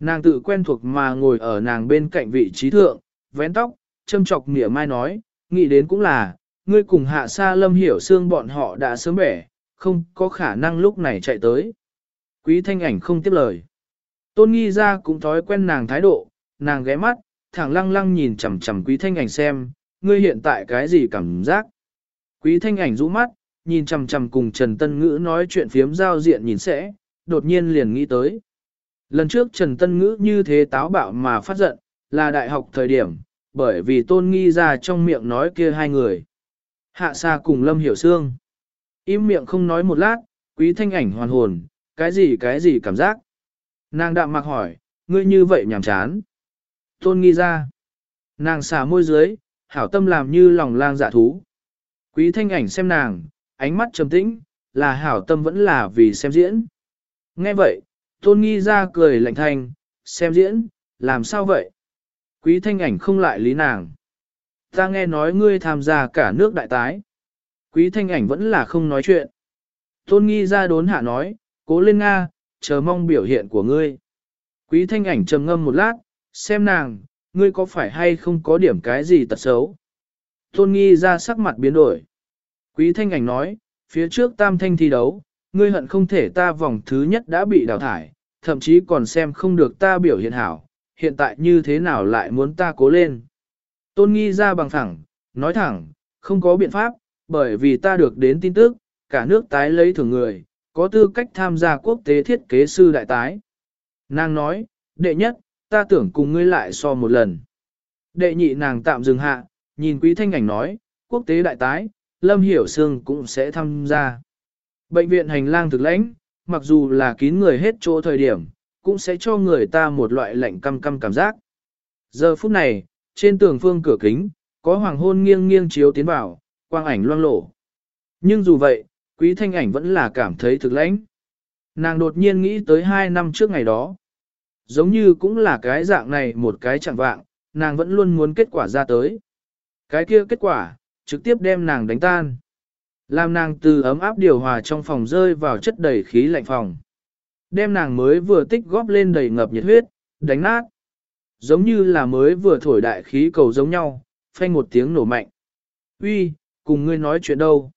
S1: Nàng tự quen thuộc mà ngồi ở nàng bên cạnh vị trí thượng, vén tóc, châm chọc mỉa mai nói, nghĩ đến cũng là, ngươi cùng hạ sa lâm hiểu xương bọn họ đã sớm bẻ, không có khả năng lúc này chạy tới. Quý thanh ảnh không tiếp lời. Tôn nghi ra cũng thói quen nàng thái độ, nàng ghé mắt, thẳng lăng lăng nhìn chằm chằm quý thanh ảnh xem, ngươi hiện tại cái gì cảm giác. Quý thanh ảnh rũ mắt, nhìn chằm chằm cùng Trần Tân Ngữ nói chuyện phiếm giao diện nhìn sẽ, đột nhiên liền nghĩ tới. Lần trước Trần Tân Ngữ như thế táo bạo mà phát giận, là đại học thời điểm, bởi vì tôn nghi ra trong miệng nói kia hai người. Hạ xa cùng Lâm Hiểu Sương. Im miệng không nói một lát, quý thanh ảnh hoàn hồn, cái gì cái gì cảm giác. Nàng đạm mặc hỏi, ngươi như vậy nhảm chán. Tôn nghi ra. Nàng xả môi dưới, hảo tâm làm như lòng lang dạ thú. Quý thanh ảnh xem nàng, ánh mắt trầm tĩnh, là hảo tâm vẫn là vì xem diễn. Nghe vậy, tôn nghi ra cười lạnh thanh, xem diễn, làm sao vậy? Quý thanh ảnh không lại lý nàng. Ta nghe nói ngươi tham gia cả nước đại tái. Quý thanh ảnh vẫn là không nói chuyện. Tôn nghi ra đốn hạ nói, cố lên Nga, chờ mong biểu hiện của ngươi. Quý thanh ảnh trầm ngâm một lát, xem nàng, ngươi có phải hay không có điểm cái gì tật xấu. Tôn nghi ra sắc mặt biến đổi. Quý thanh ảnh nói, phía trước tam thanh thi đấu, ngươi hận không thể ta vòng thứ nhất đã bị đào thải, thậm chí còn xem không được ta biểu hiện hảo, hiện tại như thế nào lại muốn ta cố lên. Tôn nghi ra bằng thẳng, nói thẳng, không có biện pháp, bởi vì ta được đến tin tức, cả nước tái lấy thường người, có tư cách tham gia quốc tế thiết kế sư đại tái. Nàng nói, đệ nhất, ta tưởng cùng ngươi lại so một lần. Đệ nhị nàng tạm dừng hạ, nhìn quý thanh ảnh nói, quốc tế đại tái, Lâm Hiểu Sương cũng sẽ tham gia. Bệnh viện hành lang thực lãnh, mặc dù là kín người hết chỗ thời điểm, cũng sẽ cho người ta một loại lạnh căm căm cảm giác. Giờ phút này, trên tường phương cửa kính, có hoàng hôn nghiêng nghiêng chiếu tiến vào, quang ảnh loang lổ. Nhưng dù vậy, quý thanh ảnh vẫn là cảm thấy thực lãnh. Nàng đột nhiên nghĩ tới hai năm trước ngày đó. Giống như cũng là cái dạng này một cái chẳng vạng, nàng vẫn luôn muốn kết quả ra tới. Cái kia kết quả, trực tiếp đem nàng đánh tan. Làm nàng từ ấm áp điều hòa trong phòng rơi vào chất đầy khí lạnh phòng. Đem nàng mới vừa tích góp lên đầy ngập nhiệt huyết, đánh nát. Giống như là mới vừa thổi đại khí cầu giống nhau, phanh một tiếng nổ mạnh. Uy, cùng ngươi nói chuyện đâu?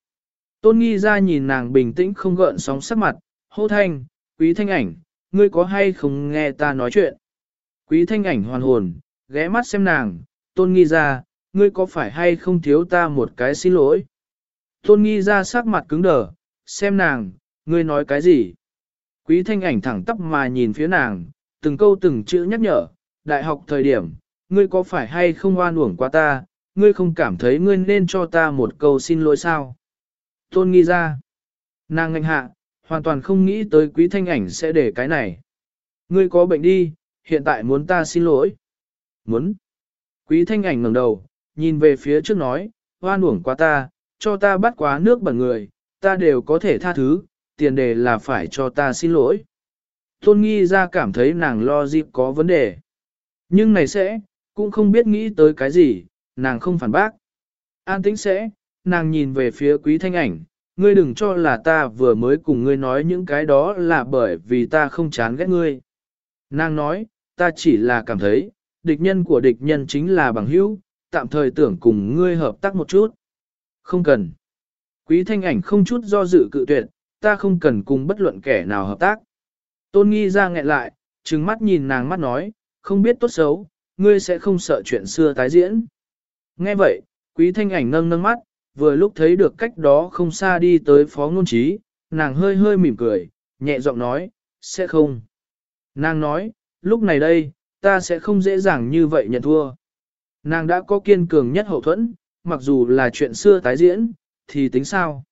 S1: Tôn nghi ra nhìn nàng bình tĩnh không gợn sóng sắc mặt, hô thanh, quý thanh ảnh, ngươi có hay không nghe ta nói chuyện? Quý thanh ảnh hoàn hồn, ghé mắt xem nàng, tôn nghi ra, ngươi có phải hay không thiếu ta một cái xin lỗi? Tôn nghi ra sắc mặt cứng đờ, xem nàng, ngươi nói cái gì? Quý thanh ảnh thẳng tắp mà nhìn phía nàng, từng câu từng chữ nhắc nhở, đại học thời điểm, ngươi có phải hay không oan uổng qua ta, ngươi không cảm thấy ngươi nên cho ta một câu xin lỗi sao? Tôn nghi ra, nàng ngạnh hạ, hoàn toàn không nghĩ tới quý thanh ảnh sẽ để cái này. Ngươi có bệnh đi, hiện tại muốn ta xin lỗi. Muốn. Quý thanh ảnh ngẩng đầu, nhìn về phía trước nói, oan uổng qua ta, cho ta bắt quá nước bẩn người, ta đều có thể tha thứ, tiền đề là phải cho ta xin lỗi. Tôn nghi ra cảm thấy nàng lo dịp có vấn đề. Nhưng này sẽ, cũng không biết nghĩ tới cái gì, nàng không phản bác. An tĩnh sẽ, nàng nhìn về phía quý thanh ảnh, ngươi đừng cho là ta vừa mới cùng ngươi nói những cái đó là bởi vì ta không chán ghét ngươi. Nàng nói, ta chỉ là cảm thấy, địch nhân của địch nhân chính là bằng hữu, tạm thời tưởng cùng ngươi hợp tác một chút. Không cần. Quý thanh ảnh không chút do dự cự tuyệt, ta không cần cùng bất luận kẻ nào hợp tác. Tôn nghi ra nghẹn lại, trừng mắt nhìn nàng mắt nói, không biết tốt xấu, ngươi sẽ không sợ chuyện xưa tái diễn. Nghe vậy, quý thanh ảnh nâng nâng mắt, vừa lúc thấy được cách đó không xa đi tới phó ngôn trí, nàng hơi hơi mỉm cười, nhẹ giọng nói, sẽ không. Nàng nói, lúc này đây, ta sẽ không dễ dàng như vậy nhận thua. Nàng đã có kiên cường nhất hậu thuẫn, mặc dù là chuyện xưa tái diễn, thì tính sao?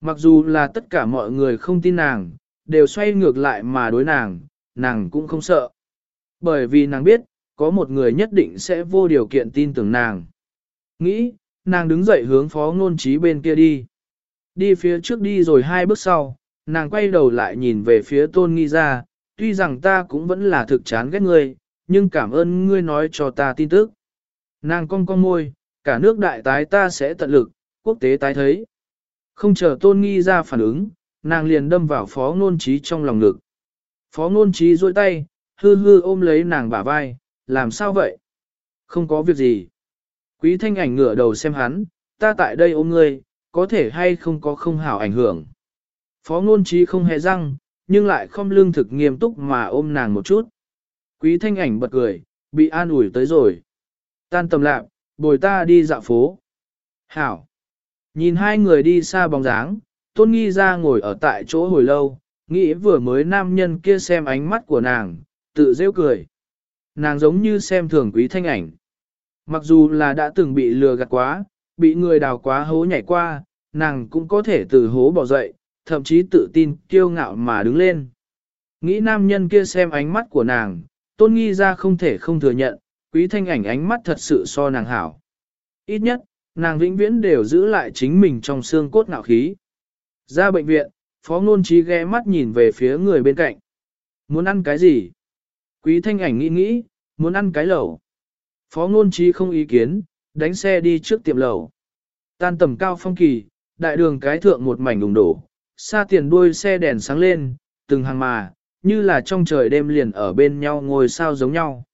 S1: Mặc dù là tất cả mọi người không tin nàng, đều xoay ngược lại mà đối nàng, nàng cũng không sợ. Bởi vì nàng biết, có một người nhất định sẽ vô điều kiện tin tưởng nàng. Nghĩ, nàng đứng dậy hướng phó ngôn trí bên kia đi. Đi phía trước đi rồi hai bước sau, nàng quay đầu lại nhìn về phía tôn nghi ra, tuy rằng ta cũng vẫn là thực chán ghét ngươi, nhưng cảm ơn ngươi nói cho ta tin tức. Nàng cong cong môi, cả nước đại tái ta sẽ tận lực, quốc tế tái thấy. Không chờ tôn nghi ra phản ứng, nàng liền đâm vào phó ngôn trí trong lòng ngực. Phó ngôn trí duỗi tay, hư hư ôm lấy nàng bả vai, làm sao vậy? Không có việc gì. Quý thanh ảnh ngửa đầu xem hắn, ta tại đây ôm ngươi, có thể hay không có không hảo ảnh hưởng. Phó ngôn trí không hề răng, nhưng lại không lương thực nghiêm túc mà ôm nàng một chút. Quý thanh ảnh bật cười, bị an ủi tới rồi. Tan tầm lạc, bồi ta đi dạo phố. Hảo. Nhìn hai người đi xa bóng dáng, tôn nghi ra ngồi ở tại chỗ hồi lâu, nghĩ vừa mới nam nhân kia xem ánh mắt của nàng, tự rêu cười. Nàng giống như xem thường quý thanh ảnh. Mặc dù là đã từng bị lừa gạt quá, bị người đào quá hố nhảy qua, nàng cũng có thể từ hố bỏ dậy, thậm chí tự tin, kiêu ngạo mà đứng lên. Nghĩ nam nhân kia xem ánh mắt của nàng, tôn nghi ra không thể không thừa nhận, quý thanh ảnh ánh mắt thật sự so nàng hảo. Ít nhất, nàng vĩnh viễn đều giữ lại chính mình trong xương cốt ngạo khí. Ra bệnh viện, phó ngôn trí ghé mắt nhìn về phía người bên cạnh. Muốn ăn cái gì? Quý thanh ảnh nghĩ nghĩ, muốn ăn cái lẩu. Phó ngôn trí không ý kiến, đánh xe đi trước tiệm lẩu. Tan tầm cao phong kỳ, đại đường cái thượng một mảnh đùng đổ, xa tiền đuôi xe đèn sáng lên, từng hàng mà, như là trong trời đêm liền ở bên nhau ngồi sao giống nhau.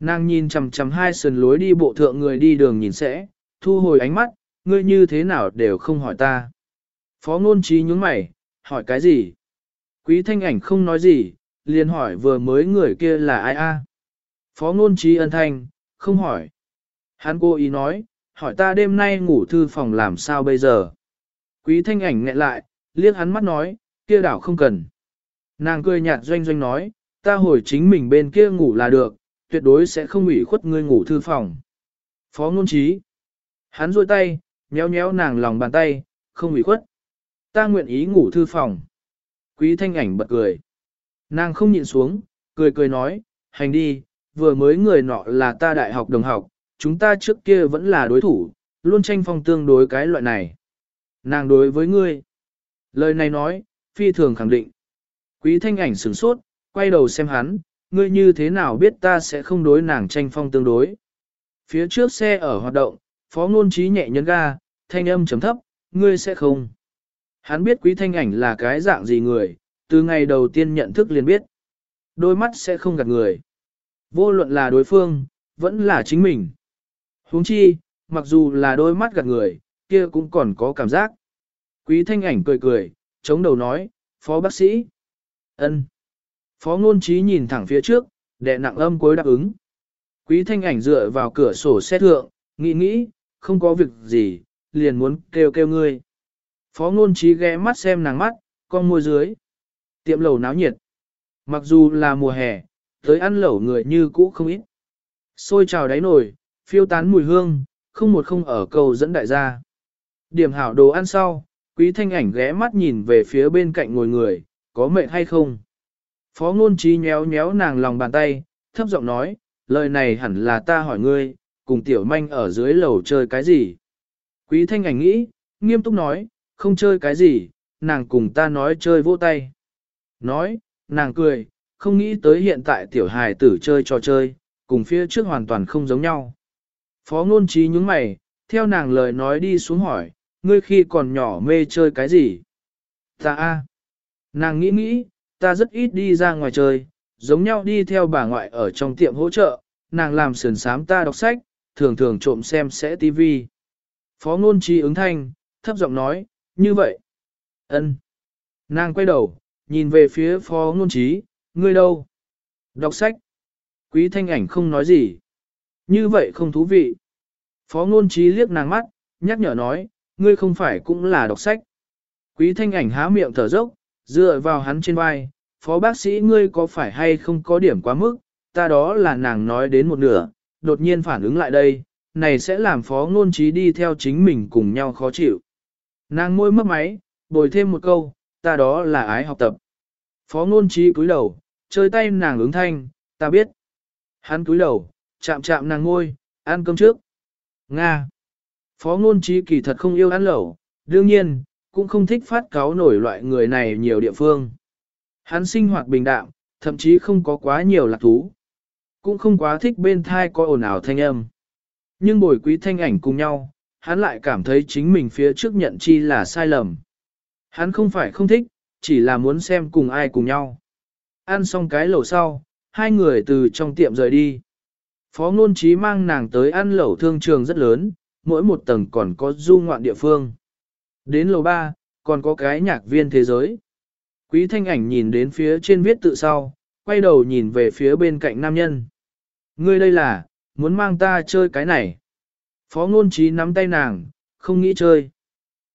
S1: Nàng nhìn chằm chằm hai sườn lối đi bộ thượng người đi đường nhìn sẽ, thu hồi ánh mắt, ngươi như thế nào đều không hỏi ta. Phó ngôn trí nhúng mày, hỏi cái gì? Quý thanh ảnh không nói gì, liền hỏi vừa mới người kia là ai a? Phó ngôn trí ân thanh, không hỏi. Hắn cô ý nói, hỏi ta đêm nay ngủ thư phòng làm sao bây giờ? Quý thanh ảnh nghẹn lại, liếc hắn mắt nói, kia đảo không cần. Nàng cười nhạt doanh doanh nói, ta hồi chính mình bên kia ngủ là được, tuyệt đối sẽ không ủy khuất ngươi ngủ thư phòng. Phó ngôn trí. Hắn rôi tay, nhéo nhéo nàng lòng bàn tay, không ủy khuất. Ta nguyện ý ngủ thư phòng. Quý thanh ảnh bật cười. Nàng không nhịn xuống, cười cười nói, hành đi, vừa mới người nọ là ta đại học đồng học, chúng ta trước kia vẫn là đối thủ, luôn tranh phong tương đối cái loại này. Nàng đối với ngươi, Lời này nói, phi thường khẳng định. Quý thanh ảnh sửng sốt, quay đầu xem hắn, ngươi như thế nào biết ta sẽ không đối nàng tranh phong tương đối. Phía trước xe ở hoạt động, phó ngôn trí nhẹ nhấn ga, thanh âm chấm thấp, ngươi sẽ không. Hắn biết quý thanh ảnh là cái dạng gì người, từ ngày đầu tiên nhận thức liền biết. Đôi mắt sẽ không gạt người. Vô luận là đối phương, vẫn là chính mình. huống chi, mặc dù là đôi mắt gạt người, kia cũng còn có cảm giác. Quý thanh ảnh cười cười, chống đầu nói, phó bác sĩ. ân. Phó ngôn trí nhìn thẳng phía trước, đệ nặng âm cuối đáp ứng. Quý thanh ảnh dựa vào cửa sổ xét thượng, nghĩ nghĩ, không có việc gì, liền muốn kêu kêu ngươi. Phó ngôn trí ghé mắt xem nàng mắt, con môi dưới. Tiệm lẩu náo nhiệt. Mặc dù là mùa hè, tới ăn lẩu người như cũ không ít. Xôi trào đáy nồi, phiêu tán mùi hương, không một không ở cầu dẫn đại gia. Điểm hảo đồ ăn sau, quý thanh ảnh ghé mắt nhìn về phía bên cạnh ngồi người, có mệt hay không? Phó ngôn trí nhéo nhéo nàng lòng bàn tay, thấp giọng nói, lời này hẳn là ta hỏi ngươi, cùng tiểu manh ở dưới lầu chơi cái gì? Quý thanh ảnh nghĩ, nghiêm túc nói, không chơi cái gì, nàng cùng ta nói chơi vỗ tay. Nói, nàng cười, không nghĩ tới hiện tại tiểu hài tử chơi trò chơi, cùng phía trước hoàn toàn không giống nhau. Phó ngôn trí nhướng mày, theo nàng lời nói đi xuống hỏi, ngươi khi còn nhỏ mê chơi cái gì? Ta a, Nàng nghĩ nghĩ, ta rất ít đi ra ngoài chơi, giống nhau đi theo bà ngoại ở trong tiệm hỗ trợ, nàng làm sườn sám ta đọc sách, thường thường trộm xem sẽ tivi. Phó ngôn trí ứng thanh, thấp giọng nói, như vậy. ân. Nàng quay đầu, nhìn về phía phó ngôn trí, ngươi đâu? Đọc sách. Quý thanh ảnh không nói gì. Như vậy không thú vị. Phó ngôn trí liếc nàng mắt, nhắc nhở nói, ngươi không phải cũng là đọc sách. Quý thanh ảnh há miệng thở dốc, dựa vào hắn trên vai, phó bác sĩ ngươi có phải hay không có điểm quá mức, ta đó là nàng nói đến một nửa, đột nhiên phản ứng lại đây, này sẽ làm phó ngôn trí đi theo chính mình cùng nhau khó chịu. Nàng môi mất máy, bồi thêm một câu, ta đó là ái học tập. Phó ngôn trí cúi đầu, chơi tay nàng ứng thanh, ta biết. Hắn cúi đầu, chạm chạm nàng ngôi, ăn cơm trước. Nga. Phó ngôn trí kỳ thật không yêu ăn lẩu, đương nhiên, cũng không thích phát cáo nổi loại người này nhiều địa phương. Hắn sinh hoạt bình đạm, thậm chí không có quá nhiều lạc thú. Cũng không quá thích bên thai có ồn ào thanh âm. Nhưng bồi quý thanh ảnh cùng nhau, hắn lại cảm thấy chính mình phía trước nhận chi là sai lầm. Hắn không phải không thích, chỉ là muốn xem cùng ai cùng nhau. Ăn xong cái lẩu sau, hai người từ trong tiệm rời đi. Phó ngôn trí mang nàng tới ăn lẩu thương trường rất lớn, mỗi một tầng còn có du ngoạn địa phương. Đến lầu ba, còn có cái nhạc viên thế giới. Quý thanh ảnh nhìn đến phía trên viết tự sau, quay đầu nhìn về phía bên cạnh nam nhân. Ngươi đây là, muốn mang ta chơi cái này. Phó ngôn trí nắm tay nàng, không nghĩ chơi.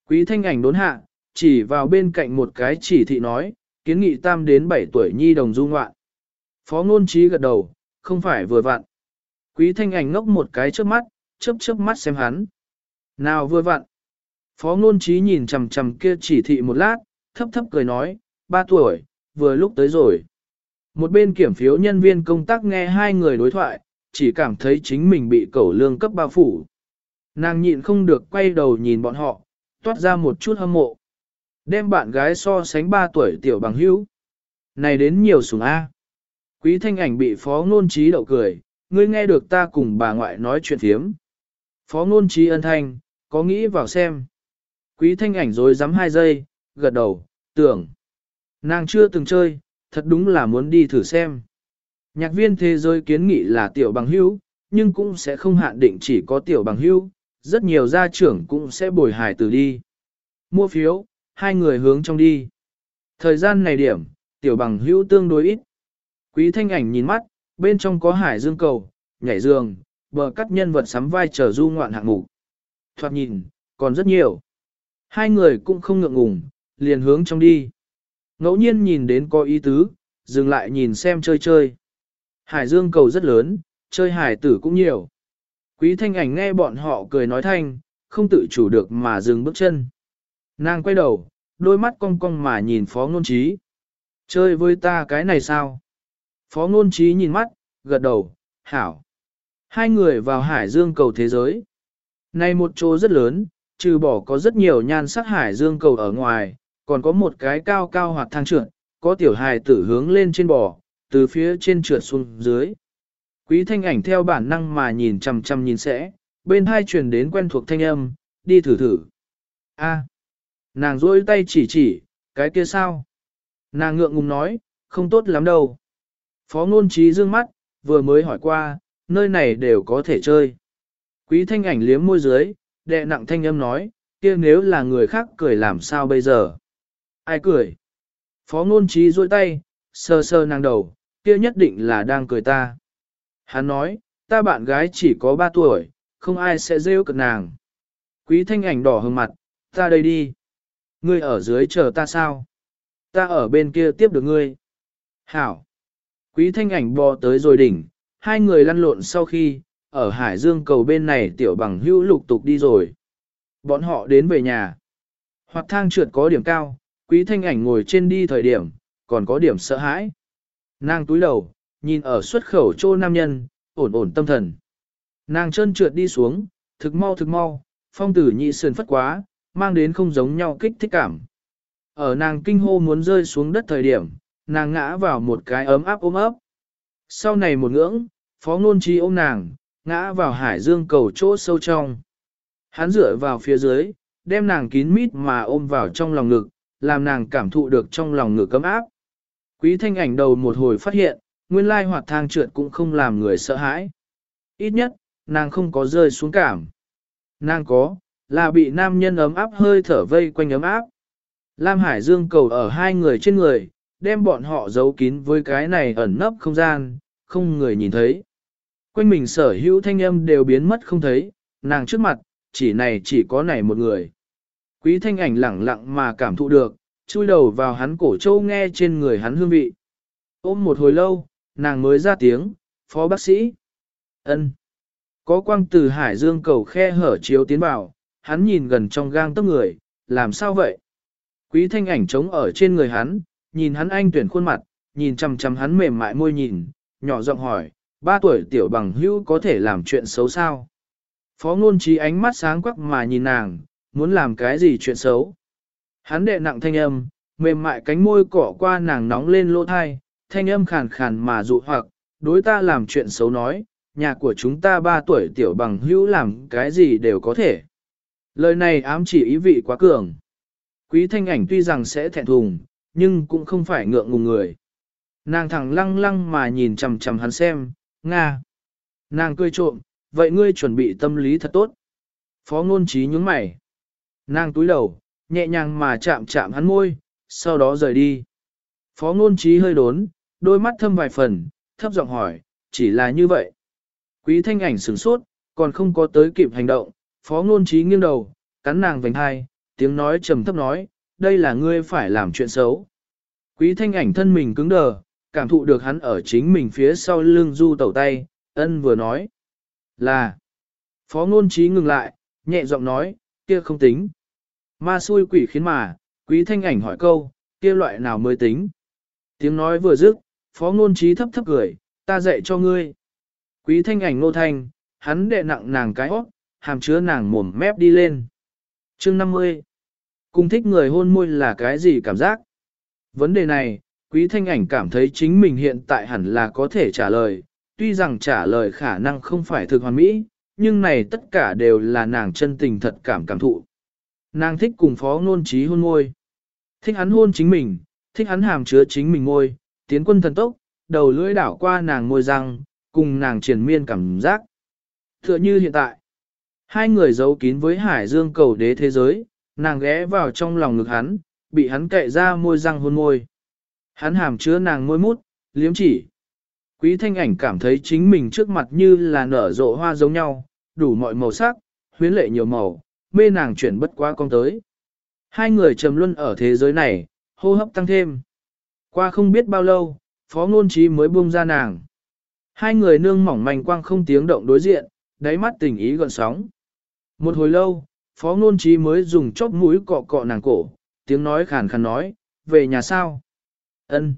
S1: Quý thanh ảnh đốn hạ, chỉ vào bên cạnh một cái chỉ thị nói, kiến nghị tam đến 7 tuổi nhi đồng du ngoạn. Phó ngôn trí gật đầu, không phải vừa vặn. Quý thanh ảnh ngốc một cái trước mắt, chớp chớp mắt xem hắn. Nào vừa vặn. Phó ngôn trí nhìn chầm chầm kia chỉ thị một lát, thấp thấp cười nói, ba tuổi, vừa lúc tới rồi. Một bên kiểm phiếu nhân viên công tác nghe hai người đối thoại, chỉ cảm thấy chính mình bị cẩu lương cấp bao phủ. Nàng nhịn không được quay đầu nhìn bọn họ, toát ra một chút hâm mộ. Đem bạn gái so sánh ba tuổi tiểu bằng hữu. Này đến nhiều sùng A. Quý thanh ảnh bị phó ngôn trí đậu cười, ngươi nghe được ta cùng bà ngoại nói chuyện thiếm. Phó ngôn trí ân thanh, có nghĩ vào xem. Quý thanh ảnh rồi dám hai giây, gật đầu, tưởng. Nàng chưa từng chơi, thật đúng là muốn đi thử xem. Nhạc viên thế giới kiến nghị là tiểu bằng hữu, nhưng cũng sẽ không hạn định chỉ có tiểu bằng hữu, rất nhiều gia trưởng cũng sẽ bồi hài tử đi. Mua phiếu, hai người hướng trong đi. Thời gian này điểm, tiểu bằng hữu tương đối ít. Quý thanh ảnh nhìn mắt, bên trong có hải dương cầu, nhảy giường, bờ cắt nhân vật sắm vai trở du ngoạn hạng mục. Thoạt nhìn, còn rất nhiều. Hai người cũng không ngượng ngùng, liền hướng trong đi. Ngẫu nhiên nhìn đến có ý tứ, dừng lại nhìn xem chơi chơi. Hải dương cầu rất lớn, chơi hải tử cũng nhiều. Quý thanh ảnh nghe bọn họ cười nói thanh, không tự chủ được mà dừng bước chân. Nàng quay đầu, đôi mắt cong cong mà nhìn phó ngôn trí. Chơi với ta cái này sao? Phó ngôn trí nhìn mắt, gật đầu, hảo. Hai người vào hải dương cầu thế giới. Này một chỗ rất lớn, trừ bỏ có rất nhiều nhan sắc hải dương cầu ở ngoài, còn có một cái cao cao hoặc thang trượt, có tiểu hài tử hướng lên trên bò, từ phía trên trượt xuống dưới. Quý thanh ảnh theo bản năng mà nhìn chằm chằm nhìn sẽ, bên hai truyền đến quen thuộc thanh âm, đi thử thử. A, nàng rôi tay chỉ chỉ, cái kia sao? Nàng ngượng ngùng nói, không tốt lắm đâu. Phó ngôn trí dương mắt, vừa mới hỏi qua, nơi này đều có thể chơi. Quý thanh ảnh liếm môi dưới, đệ nặng thanh âm nói, kia nếu là người khác cười làm sao bây giờ? Ai cười? Phó ngôn trí rôi tay, sơ sơ nàng đầu, kia nhất định là đang cười ta. Hắn nói, ta bạn gái chỉ có 3 tuổi, không ai sẽ rêu cực nàng. Quý thanh ảnh đỏ hừng mặt, ta đây đi. Ngươi ở dưới chờ ta sao? Ta ở bên kia tiếp được ngươi. Hảo. Quý thanh ảnh bò tới rồi đỉnh, hai người lăn lộn sau khi, ở Hải Dương cầu bên này tiểu bằng hữu lục tục đi rồi. Bọn họ đến về nhà. Hoặc thang trượt có điểm cao, quý thanh ảnh ngồi trên đi thời điểm, còn có điểm sợ hãi. Nàng túi đầu, nhìn ở xuất khẩu chỗ nam nhân, ổn ổn tâm thần. Nàng chân trượt đi xuống, thực mau thực mau, phong tử nhị sườn phất quá, mang đến không giống nhau kích thích cảm. Ở nàng kinh hô muốn rơi xuống đất thời điểm, nàng ngã vào một cái ấm áp ôm ấp. Sau này một ngưỡng, phó ngôn trí ôm nàng, ngã vào hải dương cầu chỗ sâu trong. Hắn dựa vào phía dưới, đem nàng kín mít mà ôm vào trong lòng ngực, làm nàng cảm thụ được trong lòng ngực cấm áp. Quý thanh ảnh đầu một hồi phát hiện, nguyên lai hoạt thang trượt cũng không làm người sợ hãi. Ít nhất, nàng không có rơi xuống cảm. Nàng có, là bị nam nhân ấm áp hơi thở vây quanh ấm áp. Lam Hải Dương cầu ở hai người trên người, đem bọn họ giấu kín với cái này ẩn nấp không gian, không người nhìn thấy. Quanh mình sở hữu thanh âm đều biến mất không thấy, nàng trước mặt, chỉ này chỉ có này một người. Quý thanh ảnh lẳng lặng mà cảm thụ được, chui đầu vào hắn cổ châu nghe trên người hắn hương vị. Ôm một hồi lâu, nàng mới ra tiếng, phó bác sĩ. ân Có quang từ hải dương cầu khe hở chiếu tiến vào, hắn nhìn gần trong gang tấc người, làm sao vậy? Quý thanh ảnh trống ở trên người hắn, nhìn hắn anh tuyển khuôn mặt, nhìn chằm chằm hắn mềm mại môi nhìn, nhỏ giọng hỏi, ba tuổi tiểu bằng hữu có thể làm chuyện xấu sao? Phó ngôn trí ánh mắt sáng quắc mà nhìn nàng, muốn làm cái gì chuyện xấu? Hắn đệ nặng thanh âm, mềm mại cánh môi cỏ qua nàng nóng lên lỗ thai, thanh âm khàn khàn mà dụ hoặc, đối ta làm chuyện xấu nói, nhà của chúng ta ba tuổi tiểu bằng hữu làm cái gì đều có thể. Lời này ám chỉ ý vị quá cường. Quý thanh ảnh tuy rằng sẽ thẹn thùng, nhưng cũng không phải ngượng ngùng người. Nàng thẳng lăng lăng mà nhìn chằm chằm hắn xem, Nga. Nàng cười trộm, vậy ngươi chuẩn bị tâm lý thật tốt. Phó ngôn trí nhướng mày. Nàng túi đầu, nhẹ nhàng mà chạm chạm hắn môi, sau đó rời đi. Phó ngôn trí hơi đốn, đôi mắt thâm vài phần, thấp giọng hỏi, chỉ là như vậy. Quý thanh ảnh sửng sốt, còn không có tới kịp hành động, phó ngôn trí nghiêng đầu, cắn nàng vành hai, tiếng nói trầm thấp nói, đây là ngươi phải làm chuyện xấu. Quý thanh ảnh thân mình cứng đờ, cảm thụ được hắn ở chính mình phía sau lưng du tẩu tay, ân vừa nói. Là. Phó ngôn trí ngừng lại, nhẹ giọng nói, kia không tính. Ma xui quỷ khiến mà, quý thanh ảnh hỏi câu, kia loại nào mới tính. Tiếng nói vừa dứt, phó ngôn trí thấp thấp cười, ta dạy cho ngươi. Quý thanh ảnh nô thanh, hắn đệ nặng nàng cái hót, hàm chứa nàng mồm mép đi lên. chương 50. cùng thích người hôn môi là cái gì cảm giác? Vấn đề này, quý thanh ảnh cảm thấy chính mình hiện tại hẳn là có thể trả lời, tuy rằng trả lời khả năng không phải thực hoàn mỹ, nhưng này tất cả đều là nàng chân tình thật cảm cảm thụ. Nàng thích cùng phó ngôn trí hôn môi. Thích hắn hôn chính mình, thích hắn hàm chứa chính mình môi, tiến quân thần tốc, đầu lưỡi đảo qua nàng môi răng, cùng nàng triển miên cảm giác. Tựa như hiện tại, hai người giấu kín với hải dương cầu đế thế giới, nàng ghé vào trong lòng ngực hắn, bị hắn cậy ra môi răng hôn môi. Hắn hàm chứa nàng môi mút, liếm chỉ. Quý thanh ảnh cảm thấy chính mình trước mặt như là nở rộ hoa giống nhau, đủ mọi màu sắc, huyến lệ nhiều màu, mê nàng chuyển bất quá con tới. Hai người trầm luân ở thế giới này, hô hấp tăng thêm. Qua không biết bao lâu, phó ngôn trí mới buông ra nàng. Hai người nương mỏng manh quang không tiếng động đối diện, đáy mắt tình ý gần sóng. Một hồi lâu, phó ngôn trí mới dùng chóp mũi cọ cọ nàng cổ, tiếng nói khàn khàn nói, về nhà sao? Ân.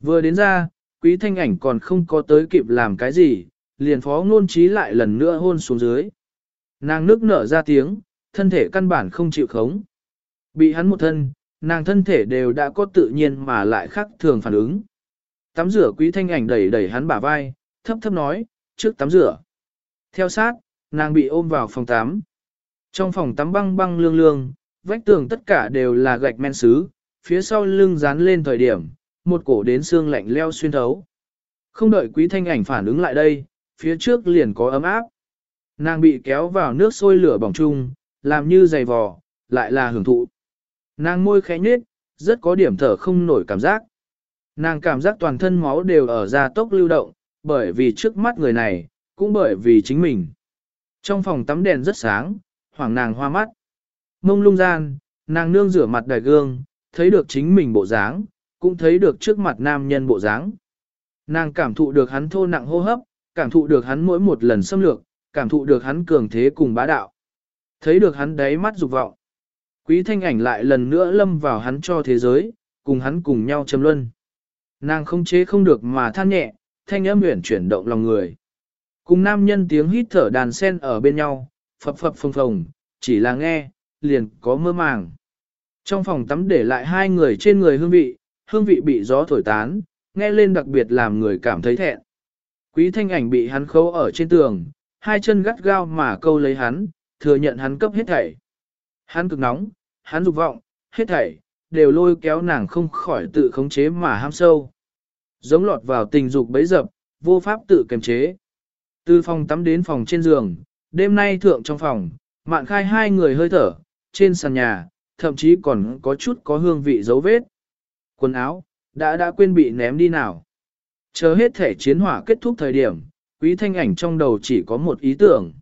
S1: Vừa đến ra, quý thanh ảnh còn không có tới kịp làm cái gì, liền phó ngôn trí lại lần nữa hôn xuống dưới. Nàng nước nở ra tiếng, thân thể căn bản không chịu khống. Bị hắn một thân, nàng thân thể đều đã có tự nhiên mà lại khác thường phản ứng. Tắm rửa quý thanh ảnh đẩy đẩy hắn bả vai, thấp thấp nói, trước tắm rửa. Theo sát, nàng bị ôm vào phòng tắm. Trong phòng tắm băng băng lương lương, vách tường tất cả đều là gạch men sứ, phía sau lưng dán lên thời điểm, một cổ đến xương lạnh leo xuyên thấu. Không đợi quý thanh ảnh phản ứng lại đây, phía trước liền có ấm áp. Nàng bị kéo vào nước sôi lửa bỏng chung, làm như dày vò, lại là hưởng thụ. Nàng môi khẽ nhếch, rất có điểm thở không nổi cảm giác. Nàng cảm giác toàn thân máu đều ở ra tốc lưu động, bởi vì trước mắt người này, cũng bởi vì chính mình. Trong phòng tắm đèn rất sáng, hoảng nàng hoa mắt. Mông lung gian, nàng nương rửa mặt đài gương, thấy được chính mình bộ dáng, cũng thấy được trước mặt nam nhân bộ dáng. Nàng cảm thụ được hắn thô nặng hô hấp, cảm thụ được hắn mỗi một lần xâm lược, cảm thụ được hắn cường thế cùng bá đạo. Thấy được hắn đáy mắt dục vọng. Quý thanh ảnh lại lần nữa lâm vào hắn cho thế giới, cùng hắn cùng nhau châm luân. Nàng không chế không được mà than nhẹ, thanh âm uyển chuyển động lòng người. Cùng nam nhân tiếng hít thở đàn sen ở bên nhau, phập phập phồng phồng, chỉ là nghe, liền có mơ màng. Trong phòng tắm để lại hai người trên người hương vị, hương vị bị gió thổi tán, nghe lên đặc biệt làm người cảm thấy thẹn. Quý thanh ảnh bị hắn khâu ở trên tường, hai chân gắt gao mà câu lấy hắn, thừa nhận hắn cấp hết thảy. Hắn cực nóng, hắn dục vọng, hết thảy, đều lôi kéo nàng không khỏi tự khống chế mà ham sâu. Giống lọt vào tình dục bấy dập, vô pháp tự kiềm chế. Từ phòng tắm đến phòng trên giường, đêm nay thượng trong phòng, mạn khai hai người hơi thở, trên sàn nhà, thậm chí còn có chút có hương vị dấu vết. Quần áo, đã đã quên bị ném đi nào. Chờ hết thể chiến hỏa kết thúc thời điểm, quý thanh ảnh trong đầu chỉ có một ý tưởng.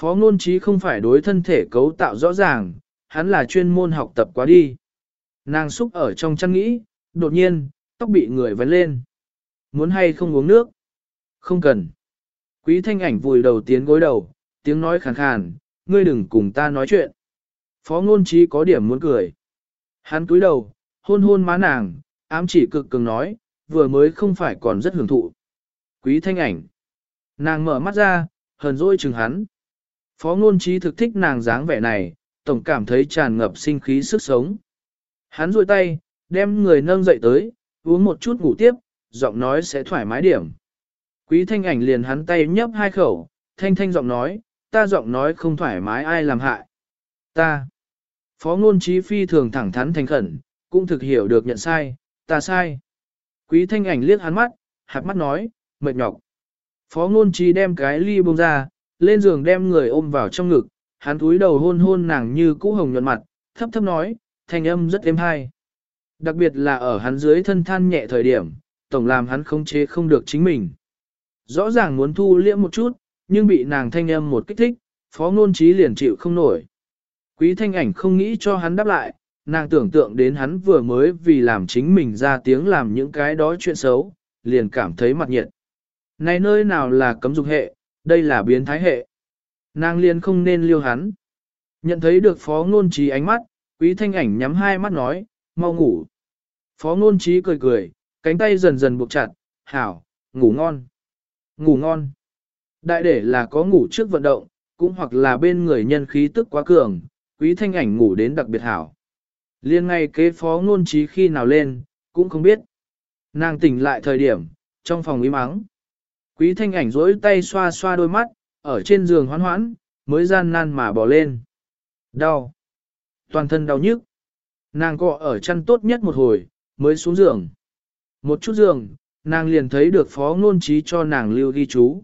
S1: Phó ngôn trí không phải đối thân thể cấu tạo rõ ràng, hắn là chuyên môn học tập quá đi. Nàng xúc ở trong chăn nghĩ, đột nhiên, tóc bị người vấn lên. Muốn hay không uống nước? Không cần. Quý thanh ảnh vùi đầu tiến gối đầu, tiếng nói khàn khàn, ngươi đừng cùng ta nói chuyện. Phó ngôn trí có điểm muốn cười. Hắn cúi đầu, hôn hôn má nàng, ám chỉ cực cường nói, vừa mới không phải còn rất hưởng thụ. Quý thanh ảnh. Nàng mở mắt ra, hờn dỗi chừng hắn. Phó ngôn trí thực thích nàng dáng vẻ này, tổng cảm thấy tràn ngập sinh khí sức sống. Hắn duỗi tay, đem người nâng dậy tới, uống một chút ngủ tiếp, giọng nói sẽ thoải mái điểm. Quý thanh ảnh liền hắn tay nhấp hai khẩu, thanh thanh giọng nói, ta giọng nói không thoải mái ai làm hại. Ta. Phó ngôn trí phi thường thẳng thắn thành khẩn, cũng thực hiểu được nhận sai, ta sai. Quý thanh ảnh liếc hắn mắt, hạt mắt nói, mệt nhọc. Phó ngôn trí đem cái ly bông ra, lên giường đem người ôm vào trong ngực, hắn túi đầu hôn hôn nàng như cũ hồng nhuận mặt, thấp thấp nói, thanh âm rất êm hay. Đặc biệt là ở hắn dưới thân than nhẹ thời điểm, tổng làm hắn không chế không được chính mình. Rõ ràng muốn thu liễm một chút, nhưng bị nàng thanh âm một kích thích, phó ngôn trí liền chịu không nổi. Quý thanh ảnh không nghĩ cho hắn đáp lại, nàng tưởng tượng đến hắn vừa mới vì làm chính mình ra tiếng làm những cái đó chuyện xấu, liền cảm thấy mặt nhiệt. Này nơi nào là cấm dục hệ, đây là biến thái hệ. Nàng liền không nên liêu hắn. Nhận thấy được phó ngôn trí ánh mắt, quý thanh ảnh nhắm hai mắt nói, mau ngủ. Phó ngôn trí cười cười, cánh tay dần dần buộc chặt, hảo, ngủ ngon. Ngủ ngon. Đại để là có ngủ trước vận động, cũng hoặc là bên người nhân khí tức quá cường, quý thanh ảnh ngủ đến đặc biệt hảo. Liên ngay kế phó ngôn trí khi nào lên, cũng không biết. Nàng tỉnh lại thời điểm, trong phòng im ắng. Quý thanh ảnh rỗi tay xoa xoa đôi mắt, ở trên giường hoán hoãn, mới gian nan mà bỏ lên. Đau. Toàn thân đau nhức. Nàng cọ ở chăn tốt nhất một hồi, mới xuống giường. Một chút giường, nàng liền thấy được phó ngôn trí cho nàng lưu ghi chú.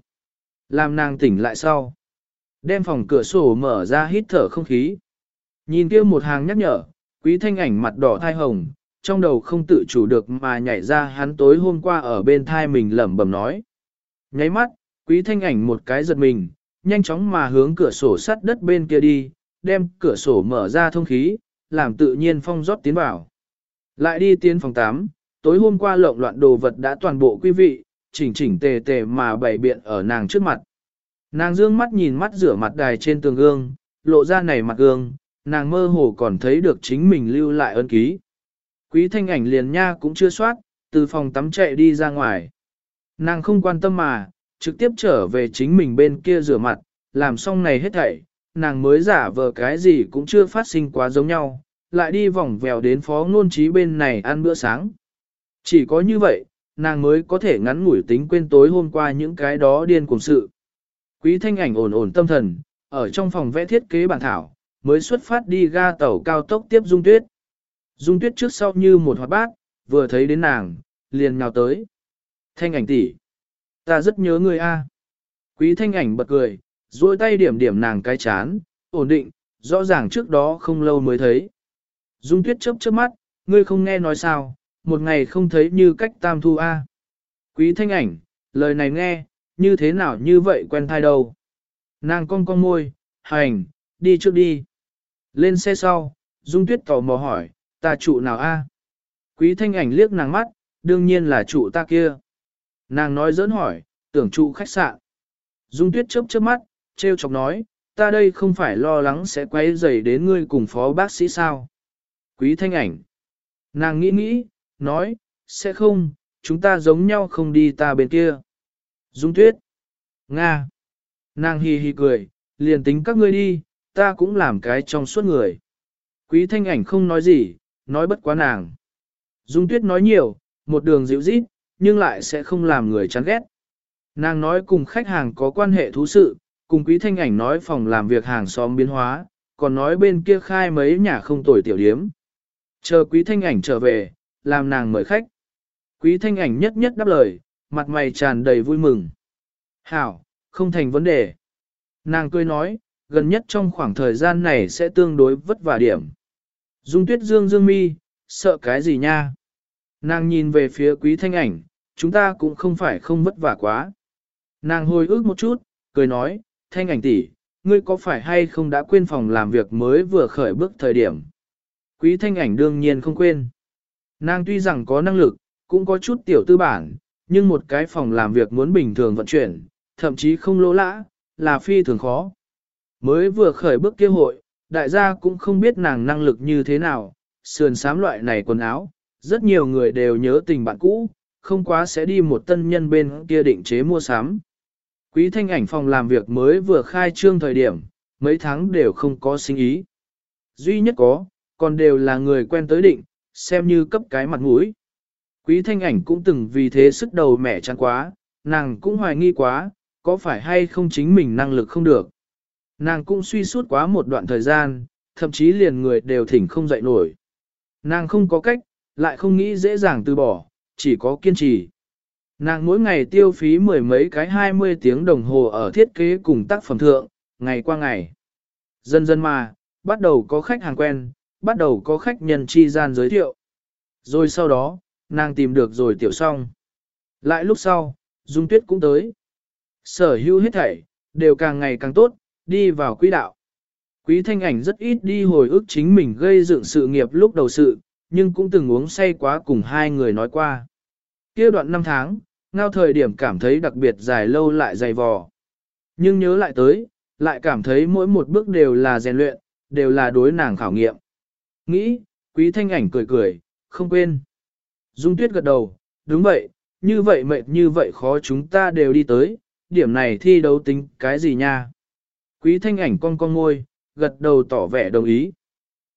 S1: Làm nàng tỉnh lại sau. Đem phòng cửa sổ mở ra hít thở không khí. Nhìn kia một hàng nhắc nhở, quý thanh ảnh mặt đỏ thai hồng, trong đầu không tự chủ được mà nhảy ra hắn tối hôm qua ở bên thai mình lẩm bẩm nói. Nháy mắt, quý thanh ảnh một cái giật mình, nhanh chóng mà hướng cửa sổ sắt đất bên kia đi, đem cửa sổ mở ra thông khí, làm tự nhiên phong rót tiến vào. Lại đi tiến phòng 8, tối hôm qua lộn loạn đồ vật đã toàn bộ quý vị, chỉnh chỉnh tề tề mà bày biện ở nàng trước mặt. Nàng dương mắt nhìn mắt rửa mặt đài trên tường gương, lộ ra này mặt gương, nàng mơ hồ còn thấy được chính mình lưu lại ân ký. Quý thanh ảnh liền nha cũng chưa soát, từ phòng tắm chạy đi ra ngoài. Nàng không quan tâm mà, trực tiếp trở về chính mình bên kia rửa mặt, làm xong này hết thảy, nàng mới giả vờ cái gì cũng chưa phát sinh quá giống nhau, lại đi vòng vèo đến phó ngôn trí bên này ăn bữa sáng. Chỉ có như vậy, nàng mới có thể ngắn ngủi tính quên tối hôm qua những cái đó điên cùng sự. Quý thanh ảnh ổn ổn tâm thần, ở trong phòng vẽ thiết kế bản thảo, mới xuất phát đi ga tàu cao tốc tiếp Dung Tuyết. Dung Tuyết trước sau như một hoạt bát, vừa thấy đến nàng, liền nhào tới. Thanh ảnh tỷ, ta rất nhớ ngươi a. Quý thanh ảnh bật cười, duỗi tay điểm điểm nàng cái chán, ổn định, rõ ràng trước đó không lâu mới thấy. Dung Tuyết chớp chớp mắt, ngươi không nghe nói sao, một ngày không thấy như cách tam thu a. Quý thanh ảnh, lời này nghe, như thế nào như vậy quen thai đâu. Nàng cong cong môi, hành, đi trước đi. Lên xe sau, Dung Tuyết tò mò hỏi, ta trụ nào a? Quý thanh ảnh liếc nàng mắt, đương nhiên là trụ ta kia. Nàng nói dỡn hỏi, tưởng trụ khách sạn. Dung Tuyết chớp chớp mắt, treo chọc nói, ta đây không phải lo lắng sẽ quay rầy đến ngươi cùng phó bác sĩ sao. Quý thanh ảnh. Nàng nghĩ nghĩ, nói, sẽ không, chúng ta giống nhau không đi ta bên kia. Dung Tuyết. Nga. Nàng hì hì cười, liền tính các ngươi đi, ta cũng làm cái trong suốt người. Quý thanh ảnh không nói gì, nói bất quá nàng. Dung tuyết nói nhiều, một đường dịu rít, nhưng lại sẽ không làm người chán ghét. Nàng nói cùng khách hàng có quan hệ thú sự, cùng quý thanh ảnh nói phòng làm việc hàng xóm biến hóa, còn nói bên kia khai mấy nhà không tồi tiểu điếm. Chờ quý thanh ảnh trở về, làm nàng mời khách. Quý thanh ảnh nhất nhất đáp lời, mặt mày tràn đầy vui mừng. Hảo, không thành vấn đề. Nàng cười nói, gần nhất trong khoảng thời gian này sẽ tương đối vất vả điểm. Dung tuyết dương dương mi, sợ cái gì nha? Nàng nhìn về phía quý thanh ảnh, chúng ta cũng không phải không vất vả quá. Nàng hồi ức một chút, cười nói, thanh ảnh tỷ, ngươi có phải hay không đã quên phòng làm việc mới vừa khởi bước thời điểm? Quý thanh ảnh đương nhiên không quên. Nàng tuy rằng có năng lực, cũng có chút tiểu tư bản, nhưng một cái phòng làm việc muốn bình thường vận chuyển, thậm chí không lỗ lã, là phi thường khó. Mới vừa khởi bước kia hội, đại gia cũng không biết nàng năng lực như thế nào, sườn sám loại này quần áo, rất nhiều người đều nhớ tình bạn cũ, không quá sẽ đi một tân nhân bên kia định chế mua sắm. Quý thanh ảnh phòng làm việc mới vừa khai trương thời điểm, mấy tháng đều không có sinh ý. Duy nhất có, còn đều là người quen tới định, xem như cấp cái mặt mũi. Quý thanh ảnh cũng từng vì thế sức đầu mẻ chán quá, nàng cũng hoài nghi quá, có phải hay không chính mình năng lực không được. Nàng cũng suy suốt quá một đoạn thời gian, thậm chí liền người đều thỉnh không dậy nổi. Nàng không có cách, lại không nghĩ dễ dàng từ bỏ, chỉ có kiên trì. Nàng mỗi ngày tiêu phí mười mấy cái hai mươi tiếng đồng hồ ở thiết kế cùng tác phẩm thượng, ngày qua ngày. Dần dần mà, bắt đầu có khách hàng quen, bắt đầu có khách nhân chi gian giới thiệu. Rồi sau đó, nàng tìm được rồi tiểu xong. Lại lúc sau, Dung Tuyết cũng tới. Sở hữu hết thảy, đều càng ngày càng tốt, đi vào quỹ đạo. Quý thanh ảnh rất ít đi hồi ức chính mình gây dựng sự nghiệp lúc đầu sự, nhưng cũng từng uống say quá cùng hai người nói qua kia đoạn năm tháng, ngao thời điểm cảm thấy đặc biệt dài lâu lại dày vò. Nhưng nhớ lại tới, lại cảm thấy mỗi một bước đều là rèn luyện, đều là đối nàng khảo nghiệm. Nghĩ, quý thanh ảnh cười cười, không quên. Dung tuyết gật đầu, đúng vậy, như vậy mệt như vậy khó chúng ta đều đi tới, điểm này thi đấu tính cái gì nha. Quý thanh ảnh con con ngôi, gật đầu tỏ vẻ đồng ý.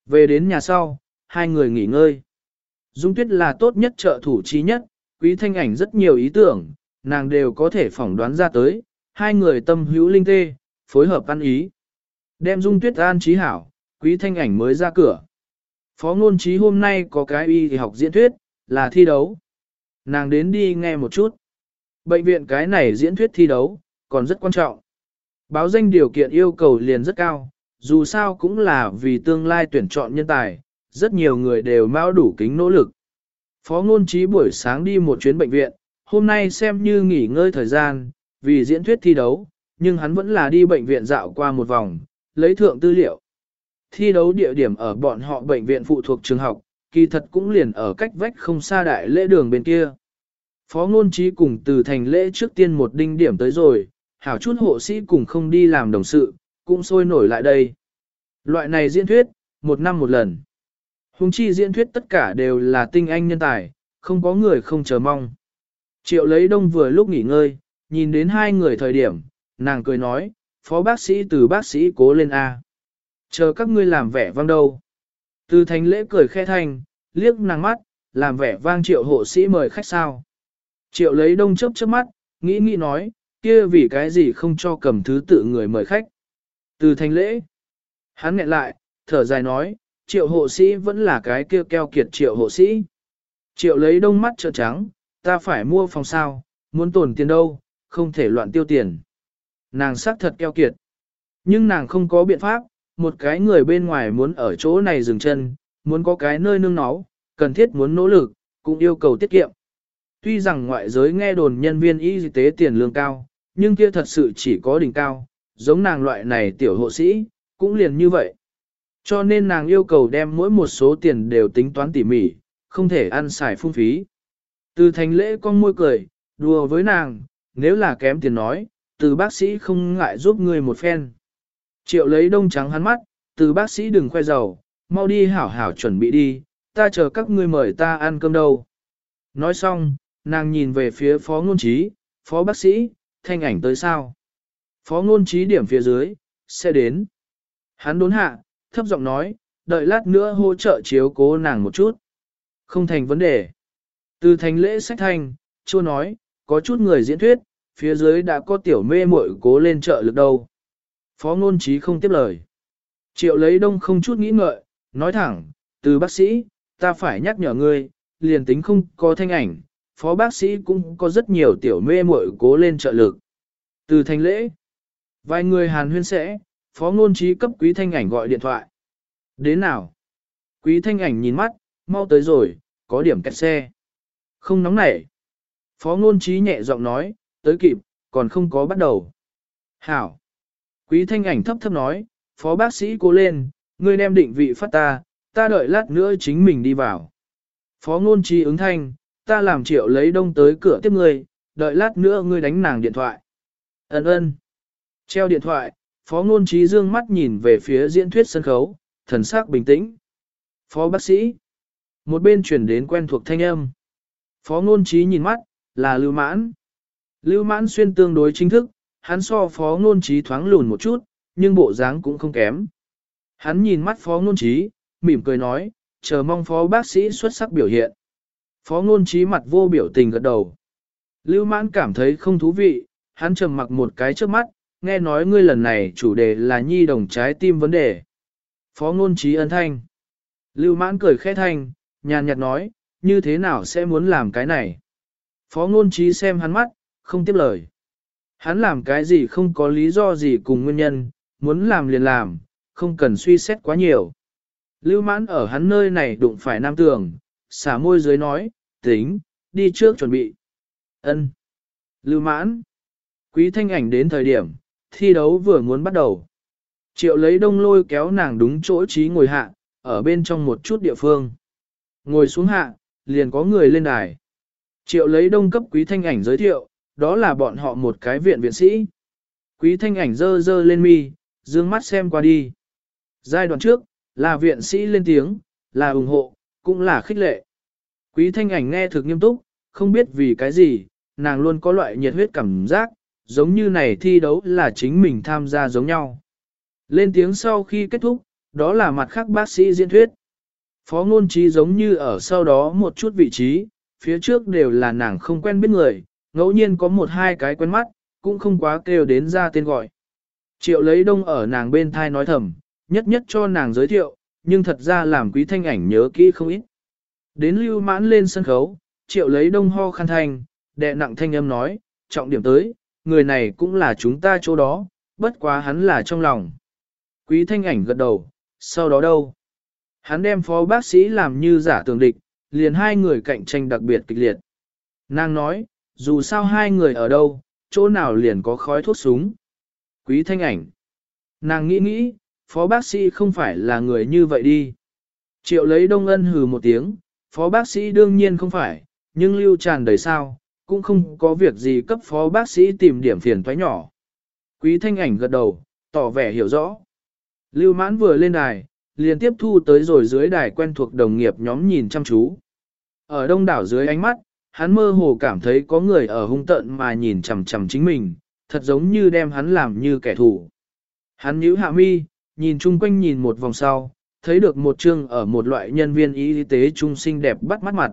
S1: Về đến nhà sau, hai người nghỉ ngơi. Dung tuyết là tốt nhất trợ thủ trí nhất, quý thanh ảnh rất nhiều ý tưởng, nàng đều có thể phỏng đoán ra tới, hai người tâm hữu linh tê, phối hợp ăn ý. Đem dung tuyết an trí hảo, quý thanh ảnh mới ra cửa. Phó ngôn trí hôm nay có cái y thì học diễn thuyết, là thi đấu. Nàng đến đi nghe một chút. Bệnh viện cái này diễn thuyết thi đấu, còn rất quan trọng. Báo danh điều kiện yêu cầu liền rất cao, dù sao cũng là vì tương lai tuyển chọn nhân tài, rất nhiều người đều mau đủ kính nỗ lực. Phó ngôn trí buổi sáng đi một chuyến bệnh viện, hôm nay xem như nghỉ ngơi thời gian, vì diễn thuyết thi đấu, nhưng hắn vẫn là đi bệnh viện dạo qua một vòng, lấy thượng tư liệu. Thi đấu địa điểm ở bọn họ bệnh viện phụ thuộc trường học, kỳ thật cũng liền ở cách vách không xa đại lễ đường bên kia. Phó ngôn trí cùng từ thành lễ trước tiên một đinh điểm tới rồi, hảo chút hộ sĩ cùng không đi làm đồng sự, cũng sôi nổi lại đây. Loại này diễn thuyết, một năm một lần. Hùng chi diễn thuyết tất cả đều là tinh anh nhân tài, không có người không chờ mong. Triệu lấy đông vừa lúc nghỉ ngơi, nhìn đến hai người thời điểm, nàng cười nói, phó bác sĩ từ bác sĩ cố lên A. Chờ các ngươi làm vẻ vang đâu. Từ thành lễ cười khe thanh, liếc nàng mắt, làm vẻ vang triệu hộ sĩ mời khách sao. Triệu lấy đông chớp chớp mắt, nghĩ nghĩ nói, kia vì cái gì không cho cầm thứ tự người mời khách. Từ thành lễ, hắn nghẹn lại, thở dài nói, triệu hộ sĩ vẫn là cái kia keo kiệt triệu hộ sĩ. Triệu lấy đông mắt trợn trắng, ta phải mua phòng sao, muốn tổn tiền đâu, không thể loạn tiêu tiền. Nàng xác thật keo kiệt. Nhưng nàng không có biện pháp, một cái người bên ngoài muốn ở chỗ này dừng chân, muốn có cái nơi nương náu, cần thiết muốn nỗ lực, cũng yêu cầu tiết kiệm. Tuy rằng ngoại giới nghe đồn nhân viên y tế tiền lương cao, nhưng kia thật sự chỉ có đỉnh cao, giống nàng loại này tiểu hộ sĩ, cũng liền như vậy. Cho nên nàng yêu cầu đem mỗi một số tiền đều tính toán tỉ mỉ, không thể ăn xài phung phí. Từ thành lễ con môi cười, đùa với nàng, nếu là kém tiền nói, từ bác sĩ không ngại giúp người một phen. Triệu lấy đông trắng hắn mắt, từ bác sĩ đừng khoe giàu, mau đi hảo hảo chuẩn bị đi, ta chờ các ngươi mời ta ăn cơm đâu. Nói xong, nàng nhìn về phía phó ngôn trí, phó bác sĩ, thanh ảnh tới sao. Phó ngôn trí điểm phía dưới, sẽ đến. Hắn đốn hạ, thấp giọng nói, đợi lát nữa hỗ trợ chiếu cố nàng một chút. Không thành vấn đề. Từ thành lễ sách thanh, chua nói, có chút người diễn thuyết, phía dưới đã có tiểu mê muội cố lên trợ lực đâu. Phó ngôn trí không tiếp lời. Triệu lấy đông không chút nghĩ ngợi, nói thẳng, từ bác sĩ, ta phải nhắc nhở ngươi, liền tính không có thanh ảnh, phó bác sĩ cũng có rất nhiều tiểu mê muội cố lên trợ lực. Từ thành lễ, vài người hàn huyên sẽ, phó ngôn trí cấp quý thanh ảnh gọi điện thoại. Đến nào? Quý thanh ảnh nhìn mắt, mau tới rồi, có điểm kẹt xe. Không nóng nảy. Phó ngôn trí nhẹ giọng nói, tới kịp, còn không có bắt đầu. Hảo. Quý thanh ảnh thấp thấp nói, phó bác sĩ cố lên, ngươi đem định vị phát ta, ta đợi lát nữa chính mình đi vào. Phó ngôn trí ứng thanh, ta làm triệu lấy đông tới cửa tiếp ngươi, đợi lát nữa ngươi đánh nàng điện thoại. Ấn ơn. Treo điện thoại, phó ngôn trí dương mắt nhìn về phía diễn thuyết sân khấu, thần sắc bình tĩnh. Phó bác sĩ. Một bên chuyển đến quen thuộc thanh âm. Phó ngôn trí nhìn mắt, là lưu mãn. Lưu mãn xuyên tương đối chính thức, hắn so phó ngôn trí thoáng lùn một chút, nhưng bộ dáng cũng không kém. Hắn nhìn mắt phó ngôn trí, mỉm cười nói, chờ mong phó bác sĩ xuất sắc biểu hiện. Phó ngôn trí mặt vô biểu tình gật đầu. Lưu mãn cảm thấy không thú vị, hắn trầm mặc một cái trước mắt, nghe nói ngươi lần này chủ đề là nhi đồng trái tim vấn đề. Phó ngôn trí ân thanh. Lưu mãn cười khẽ thanh, nhàn nhạt nói, như thế nào sẽ muốn làm cái này. Phó ngôn trí xem hắn mắt, không tiếp lời. Hắn làm cái gì không có lý do gì cùng nguyên nhân, muốn làm liền làm, không cần suy xét quá nhiều. Lưu mãn ở hắn nơi này đụng phải nam tường, xả môi dưới nói, tính, đi trước chuẩn bị. ân Lưu mãn. Quý thanh ảnh đến thời điểm, thi đấu vừa muốn bắt đầu. Triệu lấy đông lôi kéo nàng đúng chỗ trí ngồi hạ, ở bên trong một chút địa phương. Ngồi xuống hạ, liền có người lên đài. Triệu lấy đông cấp quý thanh ảnh giới thiệu, đó là bọn họ một cái viện viện sĩ. Quý thanh ảnh dơ dơ lên mi, dương mắt xem qua đi. Giai đoạn trước, là viện sĩ lên tiếng, là ủng hộ, cũng là khích lệ. Quý thanh ảnh nghe thực nghiêm túc, không biết vì cái gì, nàng luôn có loại nhiệt huyết cảm giác, giống như này thi đấu là chính mình tham gia giống nhau. Lên tiếng sau khi kết thúc, đó là mặt khác bác sĩ diễn thuyết. Phó ngôn trí giống như ở sau đó một chút vị trí, phía trước đều là nàng không quen biết người, ngẫu nhiên có một hai cái quen mắt, cũng không quá kêu đến ra tên gọi. Triệu lấy đông ở nàng bên thai nói thầm, nhất nhất cho nàng giới thiệu, nhưng thật ra làm quý thanh ảnh nhớ kỹ không ít. Đến lưu mãn lên sân khấu, triệu lấy đông ho khăn thanh, đệ nặng thanh âm nói, trọng điểm tới, người này cũng là chúng ta chỗ đó, bất quá hắn là trong lòng. Quý thanh ảnh gật đầu, sau đó đâu? Hắn đem phó bác sĩ làm như giả tường địch, liền hai người cạnh tranh đặc biệt kịch liệt. Nàng nói, dù sao hai người ở đâu, chỗ nào liền có khói thuốc súng. Quý thanh ảnh. Nàng nghĩ nghĩ, phó bác sĩ không phải là người như vậy đi. Triệu lấy đông ân hừ một tiếng, phó bác sĩ đương nhiên không phải, nhưng lưu tràn đầy sao, cũng không có việc gì cấp phó bác sĩ tìm điểm phiền thoái nhỏ. Quý thanh ảnh gật đầu, tỏ vẻ hiểu rõ. Lưu mãn vừa lên đài, liền tiếp thu tới rồi dưới đài quen thuộc đồng nghiệp nhóm nhìn chăm chú. Ở đông đảo dưới ánh mắt, hắn mơ hồ cảm thấy có người ở hung tận mà nhìn chằm chằm chính mình, thật giống như đem hắn làm như kẻ thù. Hắn nhíu hạ mi, nhìn chung quanh nhìn một vòng sau, thấy được một chương ở một loại nhân viên y tế trung sinh đẹp bắt mắt mặt.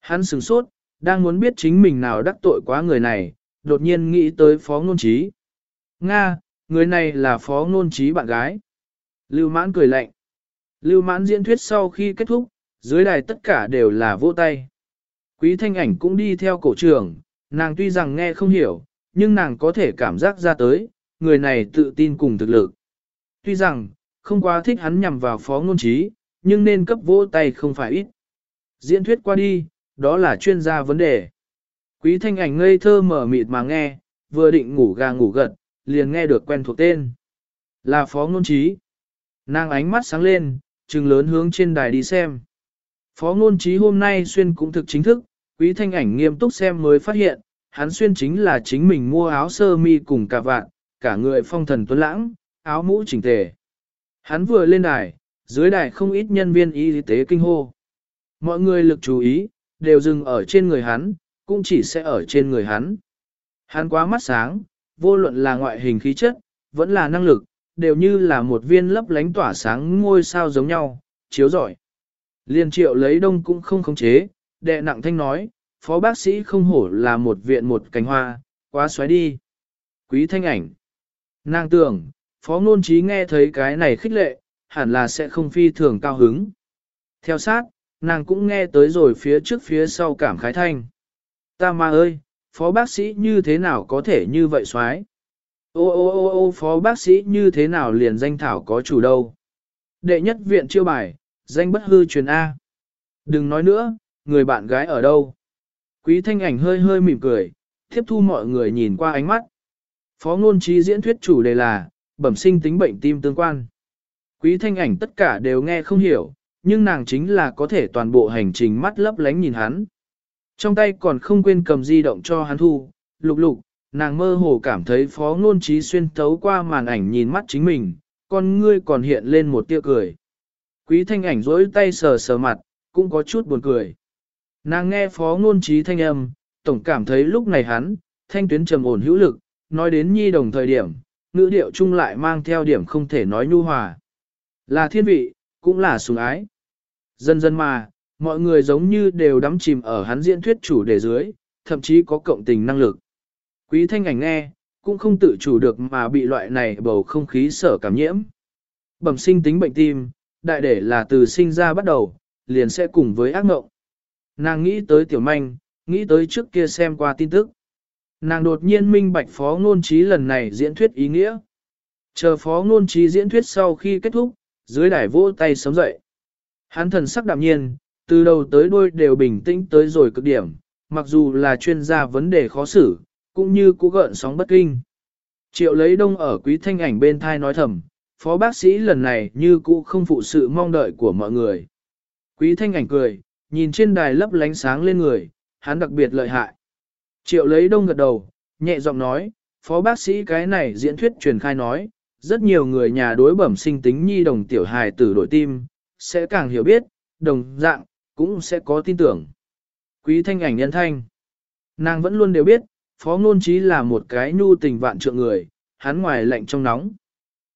S1: Hắn sửng sốt, đang muốn biết chính mình nào đắc tội quá người này, đột nhiên nghĩ tới phó ngôn trí. Nga, người này là phó ngôn trí bạn gái. Lưu mãn cười lạnh. Lưu mãn diễn thuyết sau khi kết thúc, dưới đài tất cả đều là vô tay. Quý thanh ảnh cũng đi theo cổ trưởng, nàng tuy rằng nghe không hiểu, nhưng nàng có thể cảm giác ra tới, người này tự tin cùng thực lực. Tuy rằng, không quá thích hắn nhằm vào phó ngôn trí, nhưng nên cấp vỗ tay không phải ít. Diễn thuyết qua đi, đó là chuyên gia vấn đề. Quý thanh ảnh ngây thơ mở mịt mà nghe, vừa định ngủ gà ngủ gật, liền nghe được quen thuộc tên. Là phó ngôn trí. Nàng ánh mắt sáng lên, trừng lớn hướng trên đài đi xem. Phó ngôn trí hôm nay xuyên cũng thực chính thức, quý thanh ảnh nghiêm túc xem mới phát hiện, hắn xuyên chính là chính mình mua áo sơ mi cùng cả vạn, cả người phong thần tuấn lãng, áo mũ chỉnh tề. Hắn vừa lên đài, dưới đài không ít nhân viên y tế kinh hô. Mọi người lực chú ý, đều dừng ở trên người hắn, cũng chỉ sẽ ở trên người hắn. Hắn quá mắt sáng, vô luận là ngoại hình khí chất, vẫn là năng lực, đều như là một viên lấp lánh tỏa sáng ngôi sao giống nhau, chiếu rọi. Liên triệu lấy đông cũng không khống chế, đệ nặng thanh nói, phó bác sĩ không hổ là một viện một cánh hoa, quá xoáy đi. Quý thanh ảnh. Nàng tưởng, phó ngôn trí nghe thấy cái này khích lệ, hẳn là sẽ không phi thường cao hứng. Theo sát, nàng cũng nghe tới rồi phía trước phía sau cảm khái thanh. Ta ma ơi, phó bác sĩ như thế nào có thể như vậy xoái? Ô ô ô ô phó bác sĩ như thế nào liền danh thảo có chủ đâu? Đệ nhất viện chiêu bài, danh bất hư truyền A. Đừng nói nữa, người bạn gái ở đâu? Quý thanh ảnh hơi hơi mỉm cười, tiếp thu mọi người nhìn qua ánh mắt. Phó ngôn trí diễn thuyết chủ đề là, bẩm sinh tính bệnh tim tương quan. Quý thanh ảnh tất cả đều nghe không hiểu, nhưng nàng chính là có thể toàn bộ hành trình mắt lấp lánh nhìn hắn. Trong tay còn không quên cầm di động cho hắn thu, lục lục, nàng mơ hồ cảm thấy phó ngôn trí xuyên thấu qua màn ảnh nhìn mắt chính mình, con ngươi còn hiện lên một tia cười. Quý thanh ảnh rỗi tay sờ sờ mặt, cũng có chút buồn cười. Nàng nghe phó ngôn trí thanh âm, tổng cảm thấy lúc này hắn, thanh tuyến trầm ổn hữu lực, nói đến nhi đồng thời điểm, ngữ điệu chung lại mang theo điểm không thể nói nhu hòa. Là thiên vị, cũng là sủng ái. Dần dần mà, mọi người giống như đều đắm chìm ở hắn diễn thuyết chủ đề dưới, thậm chí có cộng tình năng lực. Quý thanh ảnh nghe, cũng không tự chủ được mà bị loại này bầu không khí sở cảm nhiễm. Bẩm sinh tính bệnh tim, đại để là từ sinh ra bắt đầu, liền sẽ cùng với ác mộng. Nàng nghĩ tới tiểu manh, nghĩ tới trước kia xem qua tin tức. Nàng đột nhiên minh bạch phó ngôn trí lần này diễn thuyết ý nghĩa. Chờ phó ngôn trí diễn thuyết sau khi kết thúc, dưới đài vỗ tay sớm dậy. Hắn thần sắc đạm nhiên, từ đầu tới đuôi đều bình tĩnh tới rồi cực điểm, mặc dù là chuyên gia vấn đề khó xử, cũng như cú gợn sóng bất kinh. Triệu lấy đông ở quý thanh ảnh bên thai nói thầm, phó bác sĩ lần này như cũ không phụ sự mong đợi của mọi người. Quý thanh ảnh cười, nhìn trên đài lấp lánh sáng lên người, hắn đặc biệt lợi hại. Triệu lấy đông gật đầu, nhẹ giọng nói, phó bác sĩ cái này diễn thuyết truyền khai nói, rất nhiều người nhà đối bẩm sinh tính nhi đồng tiểu hài tử đổi tim, sẽ càng hiểu biết, đồng dạng, cũng sẽ có tin tưởng. Quý thanh ảnh nhân thanh. Nàng vẫn luôn đều biết, phó ngôn trí là một cái nhu tình vạn trượng người, hắn ngoài lạnh trong nóng.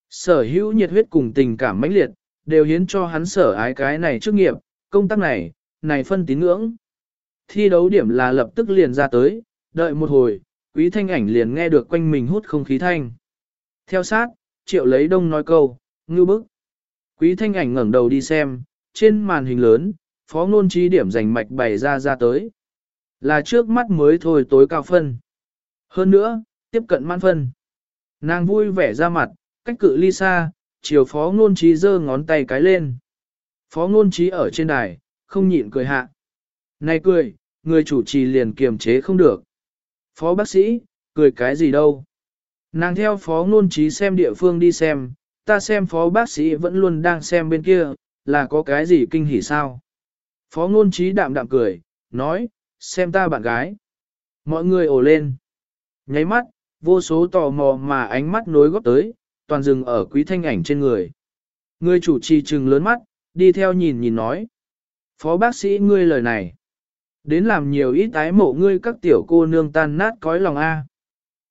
S1: Sở hữu nhiệt huyết cùng tình cảm mãnh liệt, đều hiến cho hắn sở ái cái này trước nghiệp, công tác này, này phân tín ngưỡng. Thi đấu điểm là lập tức liền ra tới, đợi một hồi, quý thanh ảnh liền nghe được quanh mình hút không khí thanh. Theo sát, triệu lấy đông nói câu, ngư bức. Quý thanh ảnh ngẩng đầu đi xem, trên màn hình lớn, phó ngôn trí điểm giành mạch bày ra ra tới. Là trước mắt mới thôi tối cao phân. Hơn nữa, tiếp cận man phân. Nàng vui vẻ ra mặt, cách cự ly xa, chiều phó ngôn trí giơ ngón tay cái lên. Phó ngôn trí ở trên đài, không nhịn cười hạ. Này cười, người chủ trì liền kiềm chế không được. Phó bác sĩ, cười cái gì đâu. Nàng theo phó ngôn trí xem địa phương đi xem, ta xem phó bác sĩ vẫn luôn đang xem bên kia, là có cái gì kinh hỉ sao. Phó ngôn trí đạm đạm cười, nói, xem ta bạn gái. Mọi người ồ lên. Nháy mắt, vô số tò mò mà ánh mắt nối góp tới, toàn dừng ở quý thanh ảnh trên người. Người chủ trì trừng lớn mắt, đi theo nhìn nhìn nói. Phó bác sĩ ngươi lời này. Đến làm nhiều ít tái mộ ngươi các tiểu cô nương tan nát cõi lòng A.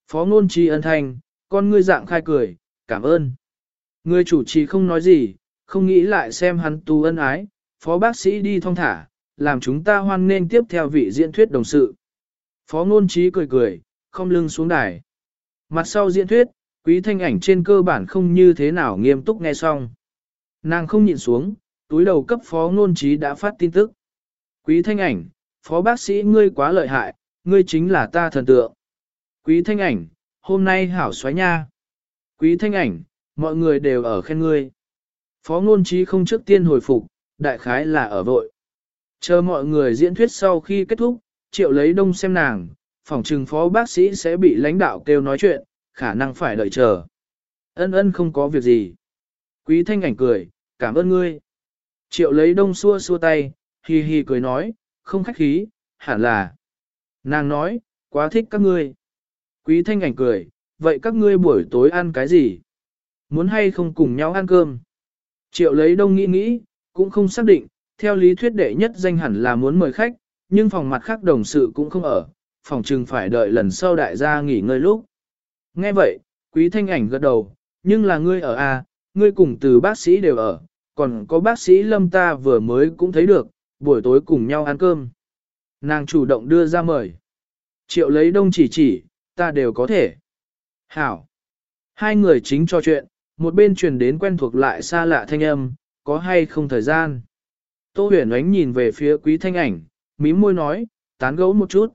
S1: Phó ngôn trí ân thành, con ngươi dạng khai cười, cảm ơn. Người chủ trì không nói gì, không nghĩ lại xem hắn tu ân ái, phó bác sĩ đi thong thả, làm chúng ta hoan nên tiếp theo vị diễn thuyết đồng sự. Phó ngôn trí cười cười, không lưng xuống đài. Mặt sau diễn thuyết, quý thanh ảnh trên cơ bản không như thế nào nghiêm túc nghe xong. Nàng không nhìn xuống, túi đầu cấp phó ngôn trí đã phát tin tức. Quý thanh ảnh, phó bác sĩ ngươi quá lợi hại, ngươi chính là ta thần tượng. Quý thanh ảnh, hôm nay hảo xoáy nha. Quý thanh ảnh, mọi người đều ở khen ngươi. Phó ngôn trí không trước tiên hồi phục, đại khái là ở vội. Chờ mọi người diễn thuyết sau khi kết thúc, triệu lấy đông xem nàng, phòng trừng phó bác sĩ sẽ bị lãnh đạo kêu nói chuyện, khả năng phải đợi chờ. Ân ân không có việc gì. Quý thanh ảnh cười, cảm ơn ngươi. Triệu lấy đông xua xua tay, hi hi cười nói, không khách khí, hẳn là. Nàng nói, quá thích các ngươi. Quý thanh ảnh cười, vậy các ngươi buổi tối ăn cái gì? Muốn hay không cùng nhau ăn cơm? Triệu lấy đông nghĩ nghĩ, cũng không xác định, theo lý thuyết đệ nhất danh hẳn là muốn mời khách, nhưng phòng mặt khác đồng sự cũng không ở, phòng trừng phải đợi lần sau đại gia nghỉ ngơi lúc. Nghe vậy, quý thanh ảnh gật đầu, nhưng là ngươi ở A, ngươi cùng từ bác sĩ đều ở, còn có bác sĩ lâm ta vừa mới cũng thấy được, buổi tối cùng nhau ăn cơm. Nàng chủ động đưa ra mời. Triệu lấy đông chỉ chỉ, ta đều có thể. Hảo. Hai người chính trò chuyện, một bên truyền đến quen thuộc lại xa lạ thanh âm, có hay không thời gian. Tô huyền ánh nhìn về phía quý thanh ảnh, mím môi nói, tán gẫu một chút.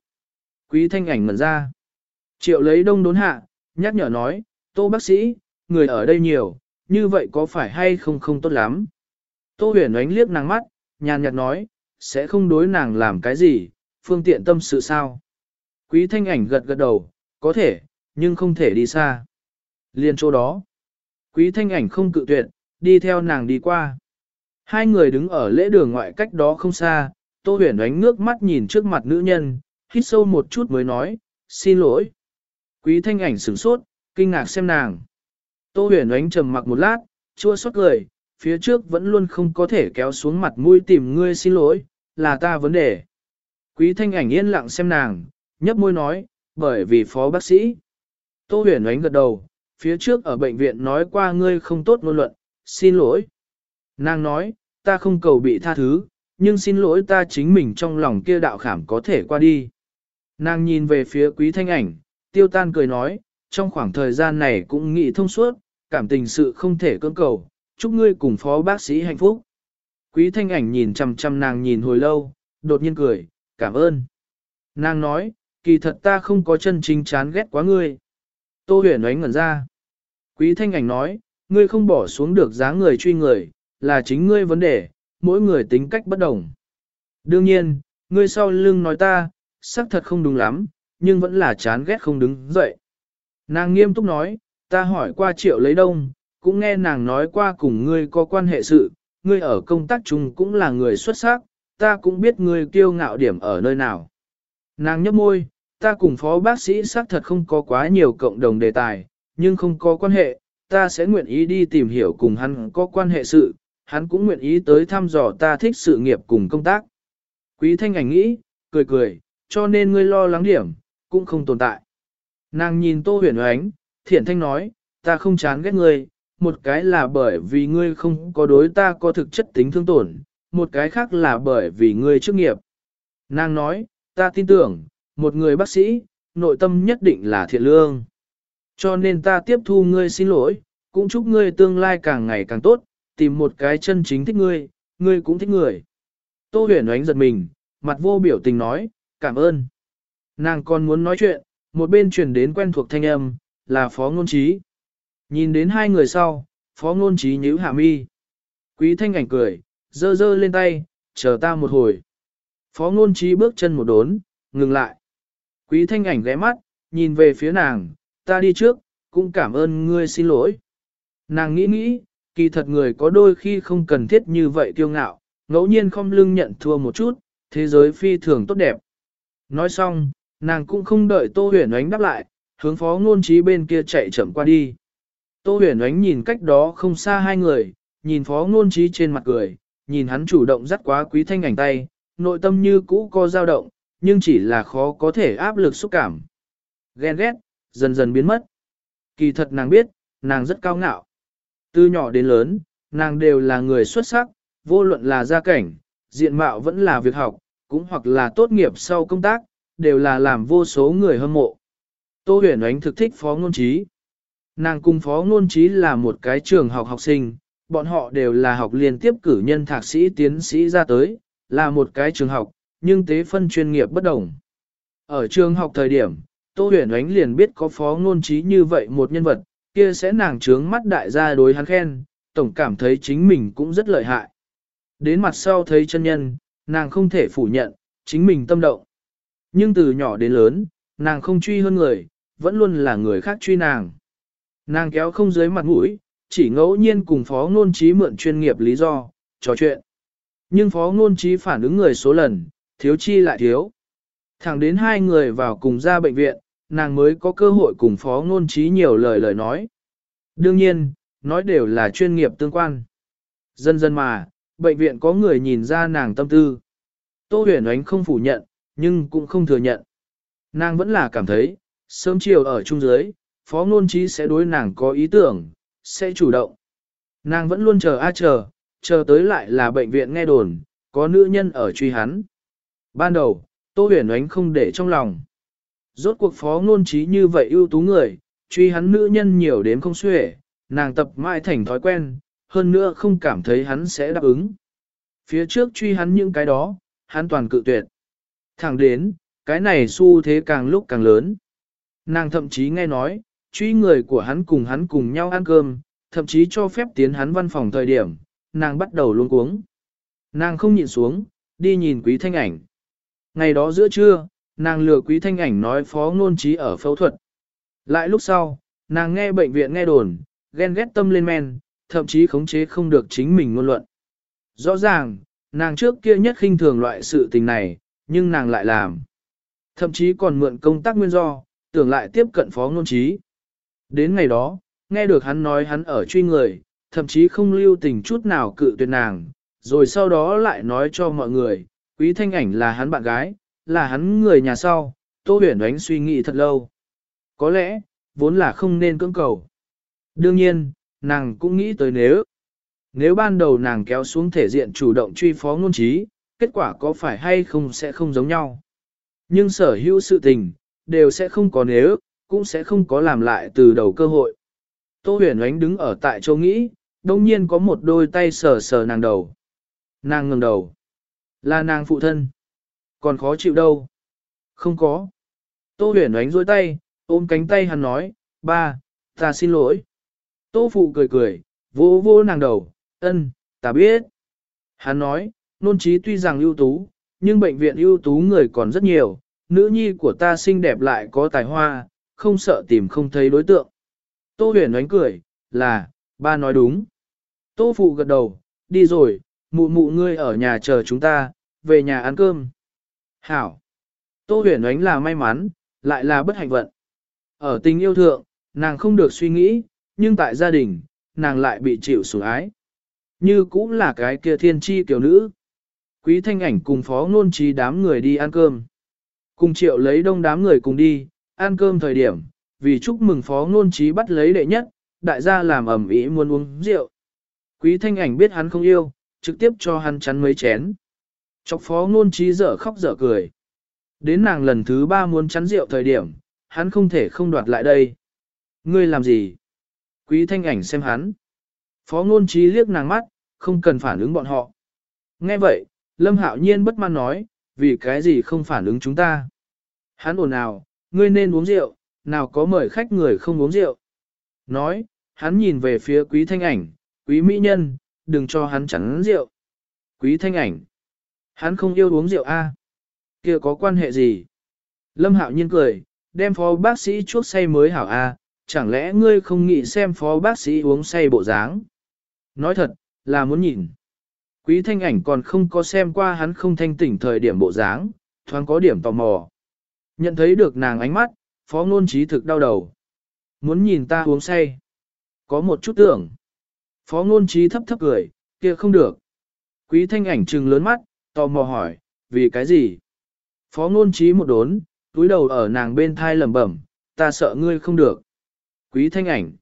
S1: Quý thanh ảnh ngẩn ra. Triệu lấy đông đốn hạ, nhắc nhở nói, tô bác sĩ, người ở đây nhiều, như vậy có phải hay không không tốt lắm. Tô huyền ánh liếc nàng mắt, nhàn nhạt nói, sẽ không đối nàng làm cái gì, phương tiện tâm sự sao. Quý thanh ảnh gật gật đầu, có thể, nhưng không thể đi xa. Liên chỗ đó, quý thanh ảnh không cự tuyệt, đi theo nàng đi qua. Hai người đứng ở lễ đường ngoại cách đó không xa, Tô huyền ánh nước mắt nhìn trước mặt nữ nhân, hít sâu một chút mới nói, xin lỗi. Quý thanh ảnh sửng sốt, kinh ngạc xem nàng. Tô huyền ánh trầm mặc một lát, chua xót cười, phía trước vẫn luôn không có thể kéo xuống mặt mũi tìm ngươi xin lỗi, là ta vấn đề. Quý thanh ảnh yên lặng xem nàng, nhấp môi nói, bởi vì phó bác sĩ. Tô huyền ánh gật đầu, phía trước ở bệnh viện nói qua ngươi không tốt ngôn luận, xin lỗi. Nàng nói, ta không cầu bị tha thứ, nhưng xin lỗi ta chính mình trong lòng kia đạo khảm có thể qua đi. Nàng nhìn về phía quý thanh ảnh, tiêu tan cười nói, trong khoảng thời gian này cũng nghĩ thông suốt, cảm tình sự không thể cưỡng cầu, chúc ngươi cùng phó bác sĩ hạnh phúc. Quý thanh ảnh nhìn chăm chăm nàng nhìn hồi lâu, đột nhiên cười, cảm ơn. Nàng nói, kỳ thật ta không có chân chính chán ghét quá ngươi. Tô huyền ánh ngẩn ra. Quý thanh ảnh nói, ngươi không bỏ xuống được dáng người truy người, là chính ngươi vấn đề, mỗi người tính cách bất đồng. Đương nhiên, ngươi sau lưng nói ta, xác thật không đúng lắm, nhưng vẫn là chán ghét không đứng dậy. Nàng nghiêm túc nói, ta hỏi qua triệu lấy đông, cũng nghe nàng nói qua cùng ngươi có quan hệ sự, ngươi ở công tác chung cũng là người xuất sắc, ta cũng biết ngươi kiêu ngạo điểm ở nơi nào. Nàng nhấp môi, ta cùng phó bác sĩ xác thật không có quá nhiều cộng đồng đề tài, nhưng không có quan hệ, ta sẽ nguyện ý đi tìm hiểu cùng hắn có quan hệ sự, hắn cũng nguyện ý tới thăm dò ta thích sự nghiệp cùng công tác. Quý thanh ảnh nghĩ, cười cười, cho nên ngươi lo lắng điểm, cũng không tồn tại. Nàng nhìn tô huyền ánh, thiện thanh nói, ta không chán ghét ngươi, một cái là bởi vì ngươi không có đối ta có thực chất tính thương tổn, một cái khác là bởi vì ngươi chức nghiệp. Nàng nói, ta tin tưởng, một người bác sĩ, nội tâm nhất định là thiện lương. Cho nên ta tiếp thu ngươi xin lỗi, cũng chúc ngươi tương lai càng ngày càng tốt, tìm một cái chân chính thích ngươi, ngươi cũng thích người. Tô huyền ánh giật mình, mặt vô biểu tình nói, cảm ơn. Nàng còn muốn nói chuyện, một bên truyền đến quen thuộc thanh âm, là phó ngôn trí. Nhìn đến hai người sau, phó ngôn trí nhíu hạ mi. Quý thanh ảnh cười, dơ dơ lên tay, chờ ta một hồi. Phó ngôn trí bước chân một đốn, ngừng lại. Quý thanh ảnh ghé mắt, nhìn về phía nàng, ta đi trước, cũng cảm ơn ngươi xin lỗi. Nàng nghĩ nghĩ, kỳ thật người có đôi khi không cần thiết như vậy kiêu ngạo, ngẫu nhiên không lưng nhận thua một chút, thế giới phi thường tốt đẹp. Nói xong, nàng cũng không đợi Tô Huyền Ánh đáp lại, hướng phó ngôn trí bên kia chạy chậm qua đi. Tô huyền ánh nhìn cách đó không xa hai người, nhìn phó ngôn trí trên mặt cười, nhìn hắn chủ động dắt quá quý thanh ảnh tay, nội tâm như cũ có dao động, nhưng chỉ là khó có thể áp lực xúc cảm. Ghen ghét, dần dần biến mất. Kỳ thật nàng biết, nàng rất cao ngạo. Từ nhỏ đến lớn, Nàng đều là người xuất sắc, vô luận là gia cảnh, diện mạo vẫn là việc học, cũng hoặc là tốt nghiệp sau công tác, đều là làm vô số người hâm mộ. Tô huyền ánh thực thích phó ngôn trí. Nàng cùng phó ngôn trí là một cái trường học học sinh, bọn họ đều là học liên tiếp cử nhân thạc sĩ tiến sĩ ra tới, là một cái trường học, nhưng tế phân chuyên nghiệp bất đồng. Ở trường học thời điểm, Tô huyền ánh liền biết có phó ngôn trí như vậy một nhân vật, kia sẽ nàng trướng mắt đại gia đối hắn khen, tổng cảm thấy chính mình cũng rất lợi hại. Đến mặt sau thấy chân nhân, nàng không thể phủ nhận, chính mình tâm động. Nhưng từ nhỏ đến lớn, nàng không truy hơn người, vẫn luôn là người khác truy nàng. Nàng kéo không dưới mặt mũi, chỉ ngẫu nhiên cùng phó ngôn trí mượn chuyên nghiệp lý do, trò chuyện. Nhưng phó ngôn trí phản ứng người số lần, thiếu chi lại thiếu. Thẳng đến hai người vào cùng ra bệnh viện, nàng mới có cơ hội cùng phó ngôn trí nhiều lời lời nói. Đương nhiên, nói đều là chuyên nghiệp tương quan. Dần dần mà, bệnh viện có người nhìn ra nàng tâm tư. Tô huyền ánh không phủ nhận, nhưng cũng không thừa nhận. Nàng vẫn là cảm thấy, sớm chiều ở chung giới, phó ngôn trí sẽ đối nàng có ý tưởng, sẽ chủ động. Nàng vẫn luôn chờ a chờ, chờ tới lại là bệnh viện nghe đồn, có nữ nhân ở truy hắn. Ban đầu, Tô huyền ánh không để trong lòng. Rốt cuộc phó ngôn trí như vậy ưu tú người, truy hắn nữ nhân nhiều đến không xuể, nàng tập mãi thành thói quen, hơn nữa không cảm thấy hắn sẽ đáp ứng. Phía trước truy hắn những cái đó, hắn toàn cự tuyệt. Thẳng đến, cái này xu thế càng lúc càng lớn. Nàng thậm chí nghe nói, truy người của hắn cùng hắn cùng nhau ăn cơm, thậm chí cho phép tiến hắn văn phòng thời điểm, nàng bắt đầu luôn cuống. Nàng không nhịn xuống, đi nhìn quý thanh ảnh. Ngày đó giữa trưa, nàng lừa quý thanh ảnh nói phó ngôn trí ở phẫu thuật. Lại lúc sau, nàng nghe bệnh viện nghe đồn, ghen ghét tâm lên men, thậm chí khống chế không được chính mình ngôn luận. Rõ ràng, nàng trước kia nhất khinh thường loại sự tình này, nhưng nàng lại làm. Thậm chí còn mượn công tác nguyên do, tưởng lại tiếp cận phó ngôn trí. Đến ngày đó, nghe được hắn nói hắn ở truy người, thậm chí không lưu tình chút nào cự tuyệt nàng, rồi sau đó lại nói cho mọi người, quý thanh ảnh là hắn bạn gái, là hắn người nhà sau, tô huyền Ánh suy nghĩ thật lâu. Có lẽ, vốn là không nên cưỡng cầu. Đương nhiên, nàng cũng nghĩ tới nếu. Nếu ban đầu nàng kéo xuống thể diện chủ động truy phó ngôn trí, kết quả có phải hay không sẽ không giống nhau. Nhưng sở hữu sự tình, đều sẽ không có nếu, cũng sẽ không có làm lại từ đầu cơ hội. Tô huyền ánh đứng ở tại chỗ nghĩ, đông nhiên có một đôi tay sờ sờ nàng đầu. Nàng ngừng đầu. Là nàng phụ thân. Còn khó chịu đâu. Không có. Tô huyền ánh dôi tay, ôm cánh tay hắn nói, ba, ta xin lỗi. Tô phụ cười cười, vô vô nàng đầu, ân, ta biết. Hắn nói, nôn trí tuy rằng ưu tú, nhưng bệnh viện ưu tú người còn rất nhiều, nữ nhi của ta xinh đẹp lại có tài hoa, không sợ tìm không thấy đối tượng. Tô huyền ánh cười, là, ba nói đúng. Tô phụ gật đầu, đi rồi, mụ mụ ngươi ở nhà chờ chúng ta, về nhà ăn cơm. Hảo. Tô huyền ánh là may mắn, lại là bất hạnh vận. Ở tình yêu thượng, nàng không được suy nghĩ, nhưng tại gia đình, nàng lại bị chịu sủng ái. Như cũng là cái kia thiên tri kiểu nữ. Quý thanh ảnh cùng phó ngôn trí đám người đi ăn cơm. Cùng triệu lấy đông đám người cùng đi, ăn cơm thời điểm, vì chúc mừng phó ngôn trí bắt lấy đệ nhất, đại gia làm ẩm ý muốn uống rượu. Quý thanh ảnh biết hắn không yêu, trực tiếp cho hắn chắn mấy chén. Chọc phó ngôn trí dở khóc dở cười. Đến nàng lần thứ ba muốn chắn rượu thời điểm, hắn không thể không đoạt lại đây. Ngươi làm gì? Quý thanh ảnh xem hắn. Phó ngôn trí liếc nàng mắt, không cần phản ứng bọn họ. Nghe vậy, Lâm Hạo Nhiên bất mãn nói, vì cái gì không phản ứng chúng ta. Hắn ồn nào, ngươi nên uống rượu, nào có mời khách người không uống rượu. Nói, hắn nhìn về phía quý thanh ảnh, quý mỹ nhân, đừng cho hắn chắn rượu. Quý thanh ảnh, hắn không yêu uống rượu a kia có quan hệ gì? Lâm Hạo Nhiên cười, đem phó bác sĩ chuốc say mới hảo a chẳng lẽ ngươi không nghĩ xem phó bác sĩ uống say bộ dáng? Nói thật, là muốn nhìn. Quý thanh ảnh còn không có xem qua hắn không thanh tỉnh thời điểm bộ dáng, thoáng có điểm tò mò. Nhận thấy được nàng ánh mắt, phó ngôn trí thực đau đầu. Muốn nhìn ta uống say. Có một chút tưởng. Phó ngôn trí thấp thấp cười, kia không được. Quý thanh ảnh trừng lớn mắt, tò mò hỏi, vì cái gì? Phó ngôn trí một đốn, túi đầu ở nàng bên thai lẩm bẩm, ta sợ ngươi không được. Quý thanh ảnh.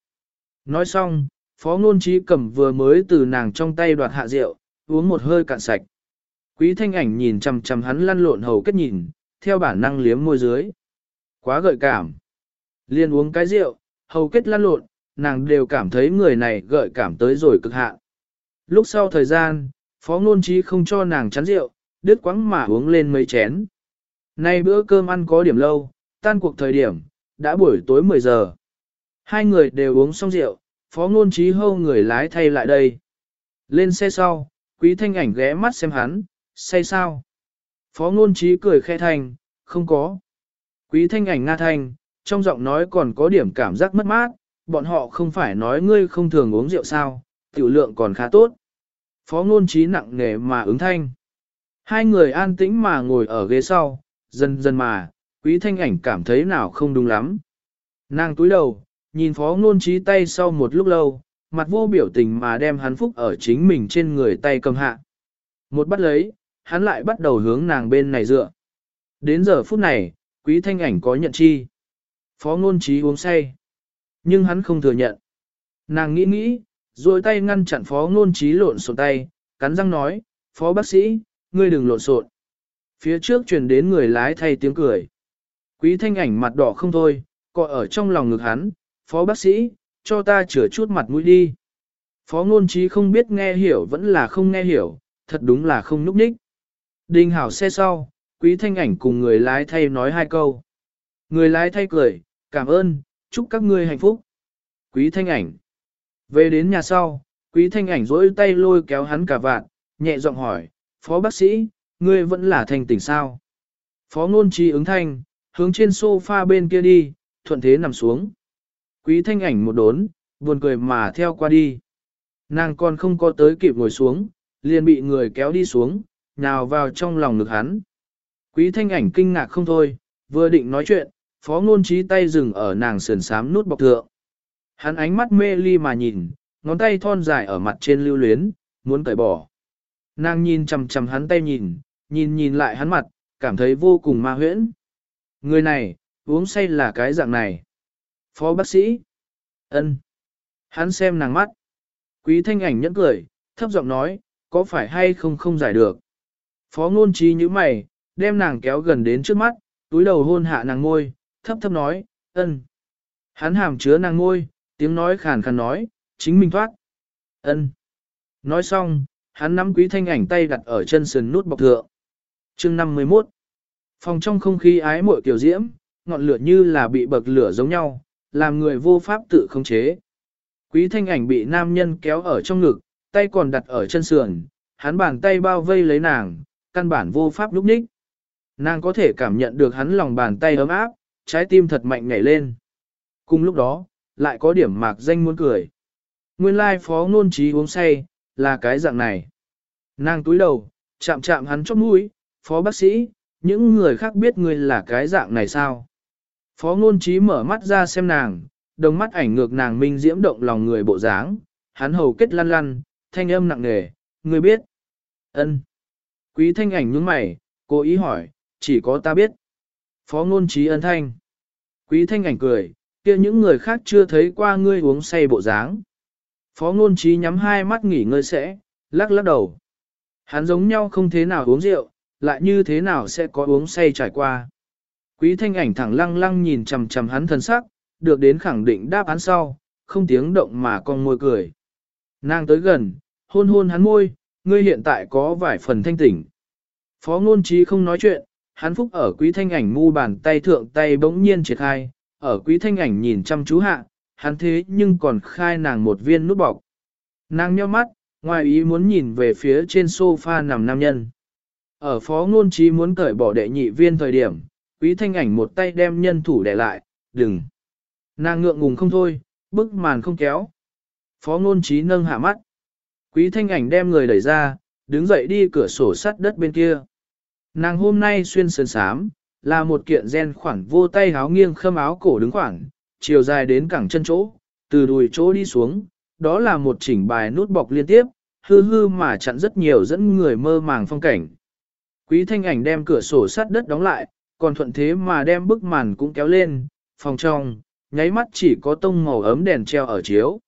S1: Nói xong, Phó ngôn trí cầm vừa mới từ nàng trong tay đoạt hạ rượu, uống một hơi cạn sạch. Quý thanh ảnh nhìn chằm chằm hắn lăn lộn hầu kết nhìn, theo bản năng liếm môi dưới. Quá gợi cảm. Liên uống cái rượu, hầu kết lăn lộn, nàng đều cảm thấy người này gợi cảm tới rồi cực hạn. Lúc sau thời gian, phó ngôn trí không cho nàng chán rượu, đứt quãng mà uống lên mấy chén. Nay bữa cơm ăn có điểm lâu, tan cuộc thời điểm, đã buổi tối 10 giờ. Hai người đều uống xong rượu, phó ngôn trí hâu người lái thay lại đây. Lên xe sau, quý thanh ảnh ghé mắt xem hắn, say sao? Phó ngôn trí cười khe thành, không có. Quý thanh ảnh nga thanh, trong giọng nói còn có điểm cảm giác mất mát, bọn họ không phải nói ngươi không thường uống rượu sao, tiểu lượng còn khá tốt. Phó ngôn trí nặng nề mà ứng thanh. Hai người an tĩnh mà ngồi ở ghế sau, dần dần mà, quý thanh ảnh cảm thấy nào không đúng lắm. Nàng túi đầu, nhìn phó ngôn trí tay sau một lúc lâu, mặt vô biểu tình mà đem hắn phúc ở chính mình trên người tay cầm hạ. Một bắt lấy, hắn lại bắt đầu hướng nàng bên này dựa. Đến giờ phút này, quý thanh ảnh có nhận chi. Phó ngôn trí uống say. Nhưng hắn không thừa nhận. Nàng nghĩ nghĩ, rồi tay ngăn chặn phó ngôn trí lộn xộn tay, cắn răng nói, phó bác sĩ, ngươi đừng lộn xộn. Phía trước truyền đến người lái thay tiếng cười. Quý thanh ảnh mặt đỏ không thôi, cọ ở trong lòng ngực hắn, phó bác sĩ, cho ta chữa chút mặt mũi đi. Phó ngôn trí không biết nghe hiểu vẫn là không nghe hiểu, thật đúng là không núp ních. Đình hảo xe sau, quý thanh ảnh cùng người lái thay nói hai câu. Người lái thay cười, cảm ơn, chúc các ngươi hạnh phúc. Quý thanh ảnh. Về đến nhà sau, quý thanh ảnh rỗi tay lôi kéo hắn cả vạn, nhẹ giọng hỏi, phó bác sĩ, ngươi vẫn là thành tỉnh sao? Phó ngôn trí ứng thanh, hướng trên sofa bên kia đi, thuận thế nằm xuống. Quý thanh ảnh một đốn, buồn cười mà theo qua đi. Nàng còn không có tới kịp ngồi xuống, liền bị người kéo đi xuống, nào vào trong lòng ngực hắn. Quý thanh ảnh kinh ngạc không thôi, vừa định nói chuyện, phó ngôn trí tay dừng ở nàng sườn sám nút bọc thượng. Hắn ánh mắt mê ly mà nhìn, ngón tay thon dài ở mặt trên lưu luyến, muốn cởi bỏ. Nàng nhìn chằm chằm hắn tay nhìn, nhìn nhìn lại hắn mặt, cảm thấy vô cùng ma huyễn. Người này, uống say là cái dạng này. Phó bác sĩ. ân, Hắn xem nàng mắt. Quý thanh ảnh nhẫn cười, thấp giọng nói, có phải hay không không giải được. Phó ngôn trí như mày, đem nàng kéo gần đến trước mắt, túi đầu hôn hạ nàng ngôi, thấp thấp nói, ân. Hắn hàm chứa nàng ngôi, tiếng nói khàn khàn nói, chính mình thoát. ân. Nói xong, hắn nắm quý thanh ảnh tay đặt ở chân sườn nút bọc thượng. chương 51 Phòng trong không khí ái muội kiểu diễm, ngọn lửa như là bị bậc lửa giống nhau, làm người vô pháp tự khống chế. Quý thanh ảnh bị nam nhân kéo ở trong ngực, tay còn đặt ở chân sườn, hắn bàn tay bao vây lấy nàng, căn bản vô pháp lúc ních. Nàng có thể cảm nhận được hắn lòng bàn tay ấm áp, trái tim thật mạnh nhảy lên. Cùng lúc đó, lại có điểm mạc danh muốn cười. Nguyên lai phó ngôn trí uống say, là cái dạng này. Nàng túi đầu, chạm chạm hắn chóp mũi, phó bác sĩ, những người khác biết ngươi là cái dạng này sao? Phó ngôn trí mở mắt ra xem nàng, đồng mắt ảnh ngược nàng minh diễm động lòng người bộ dáng, hắn hầu kết lăn lăn, thanh âm nặng nề, ngươi biết. ân Quý thanh ảnh nhướng mày, cố ý hỏi, chỉ có ta biết. Phó ngôn trí ân thanh. Quý thanh ảnh cười, kia những người khác chưa thấy qua ngươi uống say bộ dáng. Phó ngôn trí nhắm hai mắt nghỉ ngơi sẽ, lắc lắc đầu. Hắn giống nhau không thế nào uống rượu, lại như thế nào sẽ có uống say trải qua. Quý thanh ảnh thẳng lăng lăng nhìn chằm chằm hắn thân sắc, được đến khẳng định đáp án sau, không tiếng động mà con môi cười. Nàng tới gần, hôn hôn hắn môi, ngươi hiện tại có vài phần thanh tỉnh. Phó ngôn trí không nói chuyện, hắn phúc ở quý thanh ảnh mu bàn tay thượng tay bỗng nhiên triệt khai, ở quý thanh ảnh nhìn chăm chú hạ, hắn thế nhưng còn khai nàng một viên nút bọc. Nàng nheo mắt, ngoài ý muốn nhìn về phía trên sofa nằm nam nhân. Ở phó ngôn trí muốn cởi bỏ đệ nhị viên thời điểm, quý thanh ảnh một tay đem nhân thủ để lại, đừng. Nàng ngượng ngùng không thôi, bức màn không kéo. Phó ngôn trí nâng hạ mắt. Quý thanh ảnh đem người đẩy ra, đứng dậy đi cửa sổ sắt đất bên kia. Nàng hôm nay xuyên sơn sám, là một kiện gen khoản vô tay háo nghiêng khâm áo cổ đứng khoản, chiều dài đến cẳng chân chỗ, từ đùi chỗ đi xuống, đó là một chỉnh bài nút bọc liên tiếp, hư hư mà chặn rất nhiều dẫn người mơ màng phong cảnh. Quý thanh ảnh đem cửa sổ sắt đất đóng lại, còn thuận thế mà đem bức màn cũng kéo lên, phòng trong, nháy mắt chỉ có tông màu ấm đèn treo ở chiếu.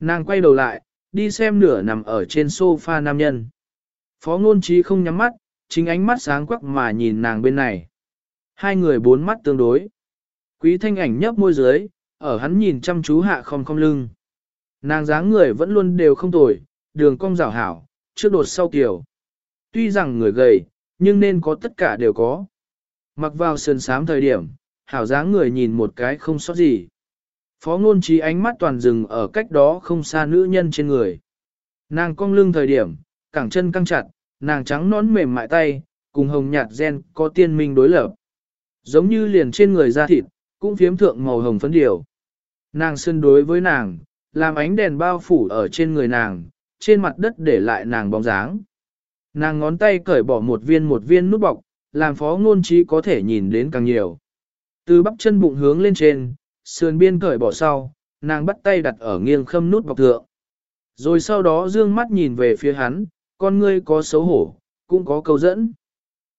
S1: Nàng quay đầu lại, đi xem nửa nằm ở trên sofa nam nhân. Phó ngôn trí không nhắm mắt, chính ánh mắt sáng quắc mà nhìn nàng bên này. Hai người bốn mắt tương đối. Quý thanh ảnh nhấp môi dưới, ở hắn nhìn chăm chú hạ không không lưng. Nàng dáng người vẫn luôn đều không tồi, đường cong rào hảo, trước đột sau kiểu. Tuy rằng người gầy, nhưng nên có tất cả đều có. Mặc vào sườn sám thời điểm, hảo dáng người nhìn một cái không sót gì. Phó ngôn trí ánh mắt toàn dừng ở cách đó không xa nữ nhân trên người. Nàng cong lưng thời điểm, cẳng chân căng chặt, nàng trắng nón mềm mại tay, cùng hồng nhạt gen có tiên minh đối lập. Giống như liền trên người da thịt, cũng phiếm thượng màu hồng phấn điều. Nàng sơn đối với nàng, làm ánh đèn bao phủ ở trên người nàng, trên mặt đất để lại nàng bóng dáng. Nàng ngón tay cởi bỏ một viên một viên nút bọc, làm phó ngôn trí có thể nhìn đến càng nhiều. Từ bắp chân bụng hướng lên trên, sườn biên cởi bỏ sau, nàng bắt tay đặt ở nghiêng khâm nút bọc thượng. Rồi sau đó dương mắt nhìn về phía hắn, con ngươi có xấu hổ, cũng có câu dẫn.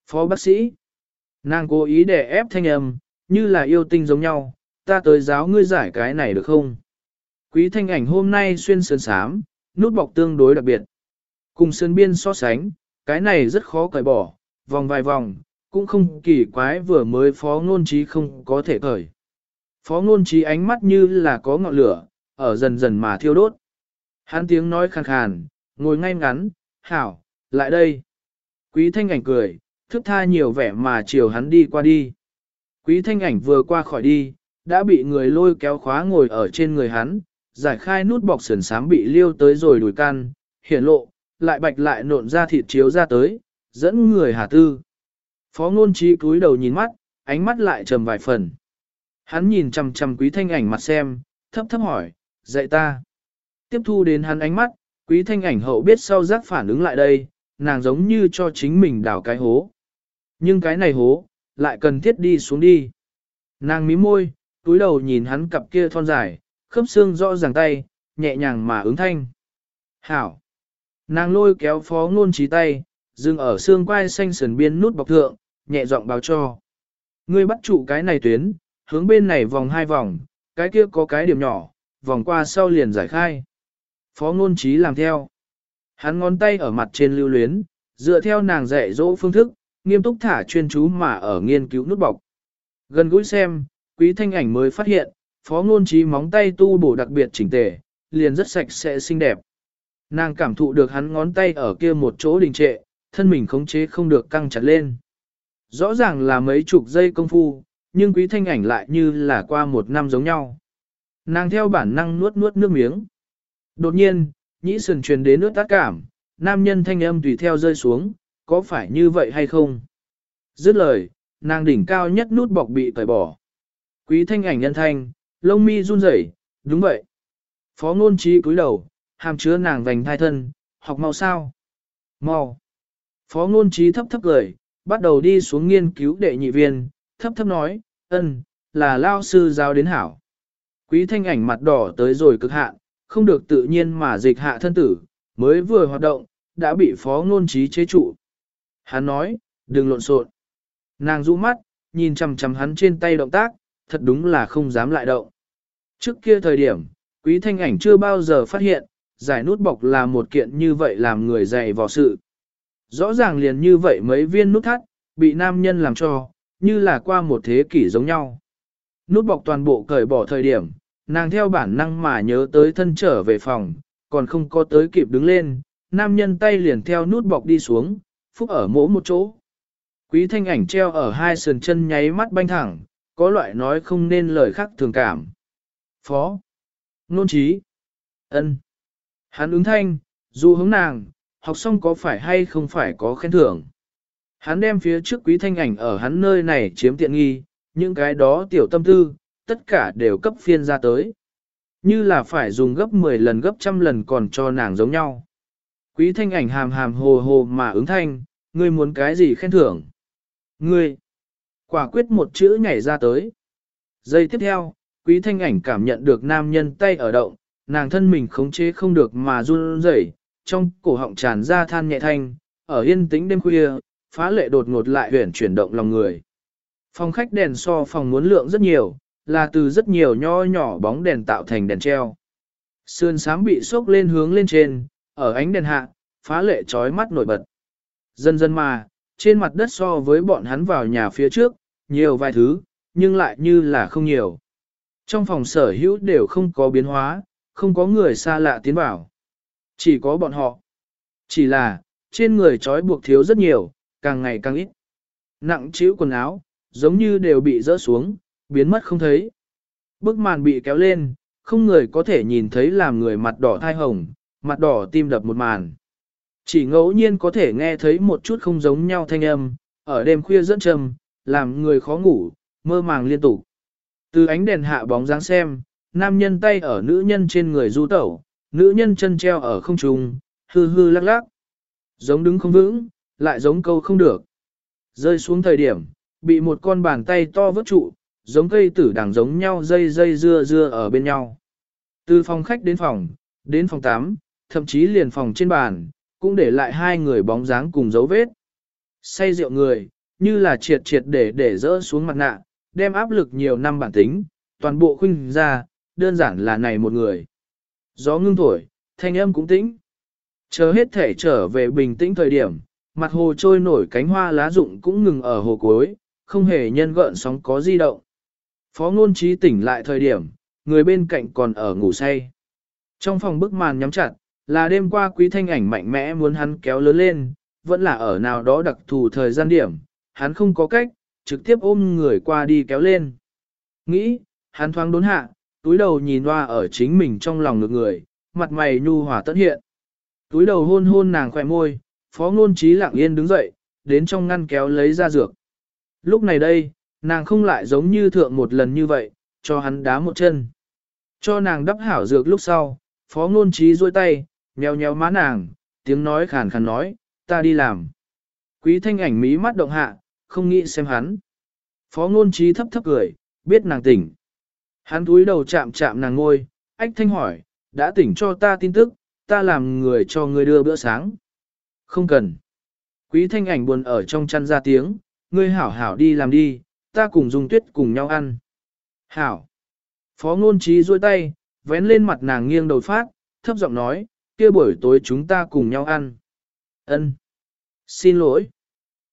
S1: Phó bác sĩ, nàng cố ý để ép thanh âm, như là yêu tinh giống nhau, ta tới giáo ngươi giải cái này được không? Quý thanh ảnh hôm nay xuyên sơn sám, nút bọc tương đối đặc biệt. Cùng sơn biên so sánh, cái này rất khó cởi bỏ, vòng vài vòng, cũng không kỳ quái vừa mới phó ngôn trí không có thể cởi. Phó ngôn trí ánh mắt như là có ngọn lửa, ở dần dần mà thiêu đốt. Hắn tiếng nói khàn khàn, ngồi ngay ngắn, hảo, lại đây. Quý thanh ảnh cười, thức tha nhiều vẻ mà chiều hắn đi qua đi. Quý thanh ảnh vừa qua khỏi đi, đã bị người lôi kéo khóa ngồi ở trên người hắn, giải khai nút bọc sườn sám bị liêu tới rồi đùi can, hiển lộ, lại bạch lại nộn ra thịt chiếu ra tới, dẫn người hà tư. Phó ngôn trí cúi đầu nhìn mắt, ánh mắt lại trầm vài phần. Hắn nhìn chằm chằm quý thanh ảnh mặt xem, thấp thấp hỏi, dạy ta. Tiếp thu đến hắn ánh mắt, quý thanh ảnh hậu biết sau giác phản ứng lại đây, nàng giống như cho chính mình đào cái hố. Nhưng cái này hố, lại cần thiết đi xuống đi. Nàng mí môi, túi đầu nhìn hắn cặp kia thon dài, khớp xương rõ ràng tay, nhẹ nhàng mà ứng thanh. Hảo! Nàng lôi kéo phó ngôn trí tay, dừng ở xương quai xanh sườn biên nút bọc thượng, nhẹ giọng báo cho. Ngươi bắt trụ cái này tuyến, hướng bên này vòng hai vòng, cái kia có cái điểm nhỏ, vòng qua sau liền giải khai. Phó ngôn trí làm theo. Hắn ngón tay ở mặt trên lưu luyến, dựa theo nàng dạy dỗ phương thức, nghiêm túc thả chuyên chú mà ở nghiên cứu nút bọc. Gần gũi xem, quý thanh ảnh mới phát hiện, phó ngôn trí móng tay tu bổ đặc biệt chỉnh tề, liền rất sạch sẽ xinh đẹp. Nàng cảm thụ được hắn ngón tay ở kia một chỗ đình trệ, thân mình khống chế không được căng chặt lên. Rõ ràng là mấy chục giây công phu, nhưng quý thanh ảnh lại như là qua một năm giống nhau. Nàng theo bản năng nuốt nuốt nước miếng. Đột nhiên, nhĩ sườn truyền đến nước tác cảm, nam nhân thanh âm tùy theo rơi xuống, có phải như vậy hay không? Dứt lời, nàng đỉnh cao nhất nút bọc bị cởi bỏ. Quý thanh ảnh nhân thanh, lông mi run rẩy, đúng vậy. Phó ngôn trí cúi đầu, hàm chứa nàng vành thai thân, học mau sao? Mau. Phó ngôn trí thấp thấp cười, bắt đầu đi xuống nghiên cứu đệ nhị viên, thấp thấp nói, ân, là lao sư giáo đến hảo. Quý thanh ảnh mặt đỏ tới rồi cực hạn, không được tự nhiên mà dịch hạ thân tử, mới vừa hoạt động, đã bị phó ngôn trí chế trụ. Hắn nói, đừng lộn xộn. Nàng rũ mắt, nhìn chằm chằm hắn trên tay động tác, thật đúng là không dám lại động. Trước kia thời điểm, quý thanh ảnh chưa bao giờ phát hiện, giải nút bọc là một kiện như vậy làm người dày vò sự. Rõ ràng liền như vậy mấy viên nút thắt, bị nam nhân làm cho, như là qua một thế kỷ giống nhau. Nút bọc toàn bộ cởi bỏ thời điểm, nàng theo bản năng mà nhớ tới thân trở về phòng, còn không có tới kịp đứng lên, nam nhân tay liền theo nút bọc đi xuống, phúc ở mỗi một chỗ. Quý thanh ảnh treo ở hai sườn chân nháy mắt banh thẳng, có loại nói không nên lời khác thường cảm. Phó. Nôn trí. ân Hắn ứng thanh, dù hướng nàng, học xong có phải hay không phải có khen thưởng. Hắn đem phía trước quý thanh ảnh ở hắn nơi này chiếm tiện nghi, những cái đó tiểu tâm tư, tất cả đều cấp phiên ra tới. Như là phải dùng gấp 10 lần gấp trăm lần còn cho nàng giống nhau. Quý thanh ảnh hàm hàm hồ hồ mà ứng thanh, ngươi muốn cái gì khen thưởng? Ngươi! Quả quyết một chữ nhảy ra tới. Giây tiếp theo, quý thanh ảnh cảm nhận được nam nhân tay ở động, nàng thân mình khống chế không được mà run rẩy, trong cổ họng tràn ra than nhẹ thanh, ở yên tĩnh đêm khuya, phá lệ đột ngột lại huyển chuyển động lòng người. Phòng khách đèn so phòng muốn lượng rất nhiều, là từ rất nhiều nho nhỏ bóng đèn tạo thành đèn treo. Sườn sám bị sốc lên hướng lên trên, ở ánh đèn hạ, phá lệ trói mắt nổi bật. Dần dần mà, trên mặt đất so với bọn hắn vào nhà phía trước, nhiều vài thứ, nhưng lại như là không nhiều. Trong phòng sở hữu đều không có biến hóa, không có người xa lạ tiến vào. Chỉ có bọn họ. Chỉ là, trên người trói buộc thiếu rất nhiều, càng ngày càng ít. Nặng chịu quần áo, giống như đều bị rỡ xuống, biến mất không thấy. Bức màn bị kéo lên, không người có thể nhìn thấy làm người mặt đỏ thai hồng, mặt đỏ tim đập một màn. Chỉ ngẫu nhiên có thể nghe thấy một chút không giống nhau thanh âm, ở đêm khuya dẫn trầm, làm người khó ngủ, mơ màng liên tục. Từ ánh đèn hạ bóng dáng xem, nam nhân tay ở nữ nhân trên người du tẩu, nữ nhân chân treo ở không trung, hư hư lắc lắc. Giống đứng không vững, lại giống câu không được. Rơi xuống thời điểm, bị một con bàn tay to vớt trụ, giống cây tử đằng giống nhau dây dây dưa dưa ở bên nhau. Từ phòng khách đến phòng, đến phòng 8, thậm chí liền phòng trên bàn, cũng để lại hai người bóng dáng cùng dấu vết. Say rượu người, như là triệt triệt để để rỡ xuống mặt nạ, đem áp lực nhiều năm bản tính, toàn bộ khuynh ra, đơn giản là này một người. Gió ngưng thổi, thanh âm cũng tĩnh. Chờ hết thể trở về bình tĩnh thời điểm, mặt hồ trôi nổi cánh hoa lá rụng cũng ngừng ở hồ cuối, không hề nhân gợn sóng có di động. Phó ngôn trí tỉnh lại thời điểm, người bên cạnh còn ở ngủ say. Trong phòng bức màn nhắm chặt, là đêm qua quý thanh ảnh mạnh mẽ muốn hắn kéo lớn lên, vẫn là ở nào đó đặc thù thời gian điểm, hắn không có cách, trực tiếp ôm người qua đi kéo lên. Nghĩ, hắn thoáng đốn hạ, túi đầu nhìn hoa ở chính mình trong lòng ngược người, mặt mày nhu hòa tất hiện. Túi đầu hôn hôn nàng khỏe môi, phó ngôn trí lặng yên đứng dậy, đến trong ngăn kéo lấy ra dược. Lúc này đây, nàng không lại giống như thượng một lần như vậy, cho hắn đá một chân. Cho nàng đắp hảo dược lúc sau, phó ngôn trí duỗi tay, nheo nheo má nàng, tiếng nói khàn khàn nói, ta đi làm. Quý thanh ảnh mí mắt động hạ, không nghĩ xem hắn. Phó ngôn trí thấp thấp cười, biết nàng tỉnh. Hắn túi đầu chạm chạm nàng ngôi, ách thanh hỏi, đã tỉnh cho ta tin tức, ta làm người cho ngươi đưa bữa sáng. Không cần. Quý thanh ảnh buồn ở trong chăn ra tiếng, ngươi hảo hảo đi làm đi, ta cùng dùng tuyết cùng nhau ăn. Hảo. Phó ngôn trí duỗi tay, vén lên mặt nàng nghiêng đầu phát, thấp giọng nói, kia buổi tối chúng ta cùng nhau ăn. Ân. Xin lỗi.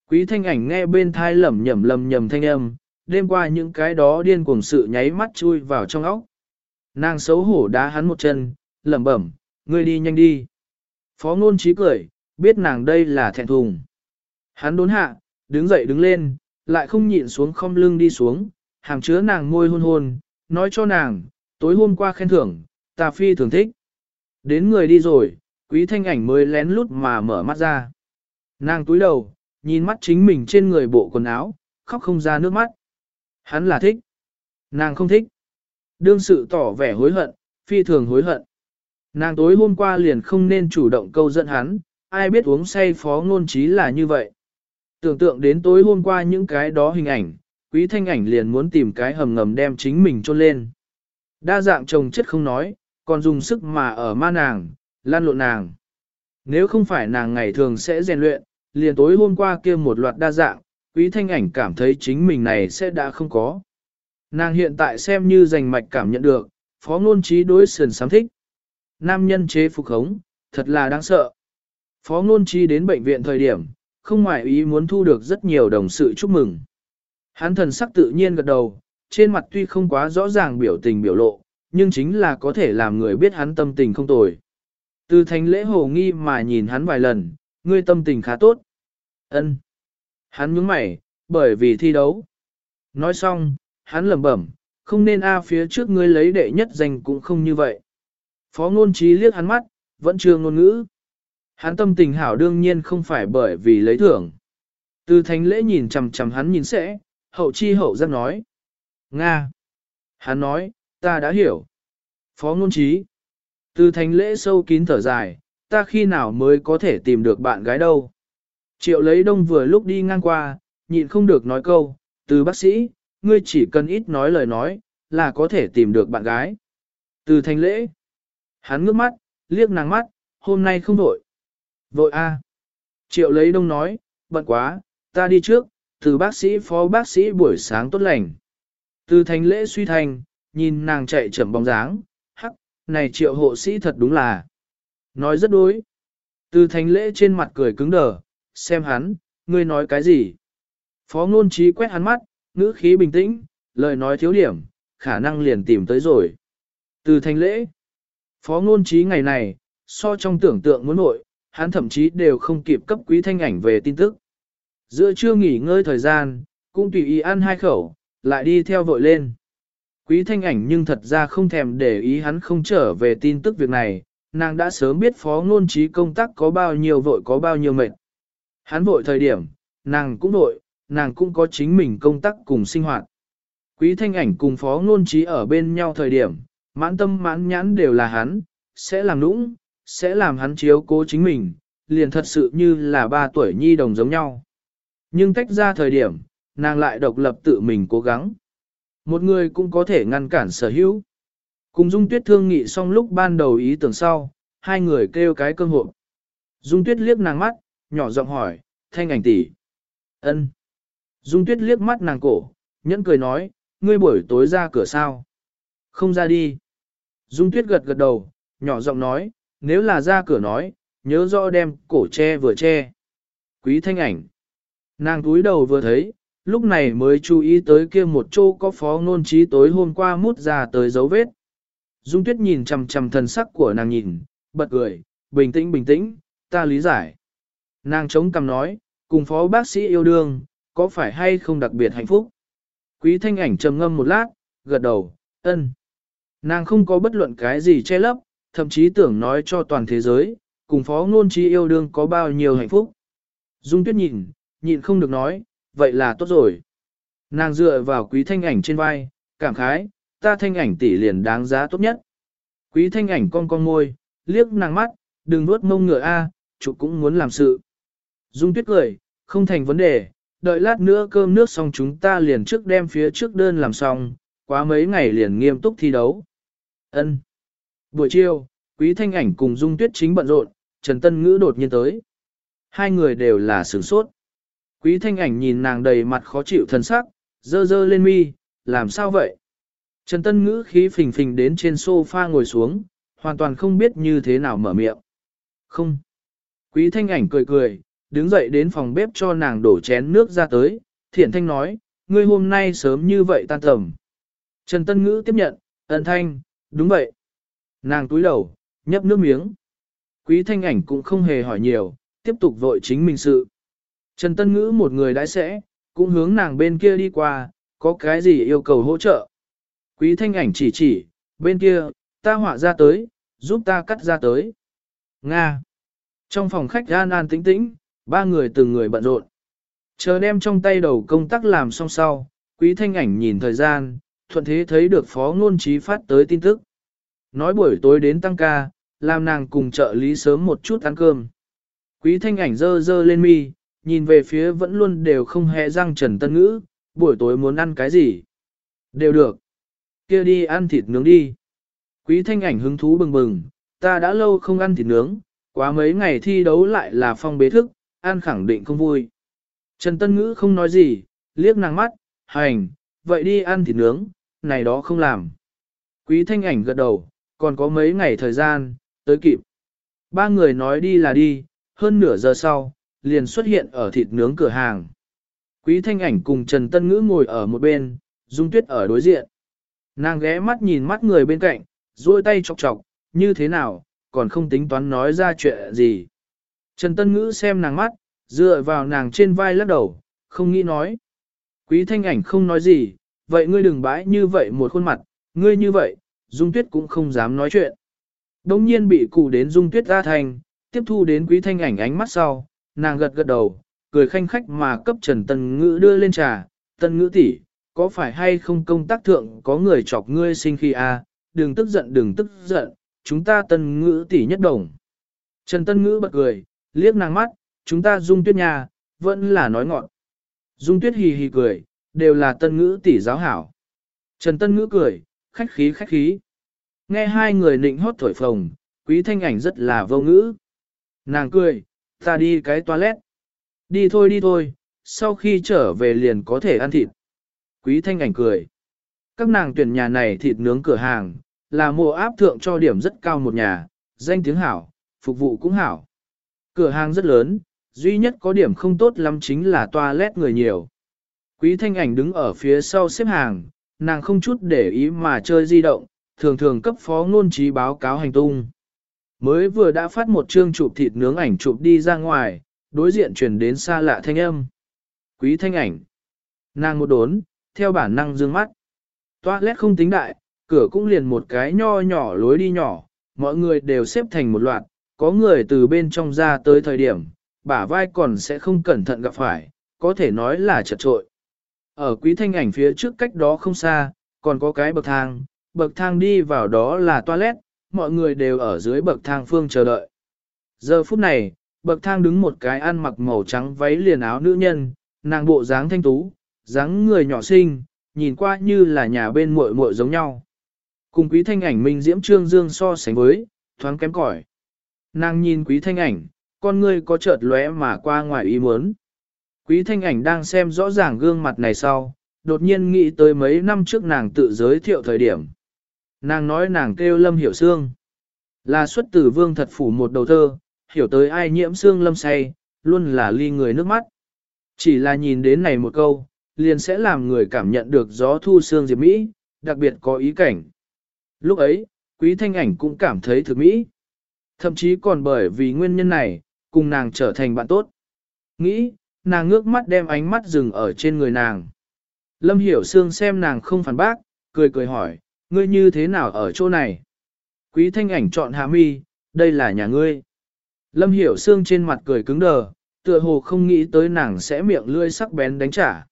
S1: Quý thanh ảnh nghe bên thai lẩm nhẩm lầm nhầm thanh âm, đêm qua những cái đó điên cuồng sự nháy mắt chui vào trong óc. Nàng xấu hổ đá hắn một chân, lẩm bẩm, ngươi đi nhanh đi. Phó ngôn trí cười, biết nàng đây là thẹn thùng. Hắn đốn hạ, đứng dậy đứng lên, lại không nhịn xuống không lưng đi xuống, hàm chứa nàng môi hôn hôn, nói cho nàng, tối hôm qua khen thưởng, ta phi thường thích. Đến người đi rồi, quý thanh ảnh mới lén lút mà mở mắt ra. Nàng túi đầu, nhìn mắt chính mình trên người bộ quần áo, khóc không ra nước mắt. Hắn là thích. Nàng không thích. Đương sự tỏ vẻ hối hận, phi thường hối hận. Nàng tối hôm qua liền không nên chủ động câu dẫn hắn, ai biết uống say phó ngôn trí là như vậy. Tưởng tượng đến tối hôm qua những cái đó hình ảnh, quý thanh ảnh liền muốn tìm cái hầm ngầm đem chính mình chôn lên. Đa dạng chồng chất không nói, còn dùng sức mà ở ma nàng, lan lộn nàng. Nếu không phải nàng ngày thường sẽ rèn luyện, liền tối hôm qua kia một loạt đa dạng, quý thanh ảnh cảm thấy chính mình này sẽ đã không có. Nàng hiện tại xem như giành mạch cảm nhận được, phó ngôn trí đối sườn sám thích. Nam nhân chế phục hống, thật là đáng sợ. Phó ngôn trí đến bệnh viện thời điểm, không ngoại ý muốn thu được rất nhiều đồng sự chúc mừng. Hắn thần sắc tự nhiên gật đầu, trên mặt tuy không quá rõ ràng biểu tình biểu lộ, nhưng chính là có thể làm người biết hắn tâm tình không tồi. Từ thành lễ hồ nghi mà nhìn hắn vài lần, ngươi tâm tình khá tốt. ân Hắn nhướng mày, bởi vì thi đấu. Nói xong, hắn lẩm bẩm, không nên a phía trước ngươi lấy đệ nhất danh cũng không như vậy. Phó ngôn trí liếc hắn mắt, vẫn chưa ngôn ngữ. Hắn tâm tình hảo đương nhiên không phải bởi vì lấy thưởng. Từ thánh lễ nhìn chằm chằm hắn nhìn sẽ, hậu chi hậu giác nói. Nga. Hắn nói, ta đã hiểu. Phó ngôn trí. Từ thánh lễ sâu kín thở dài, ta khi nào mới có thể tìm được bạn gái đâu. Triệu lấy đông vừa lúc đi ngang qua, nhịn không được nói câu, từ bác sĩ, ngươi chỉ cần ít nói lời nói, là có thể tìm được bạn gái. Từ thành lễ, hắn ngước mắt, liếc nàng mắt, hôm nay không đổi. Vội a. Triệu lấy đông nói, bận quá, ta đi trước, từ bác sĩ phó bác sĩ buổi sáng tốt lành. Từ thành lễ suy thành, nhìn nàng chạy chậm bóng dáng, hắc, này triệu hộ sĩ thật đúng là. Nói rất đối. Từ thành lễ trên mặt cười cứng đờ, xem hắn, ngươi nói cái gì. Phó ngôn trí quét hắn mắt, ngữ khí bình tĩnh, lời nói thiếu điểm, khả năng liền tìm tới rồi. Từ thành lễ, phó ngôn trí ngày này, so trong tưởng tượng muốn nội, hắn thậm chí đều không kịp cấp quý thanh ảnh về tin tức. Giữa trưa nghỉ ngơi thời gian, cũng tùy ý ăn hai khẩu, lại đi theo vội lên. Quý thanh ảnh nhưng thật ra không thèm để ý hắn không trở về tin tức việc này, nàng đã sớm biết phó ngôn trí công tác có bao nhiêu vội có bao nhiêu mệt. Hắn vội thời điểm, nàng cũng vội, nàng cũng có chính mình công tác cùng sinh hoạt. Quý thanh ảnh cùng phó ngôn trí ở bên nhau thời điểm, mãn tâm mãn nhãn đều là hắn, sẽ làm nũng, sẽ làm hắn chiếu cố chính mình, liền thật sự như là ba tuổi nhi đồng giống nhau. Nhưng tách ra thời điểm, nàng lại độc lập tự mình cố gắng. Một người cũng có thể ngăn cản sở hữu. Cùng Dung Tuyết thương nghị xong lúc ban đầu ý tưởng sau, hai người kêu cái cơ hội. Dung Tuyết liếc nàng mắt, nhỏ giọng hỏi, thanh ảnh tỷ, ân. Dung Tuyết liếc mắt nàng cổ, nhẫn cười nói, ngươi buổi tối ra cửa sao? Không ra đi. Dung Tuyết gật gật đầu, nhỏ giọng nói, nếu là ra cửa nói, nhớ rõ đem cổ che vừa che. Quý thanh ảnh. Nàng túi đầu vừa thấy, lúc này mới chú ý tới kia một chỗ có phó ngôn trí tối hôm qua mút ra tới dấu vết. Dung tuyết nhìn chằm chằm thần sắc của nàng nhìn, bật cười, bình tĩnh bình tĩnh, ta lý giải. Nàng chống cằm nói, cùng phó bác sĩ yêu đương, có phải hay không đặc biệt hạnh phúc? Quý thanh ảnh trầm ngâm một lát, gật đầu, ân. Nàng không có bất luận cái gì che lấp, thậm chí tưởng nói cho toàn thế giới, cùng phó ngôn trí yêu đương có bao nhiêu hạnh phúc. Dung tuyết nhìn, nhịn không được nói, vậy là tốt rồi. Nàng dựa vào quý thanh ảnh trên vai, cảm khái, ta thanh ảnh tỷ liền đáng giá tốt nhất. Quý thanh ảnh con con môi, liếc nàng mắt, đừng nuốt mông ngựa a, à, chủ cũng muốn làm sự. Dung tuyết cười, không thành vấn đề, đợi lát nữa cơm nước xong chúng ta liền trước đem phía trước đơn làm xong, quá mấy ngày liền nghiêm túc thi đấu. Ân. Buổi chiều, quý thanh ảnh cùng Dung tuyết chính bận rộn, Trần Tân Ngữ đột nhiên tới. Hai người đều là sửng sốt. Quý thanh ảnh nhìn nàng đầy mặt khó chịu thần sắc, dơ dơ lên mi, làm sao vậy? Trần Tân Ngữ khí phình phình đến trên sofa ngồi xuống, hoàn toàn không biết như thế nào mở miệng. Không. Quý thanh ảnh cười cười, đứng dậy đến phòng bếp cho nàng đổ chén nước ra tới, thiện thanh nói, ngươi hôm nay sớm như vậy tan tầm. Trần Tân Ngữ tiếp nhận, ân thanh, đúng vậy. Nàng túi đầu, nhấp nước miếng. Quý thanh ảnh cũng không hề hỏi nhiều, tiếp tục vội chính mình sự. Trần Tân Ngữ một người đãi sẽ, cũng hướng nàng bên kia đi qua, có cái gì yêu cầu hỗ trợ. Quý thanh ảnh chỉ chỉ, bên kia, ta họa ra tới, giúp ta cắt ra tới. Nga. Trong phòng khách an an tĩnh tĩnh, ba người từng người bận rộn. Chờ đem trong tay đầu công tác làm xong sau, quý thanh ảnh nhìn thời gian, thuận thế thấy được phó ngôn trí phát tới tin tức. Nói buổi tối đến tăng ca, làm nàng cùng trợ lý sớm một chút ăn cơm. Quý thanh ảnh dơ dơ lên mi, nhìn về phía vẫn luôn đều không hề răng Trần Tân Ngữ, buổi tối muốn ăn cái gì? Đều được. kia đi ăn thịt nướng đi. Quý thanh ảnh hứng thú bừng bừng, ta đã lâu không ăn thịt nướng, quá mấy ngày thi đấu lại là phong bế thức, ăn khẳng định không vui. Trần Tân Ngữ không nói gì, liếc nàng mắt, hành, vậy đi ăn thịt nướng, này đó không làm. Quý thanh ảnh gật đầu, còn có mấy ngày thời gian, tới kịp. Ba người nói đi là đi, hơn nửa giờ sau, liền xuất hiện ở thịt nướng cửa hàng. Quý thanh ảnh cùng Trần Tân Ngữ ngồi ở một bên, Dung Tuyết ở đối diện. Nàng ghé mắt nhìn mắt người bên cạnh, duỗi tay chọc chọc, như thế nào, còn không tính toán nói ra chuyện gì. Trần Tân Ngữ xem nàng mắt, dựa vào nàng trên vai lắc đầu, không nghĩ nói. Quý thanh ảnh không nói gì, vậy ngươi đừng bãi như vậy một khuôn mặt, ngươi như vậy, Dung Tuyết cũng không dám nói chuyện. Đông nhiên bị cụ đến Dung Tuyết ra thành, tiếp thu đến quý thanh ảnh ánh mắt sau, nàng gật gật đầu, cười khanh khách mà cấp Trần Tân Ngữ đưa lên trà, Tân Ngữ tỷ, có phải hay không công tác thượng có người chọc ngươi sinh khi a? À? đừng tức giận đừng tức giận, chúng ta Tân Ngữ tỷ nhất đồng. Trần Tân Ngữ bật cười, liếc nàng mắt, chúng ta dung tuyết nhà, vẫn là nói ngọn. Dung tuyết hì hì cười, đều là Tân Ngữ tỷ giáo hảo. Trần Tân Ngữ cười, khách khí khách khí. Nghe hai người nịnh hót thổi phồng, quý thanh ảnh rất là vô ngữ. Nàng cười, Ta đi cái toilet. Đi thôi đi thôi, sau khi trở về liền có thể ăn thịt. Quý thanh ảnh cười. Các nàng tuyển nhà này thịt nướng cửa hàng, là mùa áp thượng cho điểm rất cao một nhà, danh tiếng hảo, phục vụ cũng hảo. Cửa hàng rất lớn, duy nhất có điểm không tốt lắm chính là toilet người nhiều. Quý thanh ảnh đứng ở phía sau xếp hàng, nàng không chút để ý mà chơi di động, thường thường cấp phó ngôn trí báo cáo hành tung. Mới vừa đã phát một chương chụp thịt nướng ảnh chụp đi ra ngoài, đối diện truyền đến xa lạ thanh âm. Quý thanh ảnh. Nàng một đốn, theo bản năng dương mắt. Toilet không tính đại, cửa cũng liền một cái nho nhỏ lối đi nhỏ, mọi người đều xếp thành một loạt, có người từ bên trong ra tới thời điểm, bả vai còn sẽ không cẩn thận gặp phải, có thể nói là chật trội. Ở quý thanh ảnh phía trước cách đó không xa, còn có cái bậc thang, bậc thang đi vào đó là toilet, mọi người đều ở dưới bậc thang phương chờ đợi. Giờ phút này, bậc thang đứng một cái ăn mặc màu trắng váy liền áo nữ nhân, nàng bộ dáng thanh tú, dáng người nhỏ xinh, nhìn qua như là nhà bên muội muội giống nhau. Cùng quý thanh ảnh minh diễm trương dương so sánh với, thoáng kém cỏi. Nàng nhìn quý thanh ảnh, con ngươi có chợt lóe mà qua ngoài ý muốn. Quý thanh ảnh đang xem rõ ràng gương mặt này sau, đột nhiên nghĩ tới mấy năm trước nàng tự giới thiệu thời điểm. Nàng nói nàng kêu lâm hiểu xương. Là xuất tử vương thật phủ một đầu thơ, hiểu tới ai nhiễm xương lâm say, luôn là ly người nước mắt. Chỉ là nhìn đến này một câu, liền sẽ làm người cảm nhận được gió thu xương diệp Mỹ, đặc biệt có ý cảnh. Lúc ấy, quý thanh ảnh cũng cảm thấy thực Mỹ. Thậm chí còn bởi vì nguyên nhân này, cùng nàng trở thành bạn tốt. Nghĩ, nàng ngước mắt đem ánh mắt dừng ở trên người nàng. Lâm Hiểu Sương xem nàng không phản bác, cười cười hỏi, ngươi như thế nào ở chỗ này? Quý thanh ảnh chọn hạ mi, đây là nhà ngươi. Lâm Hiểu Sương trên mặt cười cứng đờ, tựa hồ không nghĩ tới nàng sẽ miệng lươi sắc bén đánh trả.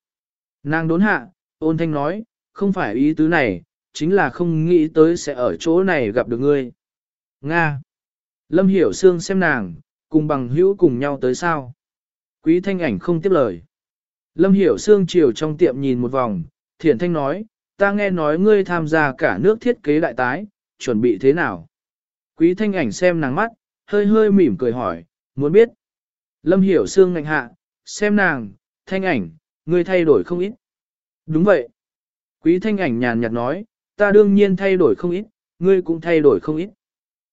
S1: Nàng đốn hạ, ôn thanh nói, không phải ý tứ này, chính là không nghĩ tới sẽ ở chỗ này gặp được ngươi. Nga. Lâm Hiểu Sương xem nàng, cùng bằng hữu cùng nhau tới sao. Quý thanh ảnh không tiếp lời. Lâm Hiểu Sương chiều trong tiệm nhìn một vòng, thiển thanh nói, ta nghe nói ngươi tham gia cả nước thiết kế đại tái, chuẩn bị thế nào? Quý thanh ảnh xem nàng mắt, hơi hơi mỉm cười hỏi, muốn biết. Lâm Hiểu Sương ngạnh hạ, xem nàng, thanh ảnh, ngươi thay đổi không ít. Đúng vậy. Quý thanh ảnh nhàn nhạt nói, ta đương nhiên thay đổi không ít, ngươi cũng thay đổi không ít.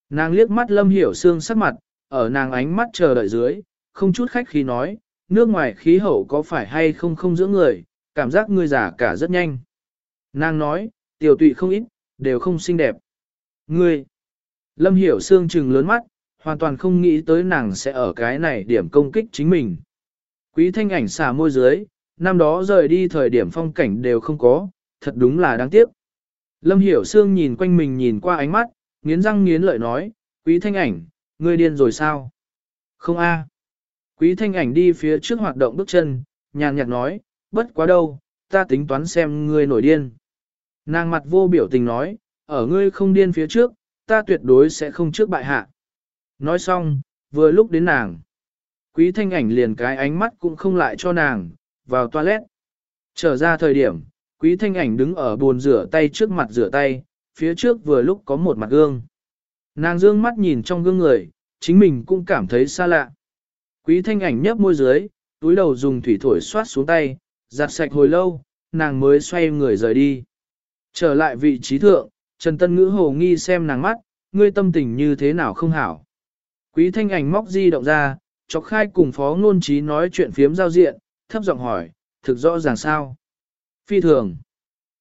S1: Nàng liếc mắt Lâm Hiểu Sương sắc mặt, ở nàng ánh mắt chờ đợi dưới, không chút khách khí nói, nước ngoài khí hậu có phải hay không không giữa người, cảm giác ngươi già cả rất nhanh. Nàng nói, tiểu tụy không ít, đều không xinh đẹp. Ngươi, Lâm Hiểu Sương trừng lớn mắt, hoàn toàn không nghĩ tới nàng sẽ ở cái này điểm công kích chính mình. Quý thanh ảnh xả môi dưới, năm đó rời đi thời điểm phong cảnh đều không có, thật đúng là đáng tiếc. Lâm Hiểu Sương nhìn quanh mình nhìn qua ánh mắt, nghiến răng nghiến lợi nói, quý thanh ảnh, ngươi điên rồi sao? Không a. Quý thanh ảnh đi phía trước hoạt động bước chân, nhàn nhạt nói, bất quá đâu, ta tính toán xem ngươi nổi điên. Nàng mặt vô biểu tình nói, ở ngươi không điên phía trước, ta tuyệt đối sẽ không trước bại hạ. Nói xong, vừa lúc đến nàng. Quý thanh ảnh liền cái ánh mắt cũng không lại cho nàng, vào toilet. Trở ra thời điểm, quý thanh ảnh đứng ở bồn rửa tay trước mặt rửa tay, phía trước vừa lúc có một mặt gương. Nàng dương mắt nhìn trong gương người, chính mình cũng cảm thấy xa lạ. Quý thanh ảnh nhấp môi dưới, túi đầu dùng thủy thổi xoát xuống tay, giặt sạch hồi lâu, nàng mới xoay người rời đi. Trở lại vị trí thượng, Trần Tân Ngữ hồ nghi xem nàng mắt, ngươi tâm tình như thế nào không hảo. Quý thanh ảnh móc di động ra, chọc khai cùng phó ngôn trí nói chuyện phiếm giao diện, thấp giọng hỏi, thực rõ ràng sao? Phi thường.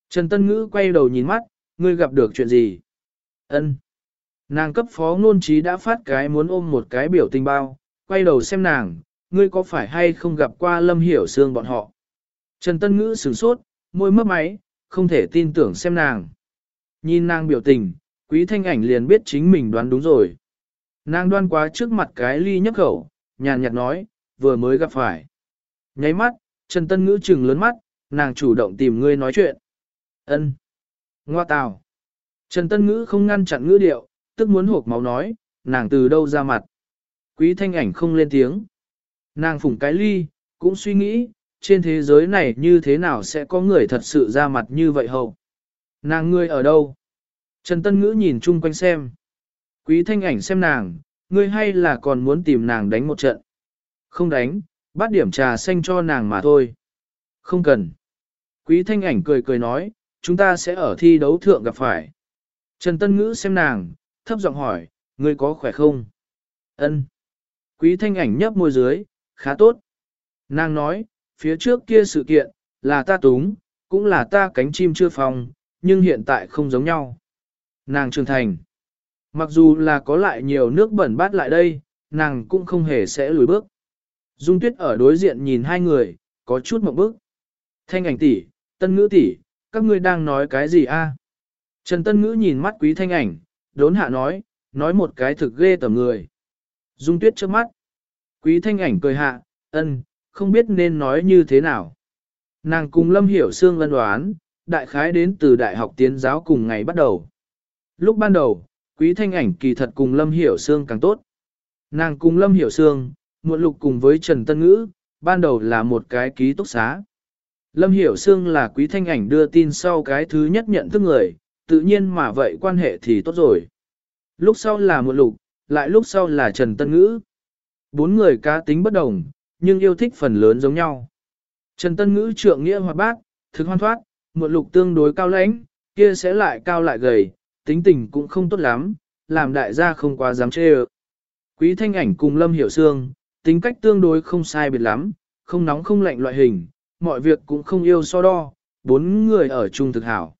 S1: Trần Tân Ngữ quay đầu nhìn mắt, ngươi gặp được chuyện gì? Ân. Nàng cấp phó ngôn trí đã phát cái muốn ôm một cái biểu tình bao, quay đầu xem nàng, ngươi có phải hay không gặp qua lâm hiểu Sương bọn họ? Trần Tân Ngữ sửng sốt, môi mấp máy, không thể tin tưởng xem nàng. Nhìn nàng biểu tình, quý thanh ảnh liền biết chính mình đoán đúng rồi. Nàng đoan quá trước mặt cái ly nhấp khẩu, nhàn nhạt nói, vừa mới gặp phải. Nháy mắt, Trần Tân Ngữ trừng lớn mắt, nàng chủ động tìm ngươi nói chuyện. ân Ngoa tào. Trần Tân Ngữ không ngăn chặn ngữ điệu, tức muốn hộp máu nói, nàng từ đâu ra mặt. Quý thanh ảnh không lên tiếng. Nàng phủng cái ly, cũng suy nghĩ, trên thế giới này như thế nào sẽ có người thật sự ra mặt như vậy hậu. Nàng ngươi ở đâu? Trần Tân Ngữ nhìn chung quanh xem. Quý thanh ảnh xem nàng, ngươi hay là còn muốn tìm nàng đánh một trận? Không đánh, bắt điểm trà xanh cho nàng mà thôi. Không cần. Quý thanh ảnh cười cười nói, chúng ta sẽ ở thi đấu thượng gặp phải. Trần Tân Ngữ xem nàng, thấp giọng hỏi, ngươi có khỏe không? Ân. Quý thanh ảnh nhấp môi dưới, khá tốt. Nàng nói, phía trước kia sự kiện, là ta túng, cũng là ta cánh chim chưa phòng, nhưng hiện tại không giống nhau. Nàng trưởng thành. Mặc dù là có lại nhiều nước bẩn bát lại đây, nàng cũng không hề sẽ lùi bước. Dung tuyết ở đối diện nhìn hai người, có chút mộng bức. Thanh ảnh tỷ, tân ngữ tỷ, các ngươi đang nói cái gì a? Trần tân ngữ nhìn mắt quý thanh ảnh, đốn hạ nói, nói một cái thực ghê tầm người. Dung tuyết trước mắt. Quý thanh ảnh cười hạ, ân, không biết nên nói như thế nào. Nàng cùng Lâm Hiểu Sương lân đoán, đại khái đến từ đại học tiến giáo cùng ngày bắt đầu. Lúc ban đầu, quý thanh ảnh kỳ thật cùng Lâm Hiểu Sương càng tốt. Nàng cùng Lâm Hiểu Sương, muộn lục cùng với Trần Tân Ngữ, ban đầu là một cái ký túc xá. Lâm Hiểu Sương là quý thanh ảnh đưa tin sau cái thứ nhất nhận thức người, tự nhiên mà vậy quan hệ thì tốt rồi. Lúc sau là muộn lục, lại lúc sau là Trần Tân Ngữ. Bốn người cá tính bất đồng, nhưng yêu thích phần lớn giống nhau. Trần Tân Ngữ trượng nghĩa hoạt bác, thực hoan thoát, muộn lục tương đối cao lãnh, kia sẽ lại cao lại gầy, tính tình cũng không tốt lắm, làm đại gia không quá dám chê ợ. Quý thanh ảnh cùng Lâm Hiểu Sương, tính cách tương đối không sai biệt lắm, không nóng không lạnh loại hình, mọi việc cũng không yêu so đo, bốn người ở chung thực hảo.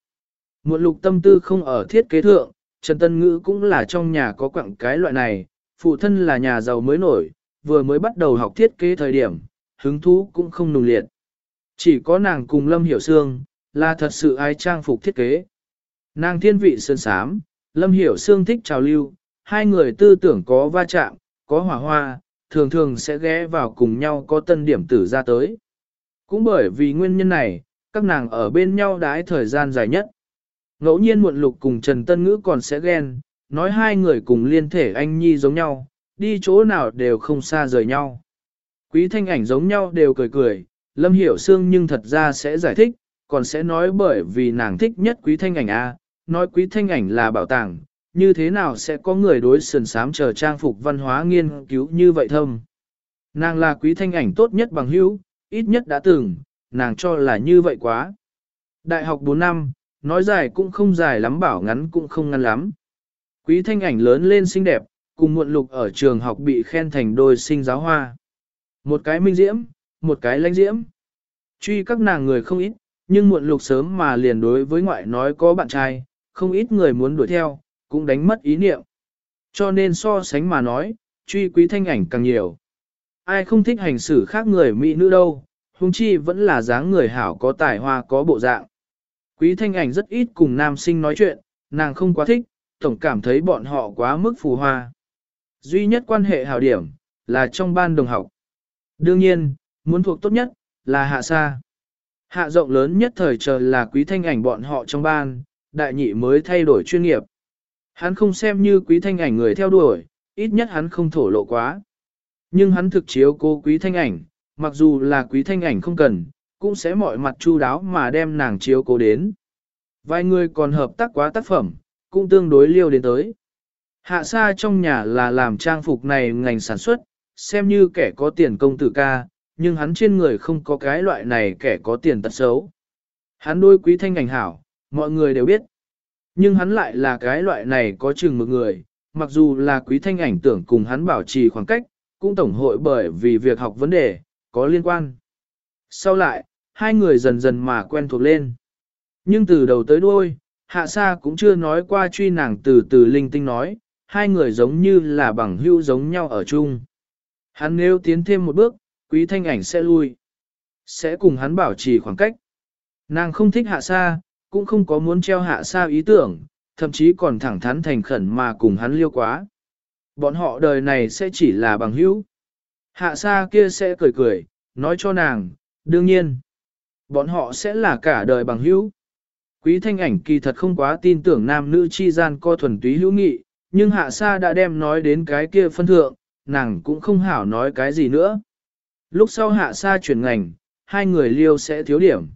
S1: Một lục tâm tư không ở thiết kế thượng, Trần Tân Ngữ cũng là trong nhà có quặng cái loại này, phụ thân là nhà giàu mới nổi, vừa mới bắt đầu học thiết kế thời điểm, hứng thú cũng không nùng liệt. Chỉ có nàng cùng Lâm Hiểu Sương, là thật sự ai trang phục thiết kế. Nàng thiên vị sơn sám, Lâm Hiểu Sương thích trào lưu, hai người tư tưởng có va chạm, có hỏa hoa, thường thường sẽ ghé vào cùng nhau có tân điểm tử ra tới. Cũng bởi vì nguyên nhân này, các nàng ở bên nhau đãi thời gian dài nhất. Ngẫu nhiên muộn lục cùng Trần Tân Ngữ còn sẽ ghen, nói hai người cùng liên thể anh nhi giống nhau, đi chỗ nào đều không xa rời nhau. Quý thanh ảnh giống nhau đều cười cười, Lâm Hiểu Sương nhưng thật ra sẽ giải thích, còn sẽ nói bởi vì nàng thích nhất quý thanh ảnh A, nói quý thanh ảnh là bảo tàng, như thế nào sẽ có người đối sườn sám chờ trang phục văn hóa nghiên cứu như vậy thâm. Nàng là quý thanh ảnh tốt nhất bằng hữu, ít nhất đã từng, nàng cho là như vậy quá. Đại học 4 năm, nói dài cũng không dài lắm bảo ngắn cũng không ngắn lắm. Quý thanh ảnh lớn lên xinh đẹp, cùng muộn lục ở trường học bị khen thành đôi sinh giáo hoa. Một cái minh diễm, một cái lãnh diễm. Truy các nàng người không ít, nhưng muộn lục sớm mà liền đối với ngoại nói có bạn trai, không ít người muốn đuổi theo, cũng đánh mất ý niệm. Cho nên so sánh mà nói, truy quý thanh ảnh càng nhiều. Ai không thích hành xử khác người mỹ nữ đâu, huống chi vẫn là dáng người hảo có tài hoa có bộ dạng. Quý thanh ảnh rất ít cùng nam sinh nói chuyện, nàng không quá thích, tổng cảm thấy bọn họ quá mức phù hoa. Duy nhất quan hệ hảo điểm, là trong ban đồng học. Đương nhiên, muốn thuộc tốt nhất, là hạ Sa. Hạ rộng lớn nhất thời chờ là quý thanh ảnh bọn họ trong ban, đại nhị mới thay đổi chuyên nghiệp. Hắn không xem như quý thanh ảnh người theo đuổi, ít nhất hắn không thổ lộ quá. Nhưng hắn thực chiếu cô quý thanh ảnh, mặc dù là quý thanh ảnh không cần, cũng sẽ mọi mặt chu đáo mà đem nàng chiếu cố đến. Vài người còn hợp tác quá tác phẩm, cũng tương đối liêu đến tới. Hạ xa trong nhà là làm trang phục này ngành sản xuất, xem như kẻ có tiền công tử ca, nhưng hắn trên người không có cái loại này kẻ có tiền tật xấu. Hắn đôi quý thanh ảnh hảo, mọi người đều biết. Nhưng hắn lại là cái loại này có chừng một người, mặc dù là quý thanh ảnh tưởng cùng hắn bảo trì khoảng cách, cũng tổng hội bởi vì việc học vấn đề, có liên quan. Sau lại, hai người dần dần mà quen thuộc lên. Nhưng từ đầu tới đuôi, hạ sa cũng chưa nói qua truy nàng từ từ linh tinh nói, hai người giống như là bằng hữu giống nhau ở chung. Hắn nếu tiến thêm một bước, quý thanh ảnh sẽ lui. Sẽ cùng hắn bảo trì khoảng cách. Nàng không thích hạ sa, cũng không có muốn treo hạ sa ý tưởng, thậm chí còn thẳng thắn thành khẩn mà cùng hắn liêu quá. Bọn họ đời này sẽ chỉ là bằng hữu. Hạ sa kia sẽ cười cười, nói cho nàng, đương nhiên. Bọn họ sẽ là cả đời bằng hữu. Quý thanh ảnh kỳ thật không quá tin tưởng nam nữ chi gian co thuần túy hữu nghị, nhưng hạ sa đã đem nói đến cái kia phân thượng, nàng cũng không hảo nói cái gì nữa. Lúc sau hạ sa chuyển ngành, hai người liêu sẽ thiếu điểm.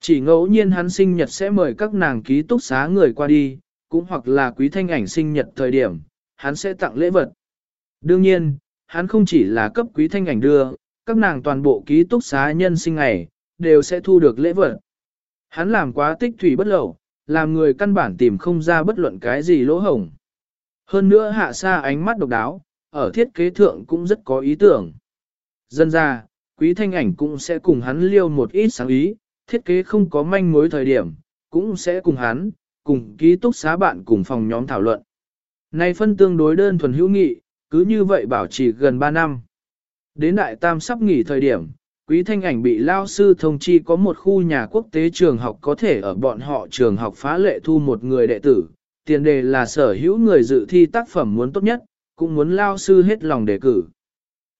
S1: Chỉ ngẫu nhiên hắn sinh nhật sẽ mời các nàng ký túc xá người qua đi, cũng hoặc là quý thanh ảnh sinh nhật thời điểm, hắn sẽ tặng lễ vật. Đương nhiên, hắn không chỉ là cấp quý thanh ảnh đưa, các nàng toàn bộ ký túc xá nhân sinh ngày, đều sẽ thu được lễ vật. Hắn làm quá tích thủy bất lậu, làm người căn bản tìm không ra bất luận cái gì lỗ hổng. Hơn nữa hạ xa ánh mắt độc đáo, ở thiết kế thượng cũng rất có ý tưởng. Dân ra, quý thanh ảnh cũng sẽ cùng hắn liêu một ít sáng ý, thiết kế không có manh mối thời điểm, cũng sẽ cùng hắn, cùng ký túc xá bạn cùng phòng nhóm thảo luận. Này phân tương đối đơn thuần hữu nghị, cứ như vậy bảo trì gần 3 năm. Đến đại tam sắp nghỉ thời điểm, quý thanh ảnh bị lao sư thông chi có một khu nhà quốc tế trường học có thể ở bọn họ trường học phá lệ thu một người đệ tử. Tiền đề là sở hữu người dự thi tác phẩm muốn tốt nhất, cũng muốn lao sư hết lòng đề cử.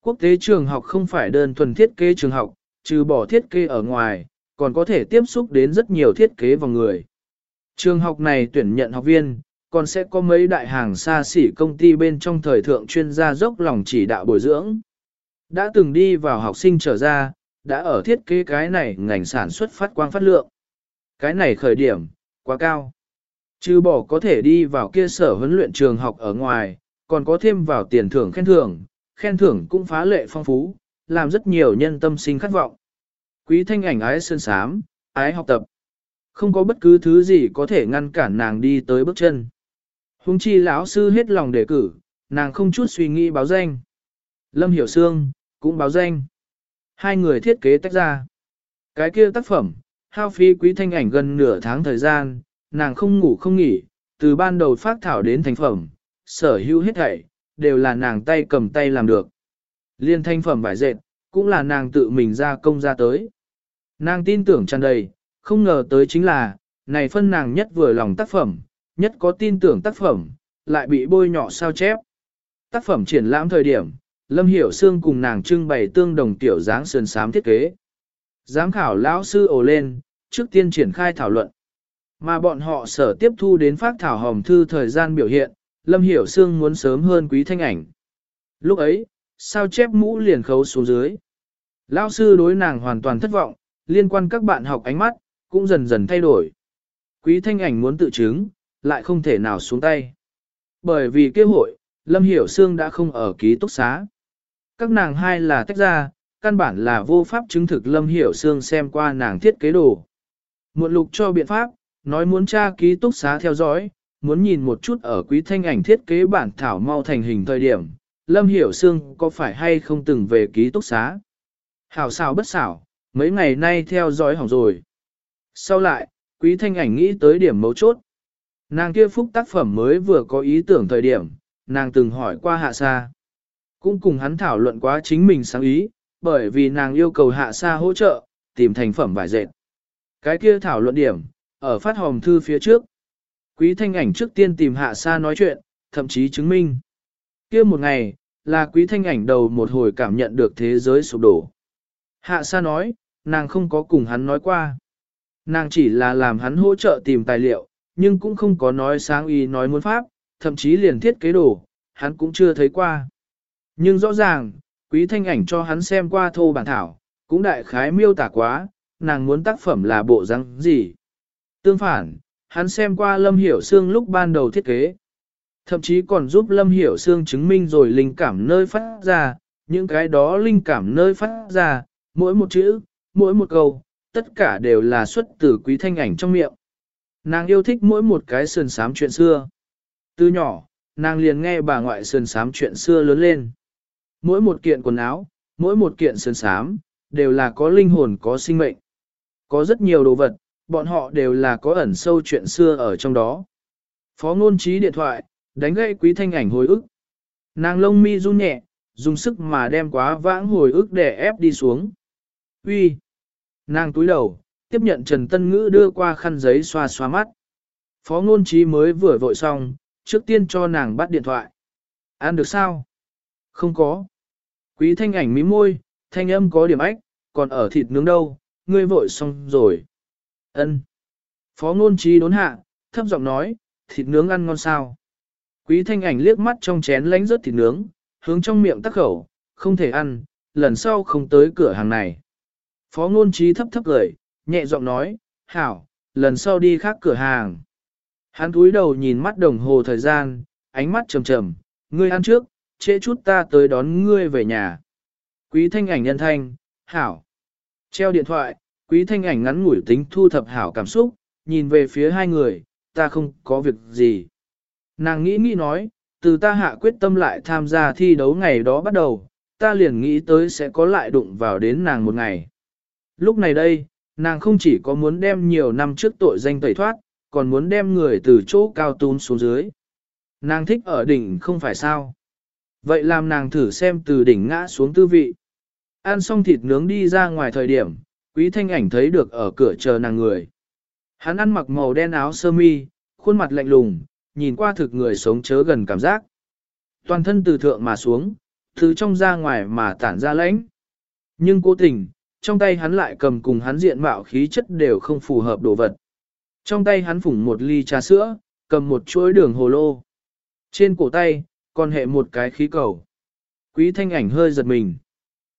S1: Quốc tế trường học không phải đơn thuần thiết kế trường học, trừ bỏ thiết kế ở ngoài, còn có thể tiếp xúc đến rất nhiều thiết kế vào người. Trường học này tuyển nhận học viên, còn sẽ có mấy đại hàng xa xỉ công ty bên trong thời thượng chuyên gia dốc lòng chỉ đạo bồi dưỡng. Đã từng đi vào học sinh trở ra, đã ở thiết kế cái này ngành sản xuất phát quang phát lượng. Cái này khởi điểm, quá cao. Chứ bỏ có thể đi vào kia sở huấn luyện trường học ở ngoài, còn có thêm vào tiền thưởng khen thưởng, khen thưởng cũng phá lệ phong phú, làm rất nhiều nhân tâm sinh khát vọng. Quý thanh ảnh ái sơn sám, ái học tập. Không có bất cứ thứ gì có thể ngăn cản nàng đi tới bước chân. Hùng chi lão sư hết lòng đề cử, nàng không chút suy nghĩ báo danh. Lâm Hiểu Sương, cũng báo danh. Hai người thiết kế tách ra. Cái kia tác phẩm, hao phí quý thanh ảnh gần nửa tháng thời gian, nàng không ngủ không nghỉ, từ ban đầu phát thảo đến thành phẩm, sở hữu hết thảy, đều là nàng tay cầm tay làm được. Liên thanh phẩm vải dệt, cũng là nàng tự mình ra công ra tới. Nàng tin tưởng tràn đầy, không ngờ tới chính là, này phân nàng nhất vừa lòng tác phẩm, nhất có tin tưởng tác phẩm, lại bị bôi nhọ sao chép. Tác phẩm triển lãm thời điểm, Lâm Hiểu Sương cùng nàng trưng bày tương đồng tiểu dáng sườn sám thiết kế. Giám khảo lão sư ồ lên, trước tiên triển khai thảo luận. Mà bọn họ sở tiếp thu đến phát thảo hòm thư thời gian biểu hiện, Lâm Hiểu Sương muốn sớm hơn quý thanh ảnh. Lúc ấy, sao chép mũ liền khấu xuống dưới. Lão sư đối nàng hoàn toàn thất vọng, liên quan các bạn học ánh mắt, cũng dần dần thay đổi. Quý thanh ảnh muốn tự chứng, lại không thể nào xuống tay. Bởi vì kế hội, Lâm Hiểu Sương đã không ở ký túc xá. Các nàng hai là tách ra, căn bản là vô pháp chứng thực Lâm Hiểu Sương xem qua nàng thiết kế đồ. Muộn lục cho biện pháp, nói muốn tra ký túc xá theo dõi, muốn nhìn một chút ở quý thanh ảnh thiết kế bản thảo mau thành hình thời điểm, Lâm Hiểu Sương có phải hay không từng về ký túc xá. Hảo xảo bất xảo, mấy ngày nay theo dõi hỏng rồi. Sau lại, quý thanh ảnh nghĩ tới điểm mấu chốt. Nàng kia phúc tác phẩm mới vừa có ý tưởng thời điểm, nàng từng hỏi qua hạ sa. Cũng cùng hắn thảo luận quá chính mình sáng ý, bởi vì nàng yêu cầu hạ sa hỗ trợ, tìm thành phẩm vải dệt. Cái kia thảo luận điểm, ở phát hòm thư phía trước. Quý thanh ảnh trước tiên tìm hạ sa nói chuyện, thậm chí chứng minh. kia một ngày, là quý thanh ảnh đầu một hồi cảm nhận được thế giới sụp đổ. Hạ sa nói, nàng không có cùng hắn nói qua. Nàng chỉ là làm hắn hỗ trợ tìm tài liệu, nhưng cũng không có nói sáng ý nói muốn pháp, thậm chí liền thiết kế đồ, hắn cũng chưa thấy qua. Nhưng rõ ràng, quý thanh ảnh cho hắn xem qua thô bản thảo, cũng đại khái miêu tả quá, nàng muốn tác phẩm là bộ răng gì. Tương phản, hắn xem qua Lâm Hiểu Sương lúc ban đầu thiết kế. Thậm chí còn giúp Lâm Hiểu Sương chứng minh rồi linh cảm nơi phát ra, những cái đó linh cảm nơi phát ra, mỗi một chữ, mỗi một câu, tất cả đều là xuất từ quý thanh ảnh trong miệng. Nàng yêu thích mỗi một cái sườn sám chuyện xưa. Từ nhỏ, nàng liền nghe bà ngoại sườn sám chuyện xưa lớn lên. Mỗi một kiện quần áo, mỗi một kiện sườn sám, đều là có linh hồn có sinh mệnh. Có rất nhiều đồ vật, bọn họ đều là có ẩn sâu chuyện xưa ở trong đó. Phó ngôn trí điện thoại, đánh gậy quý thanh ảnh hồi ức. Nàng lông mi run nhẹ, dùng sức mà đem quá vãng hồi ức để ép đi xuống. Uy, Nàng túi đầu, tiếp nhận Trần Tân Ngữ đưa qua khăn giấy xoa xoa mắt. Phó ngôn trí mới vừa vội xong, trước tiên cho nàng bắt điện thoại. Ăn được sao? Không có. Quý thanh ảnh mí môi, thanh âm có điểm ách, còn ở thịt nướng đâu, ngươi vội xong rồi. Ân. Phó ngôn trí đốn hạ, thấp giọng nói, thịt nướng ăn ngon sao. Quý thanh ảnh liếc mắt trong chén lánh rớt thịt nướng, hướng trong miệng tắc khẩu, không thể ăn, lần sau không tới cửa hàng này. Phó ngôn trí thấp thấp cười, nhẹ giọng nói, hảo, lần sau đi khác cửa hàng. Hắn túi đầu nhìn mắt đồng hồ thời gian, ánh mắt trầm trầm, ngươi ăn trước, trễ chút ta tới đón ngươi về nhà. Quý thanh ảnh nhân thanh, hảo. Treo điện thoại, quý thanh ảnh ngắn ngủi tính thu thập hảo cảm xúc, nhìn về phía hai người, ta không có việc gì. Nàng nghĩ nghĩ nói, từ ta hạ quyết tâm lại tham gia thi đấu ngày đó bắt đầu, ta liền nghĩ tới sẽ có lại đụng vào đến nàng một ngày. Lúc này đây, nàng không chỉ có muốn đem nhiều năm trước tội danh tẩy thoát, còn muốn đem người từ chỗ cao tún xuống dưới. Nàng thích ở đỉnh không phải sao. Vậy làm nàng thử xem từ đỉnh ngã xuống tư vị. Ăn xong thịt nướng đi ra ngoài thời điểm, quý thanh ảnh thấy được ở cửa chờ nàng người. Hắn ăn mặc màu đen áo sơ mi, khuôn mặt lạnh lùng, nhìn qua thực người sống chớ gần cảm giác. Toàn thân từ thượng mà xuống, từ trong ra ngoài mà tản ra lãnh. Nhưng cố tình, trong tay hắn lại cầm cùng hắn diện mạo khí chất đều không phù hợp đồ vật. Trong tay hắn phủng một ly trà sữa, cầm một chuỗi đường hồ lô. Trên cổ tay, còn hệ một cái khí cầu. Quý thanh ảnh hơi giật mình.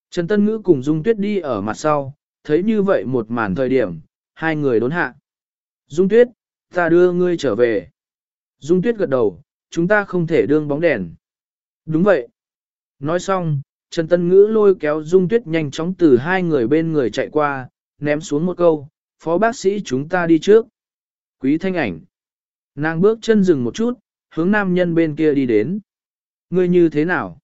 S1: Trần Tân Ngữ cùng Dung Tuyết đi ở mặt sau, thấy như vậy một màn thời điểm, hai người đốn hạ. Dung Tuyết, ta đưa ngươi trở về. Dung Tuyết gật đầu, chúng ta không thể đương bóng đèn. Đúng vậy. Nói xong, Trần Tân Ngữ lôi kéo Dung Tuyết nhanh chóng từ hai người bên người chạy qua, ném xuống một câu, phó bác sĩ chúng ta đi trước. Quý thanh ảnh. Nàng bước chân dừng một chút, hướng nam nhân bên kia đi đến. Ngươi như thế nào?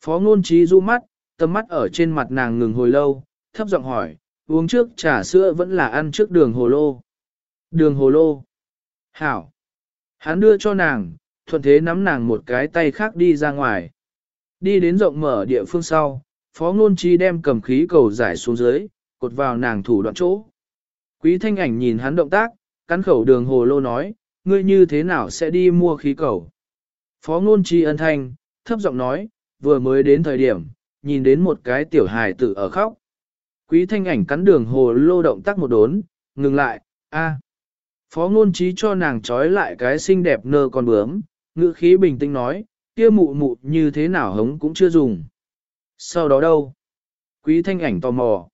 S1: Phó ngôn trí du mắt, tầm mắt ở trên mặt nàng ngừng hồi lâu, thấp giọng hỏi, uống trước trà sữa vẫn là ăn trước đường hồ lô. Đường hồ lô. Hảo. Hắn đưa cho nàng, thuận thế nắm nàng một cái tay khác đi ra ngoài. Đi đến rộng mở địa phương sau, phó ngôn trí đem cầm khí cầu giải xuống dưới, cột vào nàng thủ đoạn chỗ. Quý thanh ảnh nhìn hắn động tác, cắn khẩu đường hồ lô nói, ngươi như thế nào sẽ đi mua khí cầu. Phó ngôn trí ân thanh, thấp giọng nói, vừa mới đến thời điểm, nhìn đến một cái tiểu hài tử ở khóc. Quý thanh ảnh cắn đường hồ lô động tác một đốn, ngừng lại, a. Phó ngôn trí cho nàng trói lại cái xinh đẹp nơ con bướm, ngữ khí bình tĩnh nói, kia mụ mụ như thế nào hống cũng chưa dùng. Sau đó đâu? Quý thanh ảnh tò mò.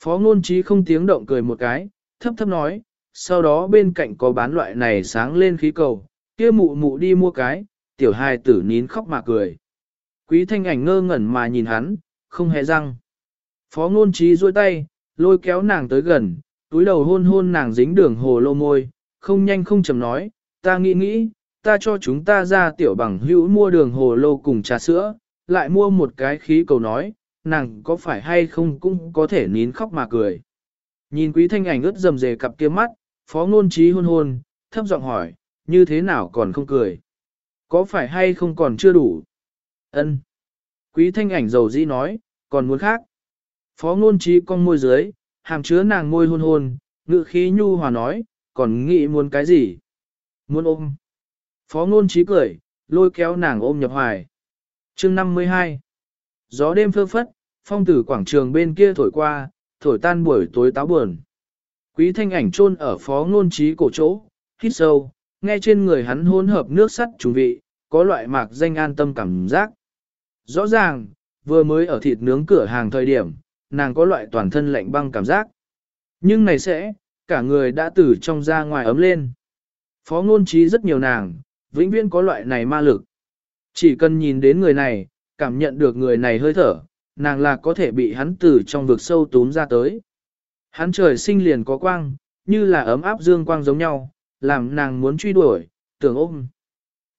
S1: Phó ngôn trí không tiếng động cười một cái, thấp thấp nói, sau đó bên cạnh có bán loại này sáng lên khí cầu, kia mụ mụ đi mua cái, tiểu hài tử nín khóc mà cười. Quý thanh ảnh ngơ ngẩn mà nhìn hắn, không hề răng. Phó ngôn trí duỗi tay, lôi kéo nàng tới gần, túi đầu hôn hôn nàng dính đường hồ lô môi, không nhanh không chậm nói, ta nghĩ nghĩ, ta cho chúng ta ra tiểu bằng hữu mua đường hồ lô cùng trà sữa, lại mua một cái khí cầu nói, nàng có phải hay không cũng có thể nín khóc mà cười. Nhìn quý thanh ảnh ướt dầm dề cặp kia mắt, phó ngôn trí hôn hôn, thấp giọng hỏi, như thế nào còn không cười? Có phải hay không còn chưa đủ? Ân. Quý thanh ảnh dầu dĩ nói, còn muốn khác. Phó ngôn trí con môi dưới, hàm chứa nàng môi hôn hôn, ngự khí nhu hòa nói, còn nghĩ muốn cái gì? Muốn ôm. Phó ngôn trí cười, lôi kéo nàng ôm nhập hoài. chương 52. Gió đêm phơ phất, phong tử quảng trường bên kia thổi qua, thổi tan buổi tối táo buồn. Quý thanh ảnh chôn ở phó ngôn trí cổ chỗ, hít sâu, nghe trên người hắn hôn hợp nước sắt trùng vị, có loại mạc danh an tâm cảm giác. Rõ ràng, vừa mới ở thịt nướng cửa hàng thời điểm, nàng có loại toàn thân lạnh băng cảm giác. Nhưng này sẽ, cả người đã từ trong ra ngoài ấm lên. Phó ngôn trí rất nhiều nàng, vĩnh viễn có loại này ma lực. Chỉ cần nhìn đến người này, cảm nhận được người này hơi thở, nàng là có thể bị hắn từ trong vực sâu túm ra tới. Hắn trời sinh liền có quang, như là ấm áp dương quang giống nhau, làm nàng muốn truy đuổi, tưởng ôm.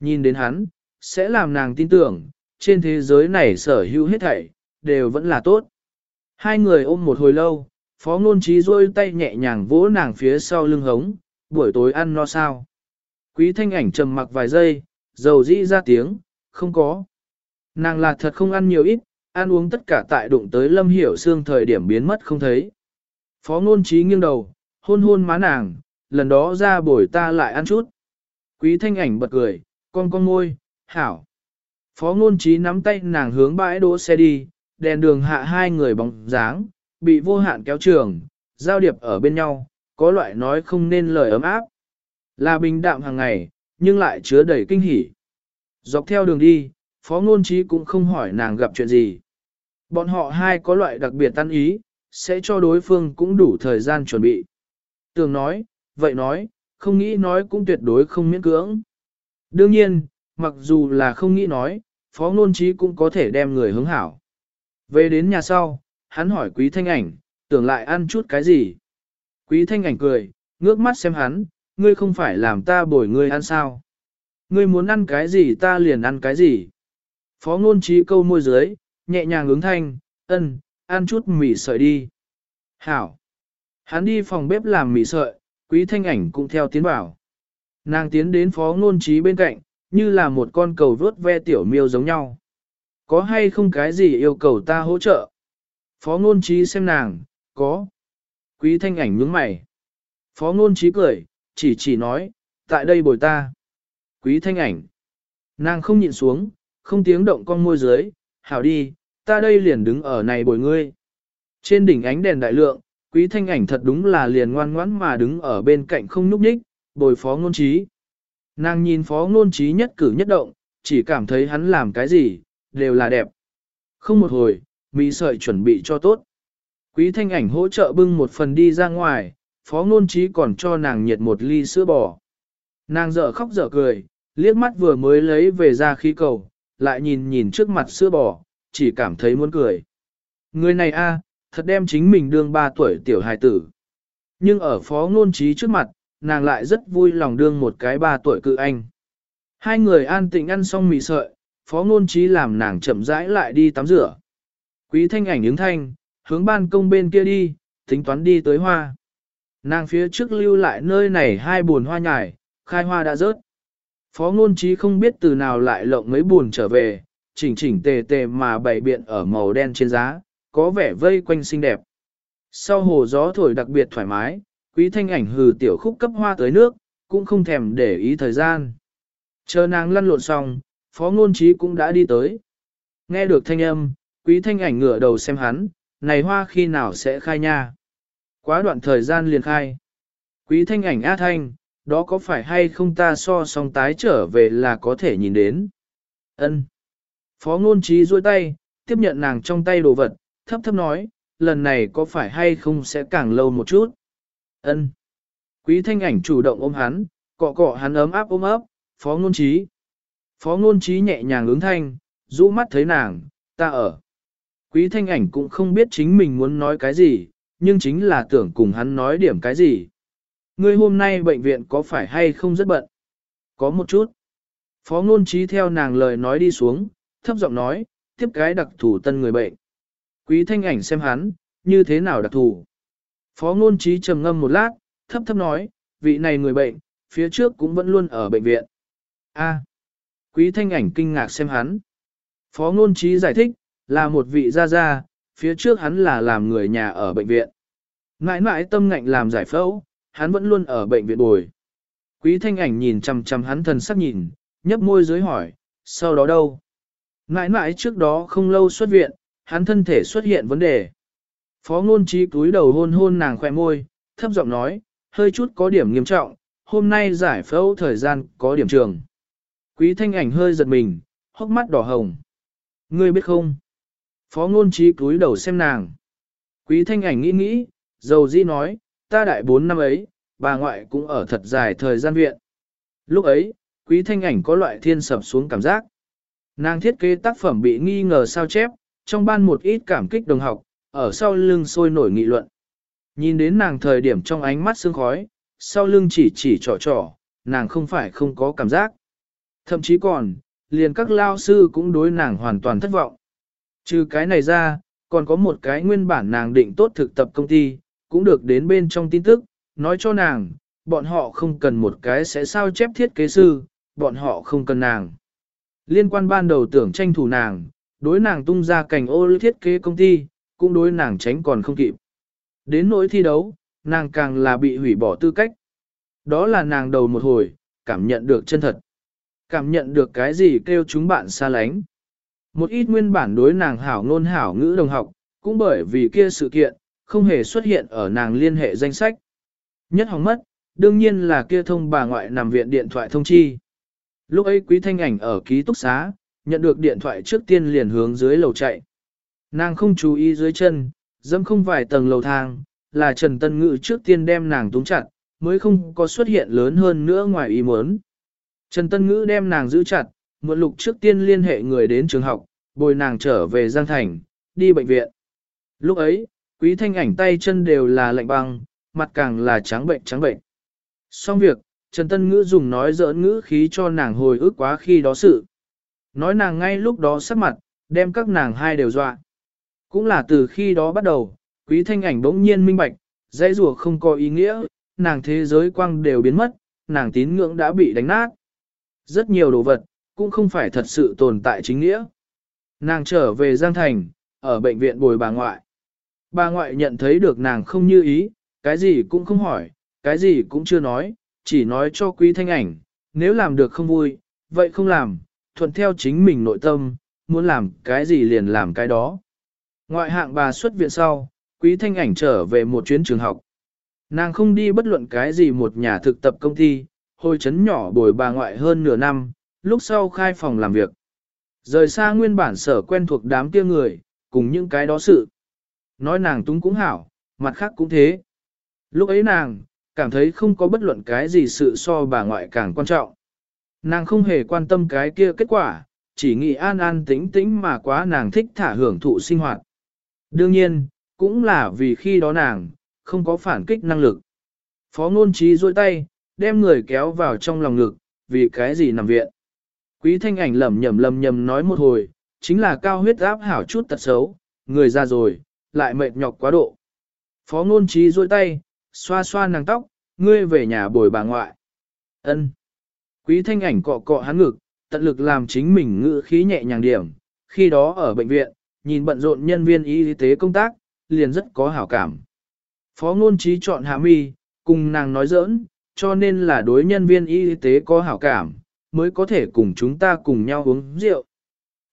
S1: Nhìn đến hắn, sẽ làm nàng tin tưởng, trên thế giới này sở hữu hết thảy, đều vẫn là tốt. Hai người ôm một hồi lâu, phó ngôn trí rôi tay nhẹ nhàng vỗ nàng phía sau lưng hống, buổi tối ăn no sao. Quý thanh ảnh trầm mặc vài giây, dầu dĩ ra tiếng, không có. Nàng là thật không ăn nhiều ít, ăn uống tất cả tại đụng tới lâm hiểu xương thời điểm biến mất không thấy. Phó ngôn trí nghiêng đầu, hôn hôn má nàng, lần đó ra bồi ta lại ăn chút. Quý thanh ảnh bật cười, con con môi, hảo. Phó ngôn trí nắm tay nàng hướng bãi đỗ xe đi, đèn đường hạ hai người bóng dáng, bị vô hạn kéo trường, giao điệp ở bên nhau, có loại nói không nên lời ấm áp. Là bình đạm hàng ngày, nhưng lại chứa đầy kinh hỉ. Dọc theo đường đi, phó ngôn trí cũng không hỏi nàng gặp chuyện gì. Bọn họ hai có loại đặc biệt tan ý, sẽ cho đối phương cũng đủ thời gian chuẩn bị. Tường nói, vậy nói, không nghĩ nói cũng tuyệt đối không miễn cưỡng. Đương nhiên, mặc dù là không nghĩ nói, phó ngôn trí cũng có thể đem người hướng hảo. Về đến nhà sau, hắn hỏi quý thanh ảnh, tưởng lại ăn chút cái gì. Quý thanh ảnh cười, ngước mắt xem hắn, ngươi không phải làm ta bồi ngươi ăn sao. Ngươi muốn ăn cái gì ta liền ăn cái gì. Phó ngôn trí câu môi dưới, nhẹ nhàng ứng thanh, ân, ăn chút mì sợi đi. Hảo. Hắn đi phòng bếp làm mì sợi, quý thanh ảnh cũng theo tiến vào. Nàng tiến đến phó ngôn trí bên cạnh, như là một con cầu vớt ve tiểu miêu giống nhau. Có hay không cái gì yêu cầu ta hỗ trợ? Phó ngôn trí xem nàng, có. Quý thanh ảnh nhướng mày. Phó ngôn trí cười, chỉ chỉ nói, tại đây bồi ta. Quý thanh ảnh. Nàng không nhịn xuống, không tiếng động con môi dưới, hảo đi, ta đây liền đứng ở này bồi ngươi. Trên đỉnh ánh đèn đại lượng, quý thanh ảnh thật đúng là liền ngoan ngoãn mà đứng ở bên cạnh không nhúc nhích, bồi phó ngôn trí. Nàng nhìn phó ngôn trí nhất cử nhất động, chỉ cảm thấy hắn làm cái gì, đều là đẹp. Không một hồi, mỹ sợi chuẩn bị cho tốt. Quý thanh ảnh hỗ trợ bưng một phần đi ra ngoài, phó ngôn trí còn cho nàng nhiệt một ly sữa bò. Nàng dở khóc dở cười, liếc mắt vừa mới lấy về ra khí cầu, lại nhìn nhìn trước mặt sữa bò, chỉ cảm thấy muốn cười. Người này a, thật đem chính mình đương ba tuổi tiểu hài tử. Nhưng ở phó ngôn trí trước mặt, nàng lại rất vui lòng đương một cái ba tuổi cự anh. Hai người an tịnh ăn xong mì sợi, phó ngôn trí làm nàng chậm rãi lại đi tắm rửa. Quý thanh ảnh ứng thanh, hướng ban công bên kia đi, tính toán đi tới hoa. Nàng phía trước lưu lại nơi này hai buồn hoa nhài, khai hoa đã rớt. Phó ngôn trí không biết từ nào lại lộng mấy buồn trở về, chỉnh chỉnh tề tề mà bày biện ở màu đen trên giá, có vẻ vây quanh xinh đẹp. Sau hồ gió thổi đặc biệt thoải mái, quý thanh ảnh hừ tiểu khúc cấp hoa tới nước, cũng không thèm để ý thời gian. Chờ nàng lăn lộn xong, phó ngôn trí cũng đã đi tới. Nghe được thanh âm, quý thanh ảnh ngửa đầu xem hắn, này hoa khi nào sẽ khai nha. Quá đoạn thời gian liền khai. Quý thanh ảnh á thanh, đó có phải hay không ta so song tái trở về là có thể nhìn đến. Ân. Phó ngôn trí duỗi tay, tiếp nhận nàng trong tay đồ vật, thấp thấp nói, lần này có phải hay không sẽ càng lâu một chút. Ân. Quý thanh ảnh chủ động ôm hắn, cọ cọ hắn ấm áp ôm ấp, phó ngôn trí. Phó ngôn trí nhẹ nhàng ứng thanh, rũ mắt thấy nàng, ta ở. Quý thanh ảnh cũng không biết chính mình muốn nói cái gì, nhưng chính là tưởng cùng hắn nói điểm cái gì. Ngươi hôm nay bệnh viện có phải hay không rất bận? Có một chút. Phó ngôn trí theo nàng lời nói đi xuống, thấp giọng nói, tiếp cái đặc thù tân người bệnh. Quý thanh ảnh xem hắn, như thế nào đặc thù. Phó ngôn trí trầm ngâm một lát, thấp thấp nói, vị này người bệnh, phía trước cũng vẫn luôn ở bệnh viện. A. Quý thanh ảnh kinh ngạc xem hắn. Phó ngôn trí giải thích, là một vị gia gia, phía trước hắn là làm người nhà ở bệnh viện. Mãi mãi tâm ngạnh làm giải phẫu, hắn vẫn luôn ở bệnh viện bồi. Quý thanh ảnh nhìn chằm chằm hắn thần sắc nhìn, nhấp môi dưới hỏi, sau đó đâu? Mãi mãi trước đó không lâu xuất viện, hắn thân thể xuất hiện vấn đề. Phó ngôn trí cúi đầu hôn hôn nàng khoe môi, thấp giọng nói, hơi chút có điểm nghiêm trọng, hôm nay giải phẫu thời gian có điểm trường. Quý thanh ảnh hơi giật mình, hốc mắt đỏ hồng. Ngươi biết không? Phó ngôn trí cúi đầu xem nàng. Quý thanh ảnh nghĩ nghĩ, dầu di nói, ta đại bốn năm ấy, bà ngoại cũng ở thật dài thời gian viện. Lúc ấy, quý thanh ảnh có loại thiên sập xuống cảm giác. Nàng thiết kế tác phẩm bị nghi ngờ sao chép, trong ban một ít cảm kích đồng học, ở sau lưng sôi nổi nghị luận. Nhìn đến nàng thời điểm trong ánh mắt sương khói, sau lưng chỉ chỉ trỏ trỏ nàng không phải không có cảm giác. Thậm chí còn, liền các lao sư cũng đối nàng hoàn toàn thất vọng. Trừ cái này ra, còn có một cái nguyên bản nàng định tốt thực tập công ty, cũng được đến bên trong tin tức, nói cho nàng, bọn họ không cần một cái sẽ sao chép thiết kế sư, bọn họ không cần nàng. Liên quan ban đầu tưởng tranh thủ nàng, đối nàng tung ra cảnh ô thiết kế công ty, cũng đối nàng tránh còn không kịp. Đến nỗi thi đấu, nàng càng là bị hủy bỏ tư cách. Đó là nàng đầu một hồi, cảm nhận được chân thật. Cảm nhận được cái gì kêu chúng bạn xa lánh. Một ít nguyên bản đối nàng hảo ngôn hảo ngữ đồng học, cũng bởi vì kia sự kiện, không hề xuất hiện ở nàng liên hệ danh sách. Nhất hỏng mất, đương nhiên là kia thông bà ngoại nằm viện điện thoại thông chi. Lúc ấy quý thanh ảnh ở ký túc xá, nhận được điện thoại trước tiên liền hướng dưới lầu chạy. Nàng không chú ý dưới chân, dẫm không vài tầng lầu thang, là Trần Tân Ngự trước tiên đem nàng túng chặt, mới không có xuất hiện lớn hơn nữa ngoài ý muốn. Trần Tân Ngữ đem nàng giữ chặt, một lục trước tiên liên hệ người đến trường học, bồi nàng trở về Giang Thành, đi bệnh viện. Lúc ấy, quý thanh ảnh tay chân đều là lạnh băng, mặt càng là trắng bệnh trắng bệnh. Xong việc, Trần Tân Ngữ dùng nói giỡn ngữ khí cho nàng hồi ức quá khi đó sự. Nói nàng ngay lúc đó sắc mặt, đem các nàng hai đều dọa. Cũng là từ khi đó bắt đầu, quý thanh ảnh bỗng nhiên minh bạch, dãy rùa không có ý nghĩa, nàng thế giới quang đều biến mất, nàng tín ngưỡng đã bị đánh nát. Rất nhiều đồ vật, cũng không phải thật sự tồn tại chính nghĩa. Nàng trở về Giang Thành, ở bệnh viện bồi bà ngoại. Bà ngoại nhận thấy được nàng không như ý, cái gì cũng không hỏi, cái gì cũng chưa nói, chỉ nói cho quý thanh ảnh, nếu làm được không vui, vậy không làm, thuận theo chính mình nội tâm, muốn làm cái gì liền làm cái đó. Ngoại hạng bà xuất viện sau, quý thanh ảnh trở về một chuyến trường học. Nàng không đi bất luận cái gì một nhà thực tập công ty, hồi chấn nhỏ bồi bà ngoại hơn nửa năm, lúc sau khai phòng làm việc. Rời xa nguyên bản sở quen thuộc đám kia người, cùng những cái đó sự. Nói nàng túng cũng hảo, mặt khác cũng thế. Lúc ấy nàng, cảm thấy không có bất luận cái gì sự so bà ngoại càng quan trọng. Nàng không hề quan tâm cái kia kết quả, chỉ nghĩ an an tĩnh tĩnh mà quá nàng thích thả hưởng thụ sinh hoạt. Đương nhiên, cũng là vì khi đó nàng, không có phản kích năng lực. Phó ngôn trí duỗi tay, đem người kéo vào trong lòng ngực, vì cái gì nằm viện. Quý thanh ảnh lầm nhầm lầm nhầm nói một hồi, chính là cao huyết áp hảo chút tật xấu, người ra rồi, lại mệt nhọc quá độ. Phó ngôn trí duỗi tay, xoa xoa nàng tóc, ngươi về nhà bồi bà ngoại. ân Quý thanh ảnh cọ cọ hắn ngực, tận lực làm chính mình ngữ khí nhẹ nhàng điểm. Khi đó ở bệnh viện, nhìn bận rộn nhân viên y tế công tác, liền rất có hảo cảm. Phó ngôn trí chọn hạ mi, cùng nàng nói giỡn, cho nên là đối nhân viên y tế có hảo cảm, mới có thể cùng chúng ta cùng nhau uống rượu.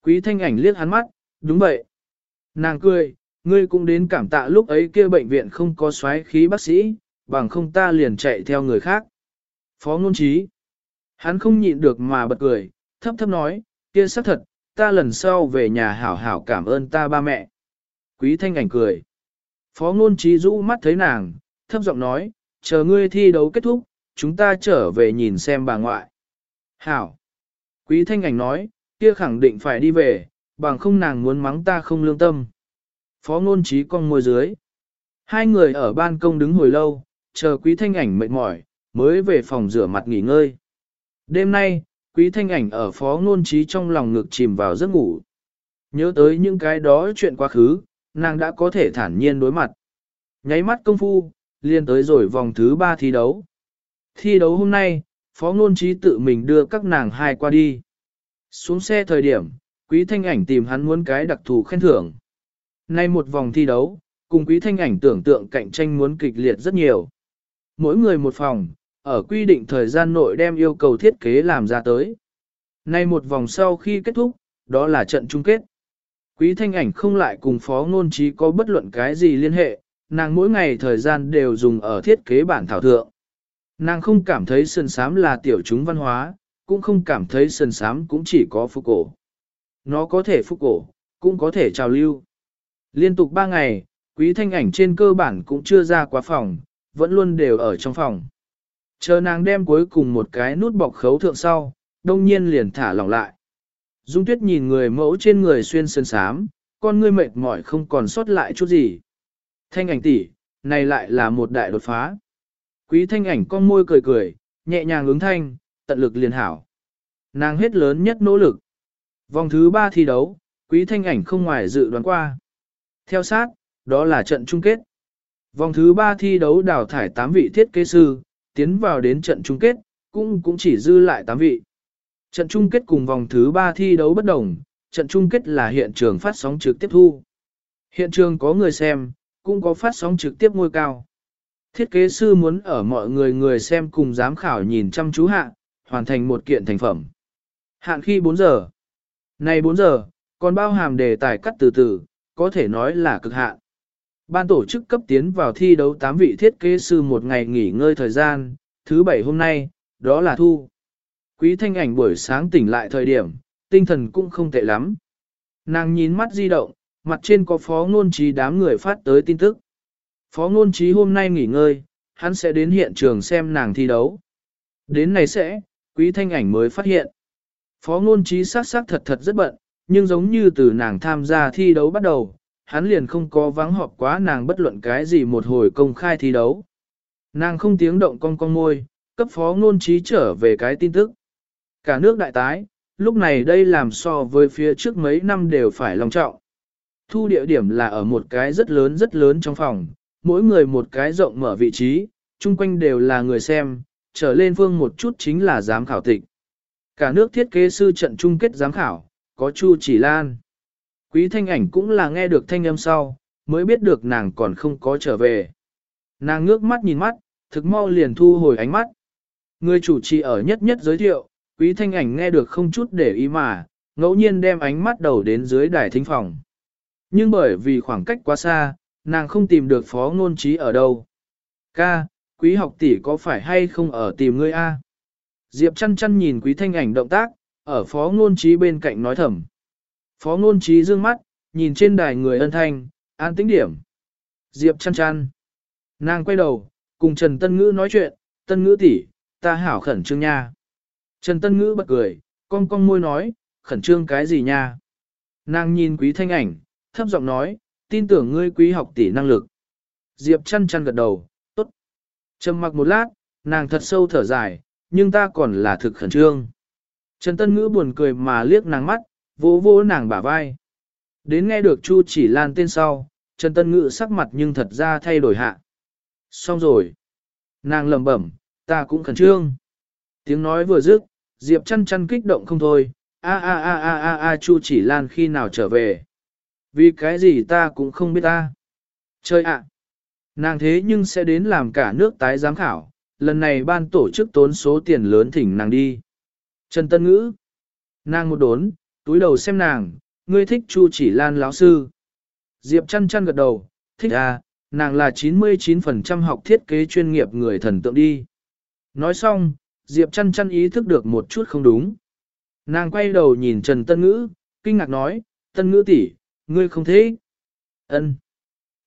S1: Quý thanh ảnh liếc hắn mắt, đúng vậy. Nàng cười, ngươi cũng đến cảm tạ lúc ấy kia bệnh viện không có xoáy khí bác sĩ, bằng không ta liền chạy theo người khác. Phó ngôn trí. Hắn không nhịn được mà bật cười, thấp thấp nói, kia xác thật, ta lần sau về nhà hảo hảo cảm ơn ta ba mẹ. Quý thanh ảnh cười. Phó ngôn trí rũ mắt thấy nàng, thấp giọng nói, chờ ngươi thi đấu kết thúc, chúng ta trở về nhìn xem bà ngoại. Hảo. Quý thanh ảnh nói, kia khẳng định phải đi về, bằng không nàng muốn mắng ta không lương tâm. Phó ngôn trí con môi dưới. Hai người ở ban công đứng hồi lâu, chờ quý thanh ảnh mệt mỏi, mới về phòng rửa mặt nghỉ ngơi. Đêm nay, quý thanh ảnh ở phó ngôn trí trong lòng ngực chìm vào giấc ngủ. Nhớ tới những cái đó chuyện quá khứ, nàng đã có thể thản nhiên đối mặt. Nháy mắt công phu, liên tới rồi vòng thứ ba thi đấu. Thi đấu hôm nay, phó ngôn trí tự mình đưa các nàng hai qua đi. Xuống xe thời điểm, quý thanh ảnh tìm hắn muốn cái đặc thù khen thưởng. Nay một vòng thi đấu, cùng quý thanh ảnh tưởng tượng cạnh tranh muốn kịch liệt rất nhiều. Mỗi người một phòng, ở quy định thời gian nội đem yêu cầu thiết kế làm ra tới. Nay một vòng sau khi kết thúc, đó là trận chung kết. Quý thanh ảnh không lại cùng phó ngôn trí có bất luận cái gì liên hệ, nàng mỗi ngày thời gian đều dùng ở thiết kế bản thảo thượng. Nàng không cảm thấy sơn sám là tiểu chúng văn hóa, cũng không cảm thấy sơn sám cũng chỉ có phục cổ. Nó có thể phục cổ, cũng có thể trào lưu. Liên tục 3 ngày, quý thanh ảnh trên cơ bản cũng chưa ra quá phòng, vẫn luôn đều ở trong phòng. Chờ nàng đem cuối cùng một cái nút bọc khấu thượng sau, đông nhiên liền thả lỏng lại. Dung tuyết nhìn người mẫu trên người xuyên sơn sám, con ngươi mệt mỏi không còn sót lại chút gì. Thanh ảnh tỷ, này lại là một đại đột phá. Quý thanh ảnh con môi cười cười, nhẹ nhàng ứng thanh, tận lực liền hảo. Nàng hết lớn nhất nỗ lực. Vòng thứ ba thi đấu, quý thanh ảnh không ngoài dự đoán qua. Theo sát, đó là trận chung kết. Vòng thứ ba thi đấu đào thải 8 vị thiết kế sư, tiến vào đến trận chung kết, cũng cũng chỉ dư lại 8 vị. Trận chung kết cùng vòng thứ 3 thi đấu bất đồng, trận chung kết là hiện trường phát sóng trực tiếp thu. Hiện trường có người xem, cũng có phát sóng trực tiếp ngôi cao. Thiết kế sư muốn ở mọi người người xem cùng giám khảo nhìn chăm chú hạ, hoàn thành một kiện thành phẩm. Hạn khi 4 giờ. Này 4 giờ, còn bao hàm đề tài cắt từ từ, có thể nói là cực hạn. Ban tổ chức cấp tiến vào thi đấu 8 vị thiết kế sư một ngày nghỉ ngơi thời gian, thứ bảy hôm nay, đó là thu. Quý thanh ảnh buổi sáng tỉnh lại thời điểm, tinh thần cũng không tệ lắm. Nàng nhìn mắt di động, mặt trên có phó ngôn trí đám người phát tới tin tức. Phó ngôn trí hôm nay nghỉ ngơi, hắn sẽ đến hiện trường xem nàng thi đấu. Đến này sẽ, quý thanh ảnh mới phát hiện. Phó ngôn trí sát sát thật thật rất bận, nhưng giống như từ nàng tham gia thi đấu bắt đầu, hắn liền không có vắng họp quá nàng bất luận cái gì một hồi công khai thi đấu. Nàng không tiếng động cong cong môi, cấp phó ngôn trí trở về cái tin tức. Cả nước đại tái, lúc này đây làm so với phía trước mấy năm đều phải long trọng. Thu địa điểm là ở một cái rất lớn rất lớn trong phòng, mỗi người một cái rộng mở vị trí, chung quanh đều là người xem, trở lên phương một chút chính là giám khảo tịch. Cả nước thiết kế sư trận chung kết giám khảo, có Chu Chỉ Lan. Quý thanh ảnh cũng là nghe được thanh âm sau, mới biết được nàng còn không có trở về. Nàng ngước mắt nhìn mắt, thực mau liền thu hồi ánh mắt. Người chủ trì ở nhất nhất giới thiệu, quý thanh ảnh nghe được không chút để ý mà, ngẫu nhiên đem ánh mắt đầu đến dưới đài thính phòng. Nhưng bởi vì khoảng cách quá xa, nàng không tìm được phó ngôn trí ở đâu. Ca, quý học tỷ có phải hay không ở tìm ngươi a? Diệp chăn chăn nhìn quý thanh ảnh động tác, ở phó ngôn trí bên cạnh nói thầm. Phó ngôn trí dương mắt, nhìn trên đài người ân thanh, an tĩnh điểm. Diệp chăn chăn. Nàng quay đầu, cùng Trần Tân Ngữ nói chuyện, Tân Ngữ tỷ, ta hảo khẩn trương nha. Trần Tân Ngữ bật cười, cong cong môi nói, khẩn trương cái gì nha. Nàng nhìn quý thanh ảnh, thấp giọng nói, tin tưởng ngươi quý học tỷ năng lực. Diệp chăn chăn gật đầu, tốt. Trầm mặc một lát, nàng thật sâu thở dài, nhưng ta còn là thực khẩn trương. Trần Tân Ngữ buồn cười mà liếc nàng mắt, vỗ vỗ nàng bả vai. Đến nghe được Chu chỉ lan tên sau, Trần Tân Ngữ sắc mặt nhưng thật ra thay đổi hạ. Xong rồi. Nàng lầm bẩm, ta cũng khẩn trương. Tiếng nói vừa dứt, Diệp chăn chăn kích động không thôi. A a a a a a Chu chỉ lan khi nào trở về. Vì cái gì ta cũng không biết ta. Chơi ạ. Nàng thế nhưng sẽ đến làm cả nước tái giám khảo, lần này ban tổ chức tốn số tiền lớn thỉnh nàng đi. Trần Tân Ngữ. Nàng một đốn, túi đầu xem nàng, ngươi thích Chu chỉ lan lão sư. Diệp chăn chăn gật đầu, thích à, nàng là 99% học thiết kế chuyên nghiệp người thần tượng đi. Nói xong, Diệp chăn chăn ý thức được một chút không đúng. Nàng quay đầu nhìn Trần Tân Ngữ, kinh ngạc nói, Tân Ngữ tỷ, ngươi không thế. Ân.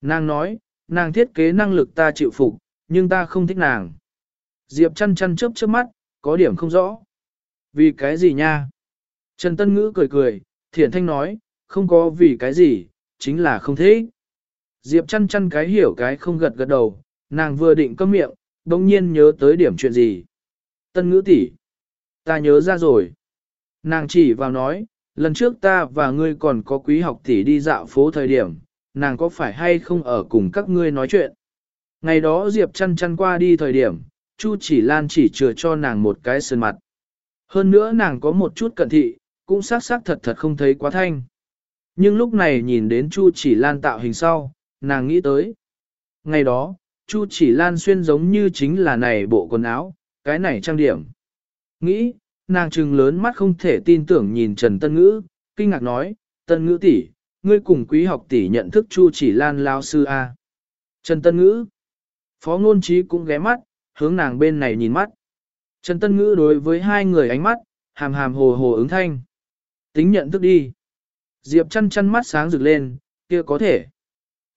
S1: Nàng nói, nàng thiết kế năng lực ta chịu phục, nhưng ta không thích nàng. Diệp chăn chăn chớp chớp mắt, có điểm không rõ. Vì cái gì nha? Trần Tân Ngữ cười cười, thiện thanh nói, không có vì cái gì, chính là không thế. Diệp chăn chăn cái hiểu cái không gật gật đầu, nàng vừa định câm miệng, đồng nhiên nhớ tới điểm chuyện gì. Tân ngữ tỷ, ta nhớ ra rồi. Nàng chỉ vào nói, lần trước ta và ngươi còn có quý học tỷ đi dạo phố thời điểm, nàng có phải hay không ở cùng các ngươi nói chuyện. Ngày đó Diệp chăn chăn qua đi thời điểm, Chu chỉ lan chỉ chừa cho nàng một cái sơn mặt. Hơn nữa nàng có một chút cận thị, cũng xác xác thật thật không thấy quá thanh. Nhưng lúc này nhìn đến Chu chỉ lan tạo hình sau, nàng nghĩ tới. Ngày đó, Chu chỉ lan xuyên giống như chính là này bộ quần áo, cái này trang điểm. Nghĩ, nàng trừng lớn mắt không thể tin tưởng nhìn Trần Tân Ngữ, kinh ngạc nói, Tân Ngữ tỷ, ngươi cùng quý học tỷ nhận thức Chu chỉ lan lao sư A. Trần Tân Ngữ, Phó Ngôn Trí cũng ghé mắt, hướng nàng bên này nhìn mắt. Trần Tân Ngữ đối với hai người ánh mắt, hàm hàm hồ hồ ứng thanh. Tính nhận thức đi. Diệp chăn chăn mắt sáng rực lên, kia có thể.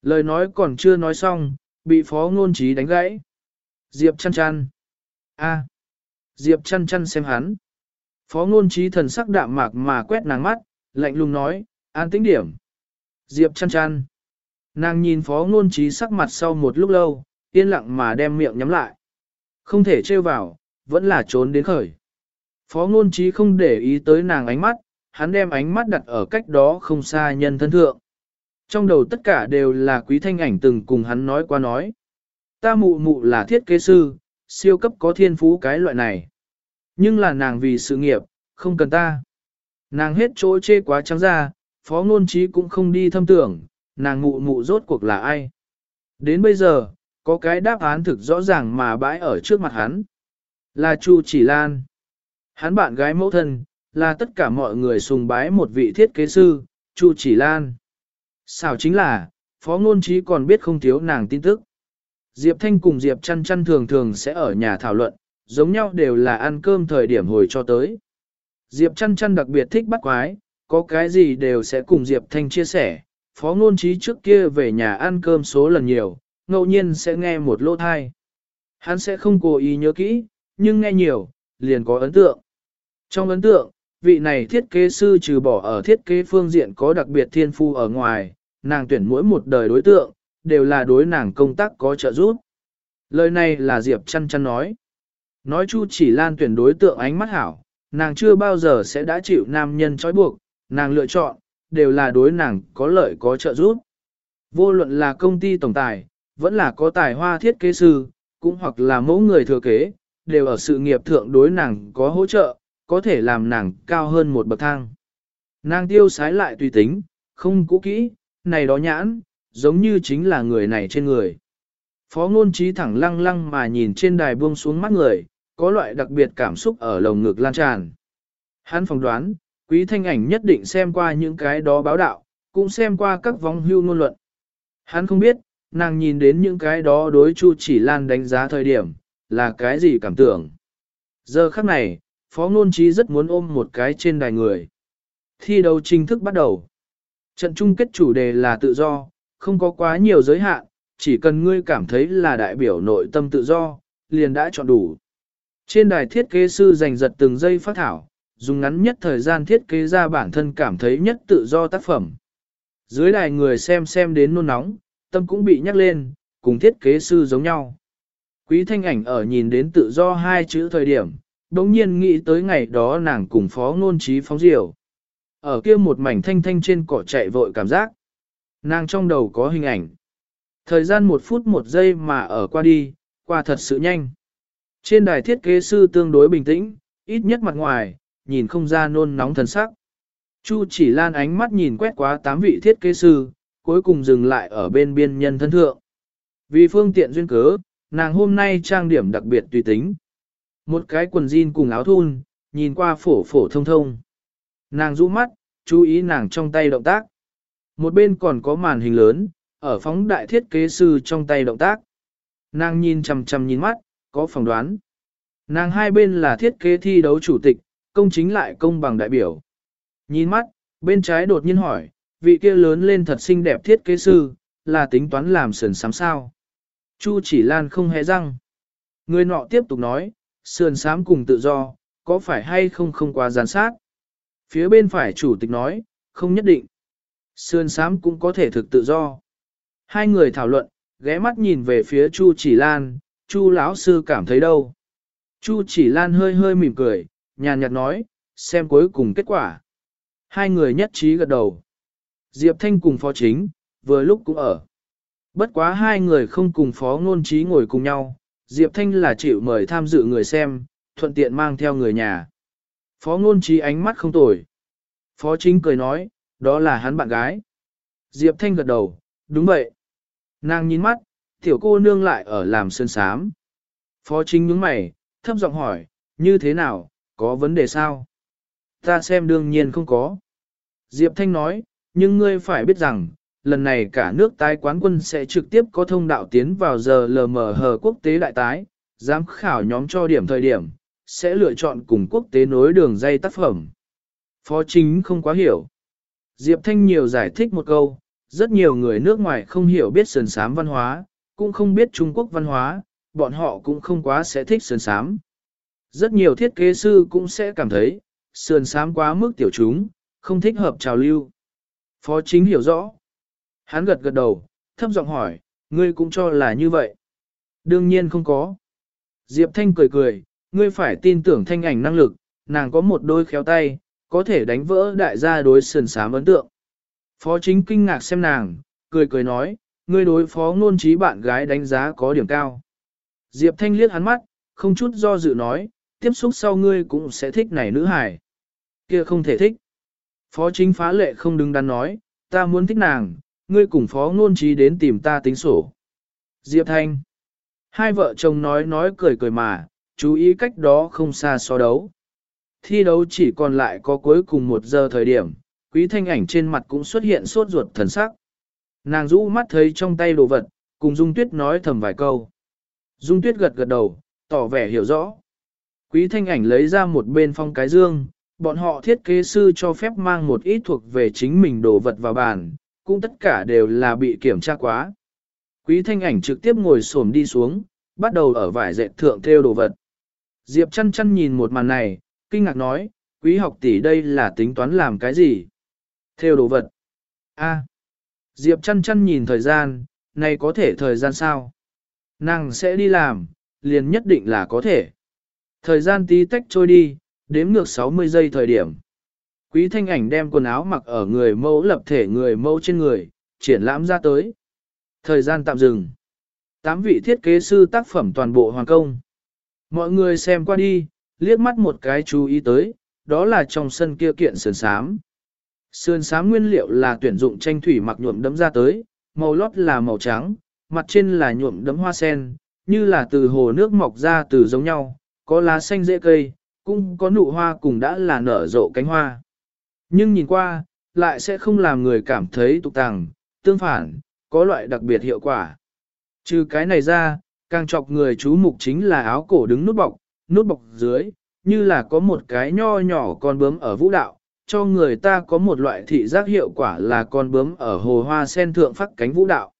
S1: Lời nói còn chưa nói xong, bị phó ngôn trí đánh gãy. Diệp chăn chăn. a Diệp chăn chăn xem hắn. Phó ngôn trí thần sắc đạm mạc mà quét nàng mắt, lạnh lùng nói, an tĩnh điểm. Diệp chăn chăn. Nàng nhìn phó ngôn trí sắc mặt sau một lúc lâu, yên lặng mà đem miệng nhắm lại. Không thể trêu vào, vẫn là trốn đến khởi. Phó ngôn trí không để ý tới nàng ánh mắt, hắn đem ánh mắt đặt ở cách đó không xa nhân thân thượng. Trong đầu tất cả đều là quý thanh ảnh từng cùng hắn nói qua nói. Ta mụ mụ là thiết kế sư, siêu cấp có thiên phú cái loại này. Nhưng là nàng vì sự nghiệp, không cần ta. Nàng hết chỗ chê quá trắng ra, phó ngôn trí cũng không đi thâm tưởng, nàng mụ mụ rốt cuộc là ai. Đến bây giờ, có cái đáp án thực rõ ràng mà bãi ở trước mặt hắn. Là Chu Chỉ Lan. Hắn bạn gái mẫu thân, là tất cả mọi người sùng bái một vị thiết kế sư, Chu Chỉ Lan. Sao chính là, phó ngôn trí còn biết không thiếu nàng tin tức. Diệp Thanh cùng Diệp chăn chăn thường thường sẽ ở nhà thảo luận, giống nhau đều là ăn cơm thời điểm hồi cho tới. Diệp chăn chăn đặc biệt thích bắt quái, có cái gì đều sẽ cùng Diệp Thanh chia sẻ. Phó ngôn trí trước kia về nhà ăn cơm số lần nhiều, ngẫu nhiên sẽ nghe một lô thai. Hắn sẽ không cố ý nhớ kỹ, nhưng nghe nhiều, liền có ấn tượng. Trong ấn tượng, vị này thiết kế sư trừ bỏ ở thiết kế phương diện có đặc biệt thiên phu ở ngoài, nàng tuyển mỗi một đời đối tượng, đều là đối nàng công tác có trợ giúp. Lời này là Diệp chăn chăn nói. Nói Chu chỉ lan tuyển đối tượng ánh mắt hảo, nàng chưa bao giờ sẽ đã chịu nam nhân trói buộc, nàng lựa chọn, đều là đối nàng có lợi có trợ giúp. Vô luận là công ty tổng tài, vẫn là có tài hoa thiết kế sư, cũng hoặc là mẫu người thừa kế, đều ở sự nghiệp thượng đối nàng có hỗ trợ, có thể làm nàng cao hơn một bậc thang. Nàng tiêu sái lại tùy tính, không cũ kỹ, này đó nhãn, giống như chính là người này trên người. Phó ngôn trí thẳng lăng lăng mà nhìn trên đài buông xuống mắt người, có loại đặc biệt cảm xúc ở lồng ngực lan tràn. Hắn phỏng đoán, quý thanh ảnh nhất định xem qua những cái đó báo đạo, cũng xem qua các vong hưu ngôn luận. Hắn không biết, nàng nhìn đến những cái đó đối Chu chỉ lan đánh giá thời điểm, là cái gì cảm tưởng. Giờ khắc này, Phó Ngôn Trí rất muốn ôm một cái trên đài người. Thi đấu chính thức bắt đầu. Trận chung kết chủ đề là tự do, không có quá nhiều giới hạn, chỉ cần ngươi cảm thấy là đại biểu nội tâm tự do, liền đã chọn đủ. Trên đài thiết kế sư giành giật từng giây phát thảo, dùng ngắn nhất thời gian thiết kế ra bản thân cảm thấy nhất tự do tác phẩm. Dưới đài người xem xem đến nôn nóng, tâm cũng bị nhắc lên, cùng thiết kế sư giống nhau. Quý thanh ảnh ở nhìn đến tự do hai chữ thời điểm, đống nhiên nghĩ tới ngày đó nàng cùng phó ngôn trí phóng diều. Ở kia một mảnh thanh thanh trên cỏ chạy vội cảm giác. Nàng trong đầu có hình ảnh. Thời gian một phút một giây mà ở qua đi, qua thật sự nhanh. Trên đài thiết kế sư tương đối bình tĩnh, ít nhất mặt ngoài, nhìn không ra nôn nóng thần sắc. Chu chỉ lan ánh mắt nhìn quét quá tám vị thiết kế sư, cuối cùng dừng lại ở bên biên nhân thân thượng. Vì phương tiện duyên cớ, nàng hôm nay trang điểm đặc biệt tùy tính. Một cái quần jean cùng áo thun, nhìn qua phổ phổ thông thông. Nàng rũ mắt, chú ý nàng trong tay động tác. Một bên còn có màn hình lớn, ở phóng đại thiết kế sư trong tay động tác. Nàng nhìn chằm chằm nhìn mắt, có phỏng đoán. Nàng hai bên là thiết kế thi đấu chủ tịch, công chính lại công bằng đại biểu. Nhìn mắt, bên trái đột nhiên hỏi, vị kia lớn lên thật xinh đẹp thiết kế sư, là tính toán làm sườn sám sao. Chu chỉ lan không hề răng. Người nọ tiếp tục nói, sườn sám cùng tự do, có phải hay không không quá gián sát. Phía bên phải chủ tịch nói, không nhất định. Sườn sám cũng có thể thực tự do. Hai người thảo luận, ghé mắt nhìn về phía Chu chỉ lan, Chu lão sư cảm thấy đâu. Chu chỉ lan hơi hơi mỉm cười, nhàn nhạt nói, xem cuối cùng kết quả. Hai người nhất trí gật đầu. Diệp Thanh cùng phó chính, vừa lúc cũng ở. Bất quá hai người không cùng phó ngôn trí ngồi cùng nhau, Diệp Thanh là chịu mời tham dự người xem, thuận tiện mang theo người nhà. Phó ngôn trí ánh mắt không tồi. Phó chính cười nói, đó là hắn bạn gái. Diệp Thanh gật đầu, đúng vậy. Nàng nhìn mắt, tiểu cô nương lại ở làm sơn sám. Phó chính nhướng mày, thấp giọng hỏi, như thế nào, có vấn đề sao? Ta xem đương nhiên không có. Diệp Thanh nói, nhưng ngươi phải biết rằng, lần này cả nước tái quán quân sẽ trực tiếp có thông đạo tiến vào giờ LMH quốc tế đại tái, giám khảo nhóm cho điểm thời điểm, sẽ lựa chọn cùng quốc tế nối đường dây tác phẩm. Phó chính không quá hiểu. Diệp Thanh nhiều giải thích một câu, rất nhiều người nước ngoài không hiểu biết sườn sám văn hóa, cũng không biết Trung Quốc văn hóa, bọn họ cũng không quá sẽ thích sườn sám. Rất nhiều thiết kế sư cũng sẽ cảm thấy, sườn sám quá mức tiểu chúng, không thích hợp trào lưu. Phó chính hiểu rõ. Hắn gật gật đầu, thấp giọng hỏi, ngươi cũng cho là như vậy. Đương nhiên không có. Diệp Thanh cười cười, ngươi phải tin tưởng thanh ảnh năng lực, nàng có một đôi khéo tay, có thể đánh vỡ đại gia đối sườn sám ấn tượng. Phó chính kinh ngạc xem nàng, cười cười nói, ngươi đối phó ngôn trí bạn gái đánh giá có điểm cao. Diệp Thanh liếc hắn mắt, không chút do dự nói, tiếp xúc sau ngươi cũng sẽ thích này nữ hải. Kia không thể thích. Phó chính phá lệ không đứng đắn nói, ta muốn thích nàng, ngươi cùng phó ngôn trí đến tìm ta tính sổ. Diệp Thanh. Hai vợ chồng nói nói cười cười mà, chú ý cách đó không xa so đấu. Thi đấu chỉ còn lại có cuối cùng một giờ thời điểm, quý thanh ảnh trên mặt cũng xuất hiện sốt ruột thần sắc. Nàng rũ mắt thấy trong tay đồ vật, cùng Dung Tuyết nói thầm vài câu. Dung Tuyết gật gật đầu, tỏ vẻ hiểu rõ. Quý thanh ảnh lấy ra một bên phong cái dương, bọn họ thiết kế sư cho phép mang một ít thuộc về chính mình đồ vật vào bàn, cũng tất cả đều là bị kiểm tra quá. Quý thanh ảnh trực tiếp ngồi xổm đi xuống, bắt đầu ở vải dệt thượng theo đồ vật. Diệp chăn chăn nhìn một màn này, kinh ngạc nói, quý học tỷ đây là tính toán làm cái gì? Theo đồ vật. A. Diệp chăn chăn nhìn thời gian, này có thể thời gian sao? Nàng sẽ đi làm, liền nhất định là có thể. Thời gian tí tách trôi đi, đếm ngược 60 giây thời điểm. Quý thanh ảnh đem quần áo mặc ở người mẫu lập thể người mẫu trên người, triển lãm ra tới. Thời gian tạm dừng. Tám vị thiết kế sư tác phẩm toàn bộ hoàn công. Mọi người xem qua đi, liếc mắt một cái chú ý tới, đó là trong sân kia kiện sườn sám. Sườn sám nguyên liệu là tuyển dụng tranh thủy mặc nhuộm đấm ra tới, màu lót là màu trắng, mặt trên là nhuộm đấm hoa sen, như là từ hồ nước mọc ra từ giống nhau, có lá xanh dễ cây, cũng có nụ hoa cùng đã là nở rộ cánh hoa. Nhưng nhìn qua, lại sẽ không làm người cảm thấy tục tàng, tương phản, có loại đặc biệt hiệu quả. Trừ cái này ra, càng chọc người chú mục chính là áo cổ đứng nút bọc, nút bọc dưới, như là có một cái nho nhỏ con bướm ở vũ đạo, cho người ta có một loại thị giác hiệu quả là con bướm ở hồ hoa sen thượng phát cánh vũ đạo.